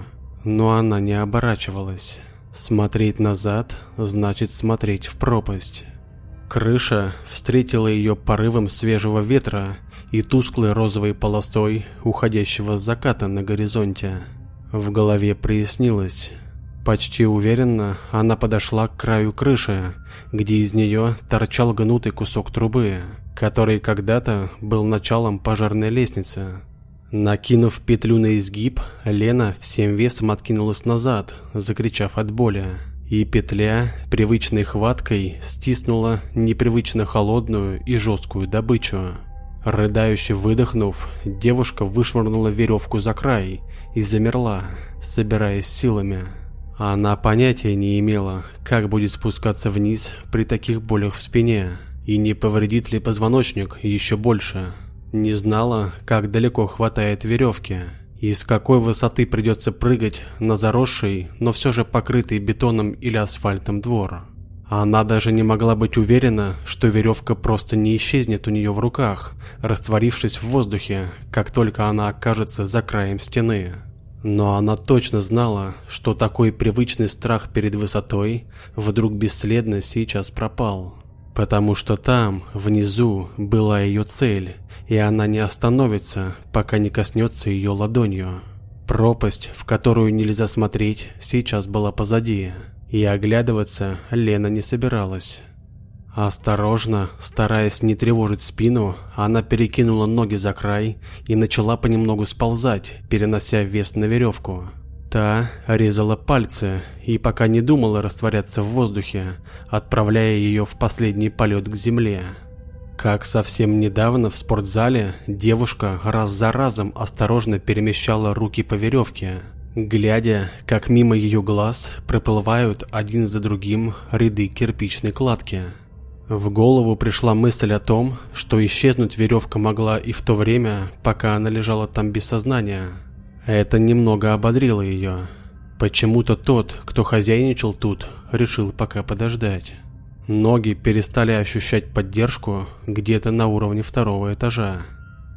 Но она не оборачивалась. Смотреть назад значит смотреть в пропасть. Крыша встретила ее порывом свежего ветра и тусклой розовой полосой уходящего заката на горизонте. В голове прояснилось. Почти уверенно она подошла к краю крыши, где из нее торчал гнутый кусок трубы, который когда-то был началом пожарной лестницы. Накинув петлю на изгиб, Лена всем весом откинулась назад, закричав от боли и петля привычной хваткой стиснула непривычно холодную и жесткую добычу. Рыдающе выдохнув, девушка вышвырнула веревку за край и замерла, собираясь силами. Она понятия не имела, как будет спускаться вниз при таких болях в спине, и не повредит ли позвоночник еще больше. Не знала, как далеко хватает веревки, и с какой высоты придется прыгать на заросший, но все же покрытый бетоном или асфальтом двор. Она даже не могла быть уверена, что веревка просто не исчезнет у нее в руках, растворившись в воздухе, как только она окажется за краем стены. Но она точно знала, что такой привычный страх перед высотой вдруг бесследно сейчас пропал. Потому что там, внизу, была ее цель, и она не остановится, пока не коснется ее ладонью. Пропасть, в которую нельзя смотреть, сейчас была позади, и оглядываться Лена не собиралась. Осторожно, стараясь не тревожить спину, она перекинула ноги за край и начала понемногу сползать, перенося вес на веревку. Та резала пальцы и пока не думала растворяться в воздухе, отправляя ее в последний полет к земле. Как совсем недавно в спортзале девушка раз за разом осторожно перемещала руки по веревке, глядя, как мимо ее глаз проплывают один за другим ряды кирпичной кладки. В голову пришла мысль о том, что исчезнуть веревка могла и в то время, пока она лежала там без сознания – это немного ободрило ее. Почему-то тот, кто хозяйничал тут, решил пока подождать. Ноги перестали ощущать поддержку где-то на уровне второго этажа.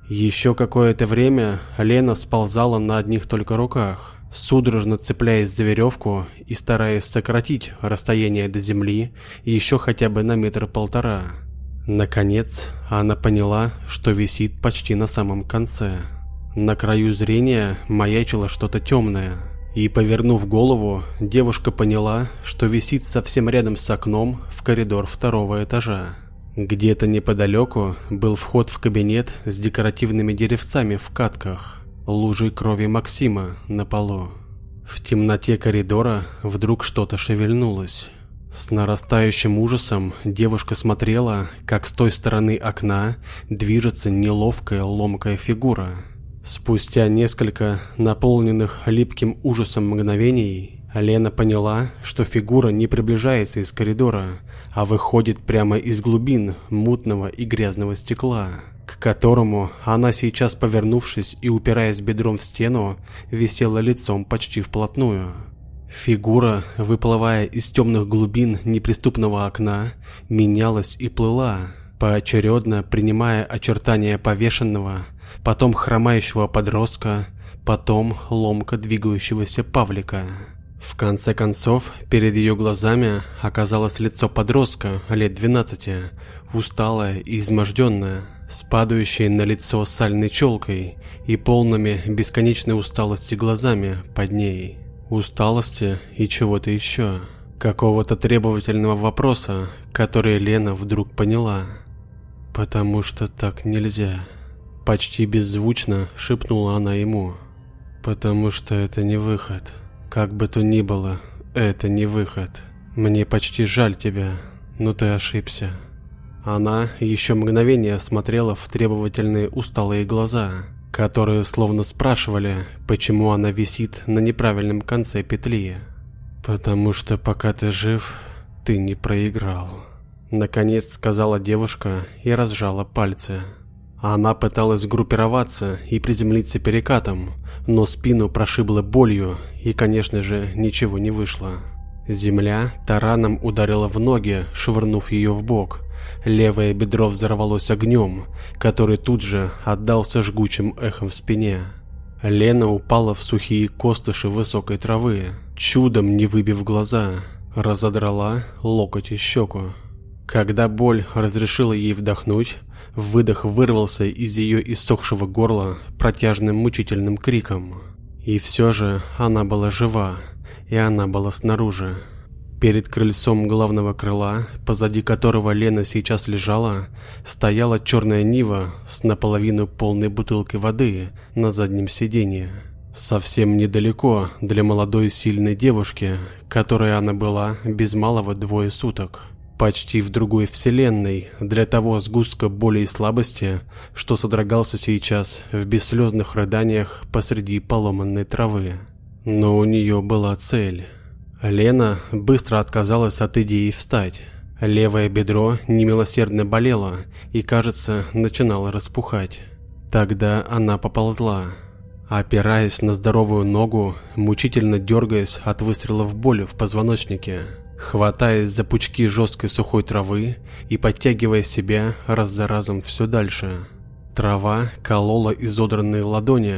Еще какое-то время Лена сползала на одних только руках, судорожно цепляясь за веревку и стараясь сократить расстояние до земли еще хотя бы на метр-полтора. Наконец, она поняла, что висит почти на самом конце. На краю зрения маячило что-то темное, и, повернув голову, девушка поняла, что висит совсем рядом с окном в коридор второго этажа. Где-то неподалеку был вход в кабинет с декоративными деревцами в катках, лужей крови Максима на полу. В темноте коридора вдруг что-то шевельнулось. С нарастающим ужасом девушка смотрела, как с той стороны окна движется неловкая ломкая фигура. Спустя несколько наполненных липким ужасом мгновений, Лена поняла, что фигура не приближается из коридора, а выходит прямо из глубин мутного и грязного стекла, к которому она сейчас, повернувшись и упираясь бедром в стену, висела лицом почти вплотную. Фигура, выплывая из темных глубин неприступного окна, менялась и плыла, поочередно принимая очертания повешенного, потом хромающего подростка, потом ломко двигающегося Павлика. В конце концов, перед ее глазами оказалось лицо подростка лет 12, усталое и изможденное, с падающей на лицо сальной челкой и полными бесконечной усталости глазами под ней усталости и чего-то еще. Какого-то требовательного вопроса, который Лена вдруг поняла. «Потому что так нельзя», – почти беззвучно шепнула она ему. «Потому что это не выход. Как бы то ни было, это не выход. Мне почти жаль тебя, но ты ошибся». Она еще мгновение смотрела в требовательные усталые глаза – которые словно спрашивали, почему она висит на неправильном конце петли. «Потому что пока ты жив, ты не проиграл», — наконец сказала девушка и разжала пальцы. Она пыталась группироваться и приземлиться перекатом, но спину прошибло болью, и, конечно же, ничего не вышло. Земля тараном ударила в ноги, швырнув ее в бок, Левое бедро взорвалось огнем, который тут же отдался жгучим эхом в спине. Лена упала в сухие костыши высокой травы, чудом не выбив глаза, разодрала локоть и щеку. Когда боль разрешила ей вдохнуть, выдох вырвался из ее иссохшего горла протяжным мучительным криком. И все же она была жива, и она была снаружи. Перед крыльцом главного крыла, позади которого Лена сейчас лежала, стояла черная Нива с наполовину полной бутылкой воды на заднем сиденье. Совсем недалеко для молодой сильной девушки, которой она была без малого двое суток. Почти в другой вселенной для того сгустка боли и слабости, что содрогался сейчас в бесслезных рыданиях посреди поломанной травы. Но у нее была цель – Лена быстро отказалась от идеи встать. Левое бедро немилосердно болело и, кажется, начинало распухать. Тогда она поползла. Опираясь на здоровую ногу, мучительно дергаясь от выстрелов боли в позвоночнике, хватаясь за пучки жесткой сухой травы и подтягивая себя раз за разом все дальше. Трава колола изодранные ладони,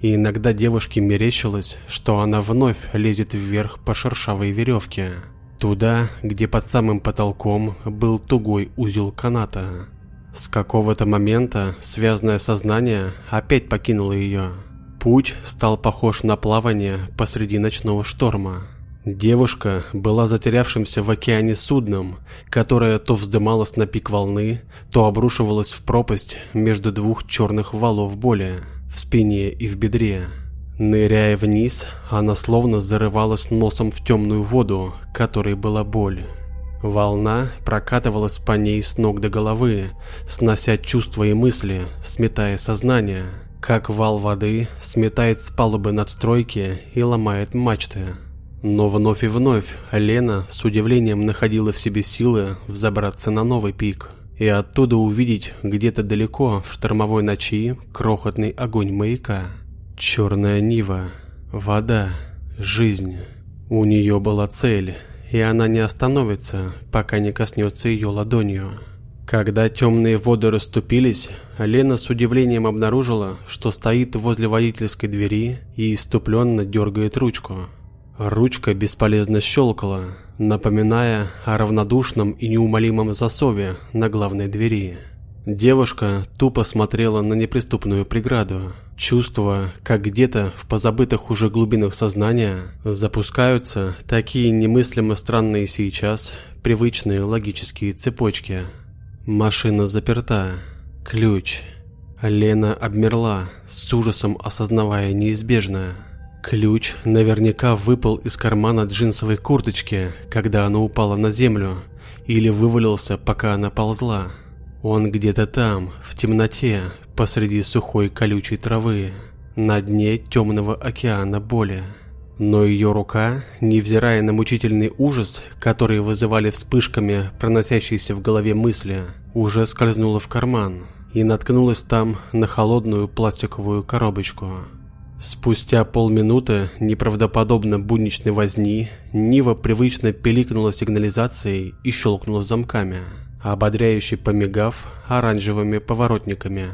и иногда девушке мерещилось, что она вновь лезет вверх по шершавой веревке, туда, где под самым потолком был тугой узел каната. С какого-то момента связанное сознание опять покинуло ее. Путь стал похож на плавание посреди ночного шторма. Девушка была затерявшимся в океане судном, которое то вздымалось на пик волны, то обрушивалось в пропасть между двух черных валов боли, в спине и в бедре. Ныряя вниз, она словно зарывалась носом в темную воду, которой была боль. Волна прокатывалась по ней с ног до головы, снося чувства и мысли, сметая сознание, как вал воды сметает с палубы надстройки и ломает мачты. Но вновь и вновь Лена с удивлением находила в себе силы взобраться на новый пик и оттуда увидеть где-то далеко в штормовой ночи крохотный огонь маяка. Черная нива, вода, жизнь. У нее была цель, и она не остановится, пока не коснется ее ладонью. Когда темные воды расступились, Лена с удивлением обнаружила, что стоит возле водительской двери и иступленно дергает ручку. Ручка бесполезно щелкала, напоминая о равнодушном и неумолимом засове на главной двери. Девушка тупо смотрела на неприступную преграду, чувствуя, как где-то в позабытых уже глубинах сознания запускаются такие немыслимо странные сейчас привычные логические цепочки. Машина заперта. Ключ. Лена обмерла, с ужасом осознавая неизбежное – Ключ наверняка выпал из кармана джинсовой курточки, когда она упала на землю, или вывалился, пока она ползла. Он где-то там, в темноте, посреди сухой колючей травы, на дне темного океана боли. Но ее рука, невзирая на мучительный ужас, который вызывали вспышками проносящиеся в голове мысли, уже скользнула в карман и наткнулась там на холодную пластиковую коробочку. Спустя полминуты неправдоподобно будничной возни Нива привычно пиликнула сигнализацией и щелкнула замками, ободряюще помигав оранжевыми поворотниками.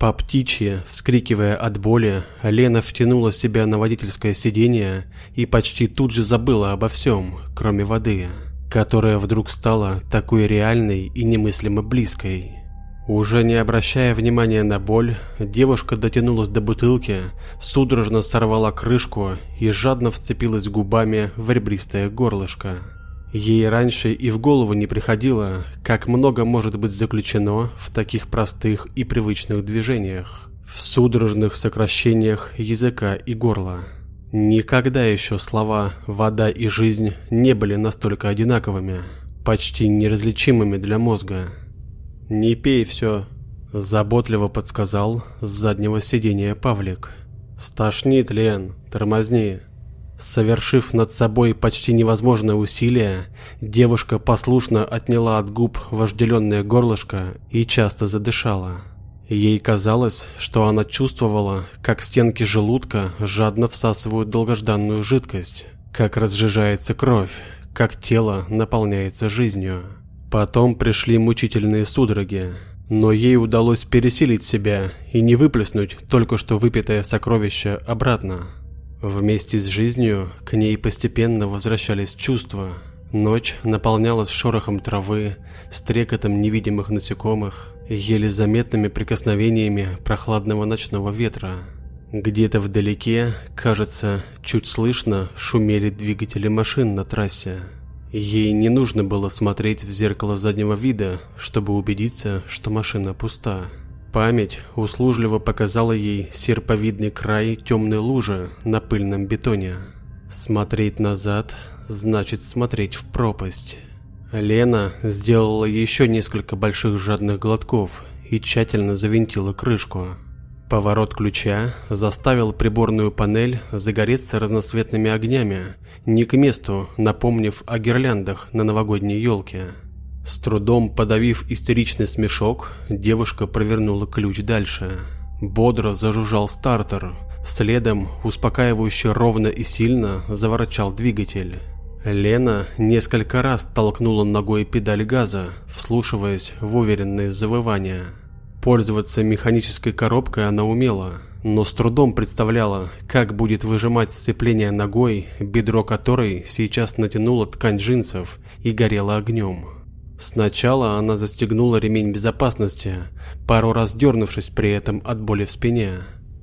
По птичьи, вскрикивая от боли, Лена втянула себя на водительское сиденье и почти тут же забыла обо всем, кроме воды, которая вдруг стала такой реальной и немыслимо близкой. Уже не обращая внимания на боль, девушка дотянулась до бутылки, судорожно сорвала крышку и жадно вцепилась губами в ребристое горлышко. Ей раньше и в голову не приходило, как много может быть заключено в таких простых и привычных движениях, в судорожных сокращениях языка и горла. Никогда еще слова «вода» и «жизнь» не были настолько одинаковыми, почти неразличимыми для мозга. «Не пей все», – заботливо подсказал с заднего сиденья Павлик. «Стошнит, Лен, тормозни». Совершив над собой почти невозможное усилие, девушка послушно отняла от губ вожделенное горлышко и часто задышала. Ей казалось, что она чувствовала, как стенки желудка жадно всасывают долгожданную жидкость, как разжижается кровь, как тело наполняется жизнью. Потом пришли мучительные судороги, но ей удалось пересилить себя и не выплеснуть только что выпитое сокровище обратно. Вместе с жизнью к ней постепенно возвращались чувства. Ночь наполнялась шорохом травы, стрекотом невидимых насекомых, еле заметными прикосновениями прохладного ночного ветра. Где-то вдалеке, кажется, чуть слышно шумели двигатели машин на трассе. Ей не нужно было смотреть в зеркало заднего вида, чтобы убедиться, что машина пуста. Память услужливо показала ей серповидный край темной лужи на пыльном бетоне. Смотреть назад значит смотреть в пропасть. Лена сделала еще несколько больших жадных глотков и тщательно завинтила крышку. Поворот ключа заставил приборную панель загореться разноцветными огнями, не к месту напомнив о гирляндах на новогодней елке. С трудом подавив истеричный смешок, девушка провернула ключ дальше. Бодро зажужжал стартер, следом успокаивающе ровно и сильно заворчал двигатель. Лена несколько раз толкнула ногой педаль газа, вслушиваясь в уверенные завывания. Пользоваться механической коробкой она умела, но с трудом представляла, как будет выжимать сцепление ногой, бедро которой сейчас натянула ткань джинсов и горела огнем. Сначала она застегнула ремень безопасности, пару раз дернувшись при этом от боли в спине.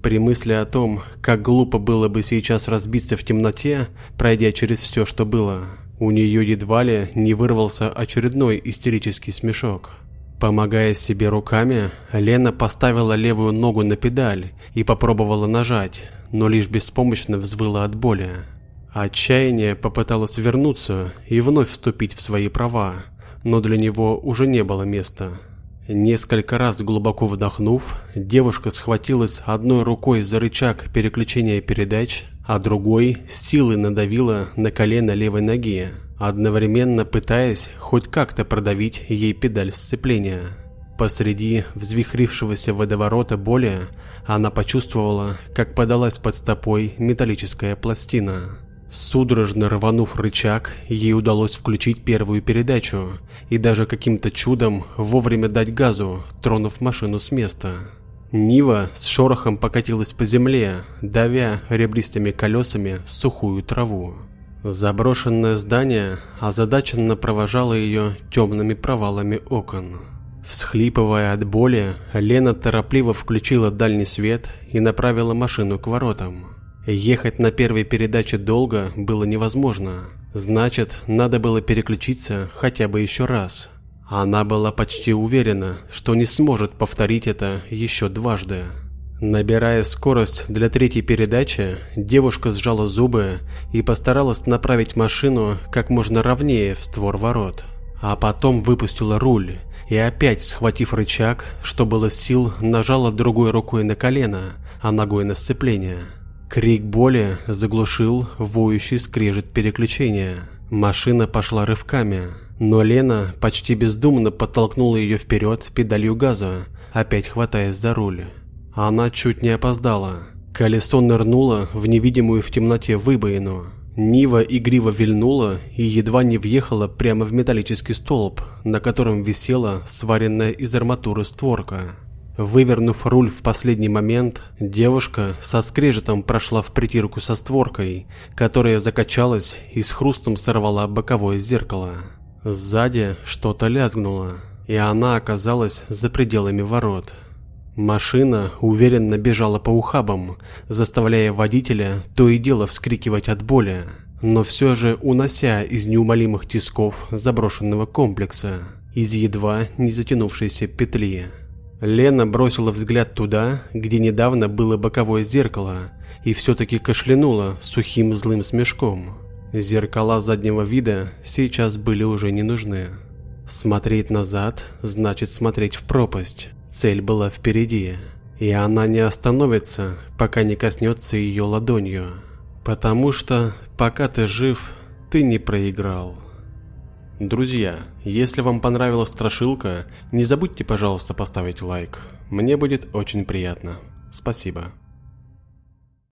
При мысли о том, как глупо было бы сейчас разбиться в темноте, пройдя через все, что было, у нее едва ли не вырвался очередной истерический смешок. Помогая себе руками, Лена поставила левую ногу на педаль и попробовала нажать, но лишь беспомощно взвыла от боли. Отчаяние попыталось вернуться и вновь вступить в свои права, но для него уже не было места. Несколько раз глубоко вдохнув, девушка схватилась одной рукой за рычаг переключения передач, а другой силой надавила на колено левой ноги одновременно пытаясь хоть как-то продавить ей педаль сцепления. Посреди взвихрившегося водоворота боли она почувствовала, как подалась под стопой металлическая пластина. Судорожно рванув рычаг, ей удалось включить первую передачу и даже каким-то чудом вовремя дать газу, тронув машину с места. Нива с шорохом покатилась по земле, давя ребристыми колесами сухую траву. Заброшенное здание озадаченно провожало ее темными провалами окон. Всхлипывая от боли, Лена торопливо включила дальний свет и направила машину к воротам. Ехать на первой передаче долго было невозможно. Значит, надо было переключиться хотя бы еще раз. Она была почти уверена, что не сможет повторить это еще дважды. Набирая скорость для третьей передачи, девушка сжала зубы и постаралась направить машину как можно ровнее в створ ворот. А потом выпустила руль и опять, схватив рычаг, что было сил, нажала другой рукой на колено, а ногой на сцепление. Крик боли заглушил воющий скрежет переключения. Машина пошла рывками, но Лена почти бездумно подтолкнула ее вперед педалью газа, опять хватаясь за руль. Она чуть не опоздала. Колесо нырнуло в невидимую в темноте выбоину. Нива игриво вильнула и едва не въехала прямо в металлический столб, на котором висела сваренная из арматуры створка. Вывернув руль в последний момент, девушка со скрежетом прошла в притирку со створкой, которая закачалась и с хрустом сорвала боковое зеркало. Сзади что-то лязгнуло, и она оказалась за пределами ворот. Машина уверенно бежала по ухабам, заставляя водителя то и дело вскрикивать от боли, но все же унося из неумолимых тисков заброшенного комплекса, из едва не затянувшейся петли. Лена бросила взгляд туда, где недавно было боковое зеркало, и все-таки кашлянула сухим злым смешком. Зеркала заднего вида сейчас были уже не нужны. Смотреть назад значит смотреть в пропасть. Цель была впереди, и она не остановится, пока не коснется ее ладонью. Потому что, пока ты жив, ты не проиграл. Друзья, если вам понравилась страшилка, не забудьте, пожалуйста, поставить лайк. Мне будет очень приятно. Спасибо.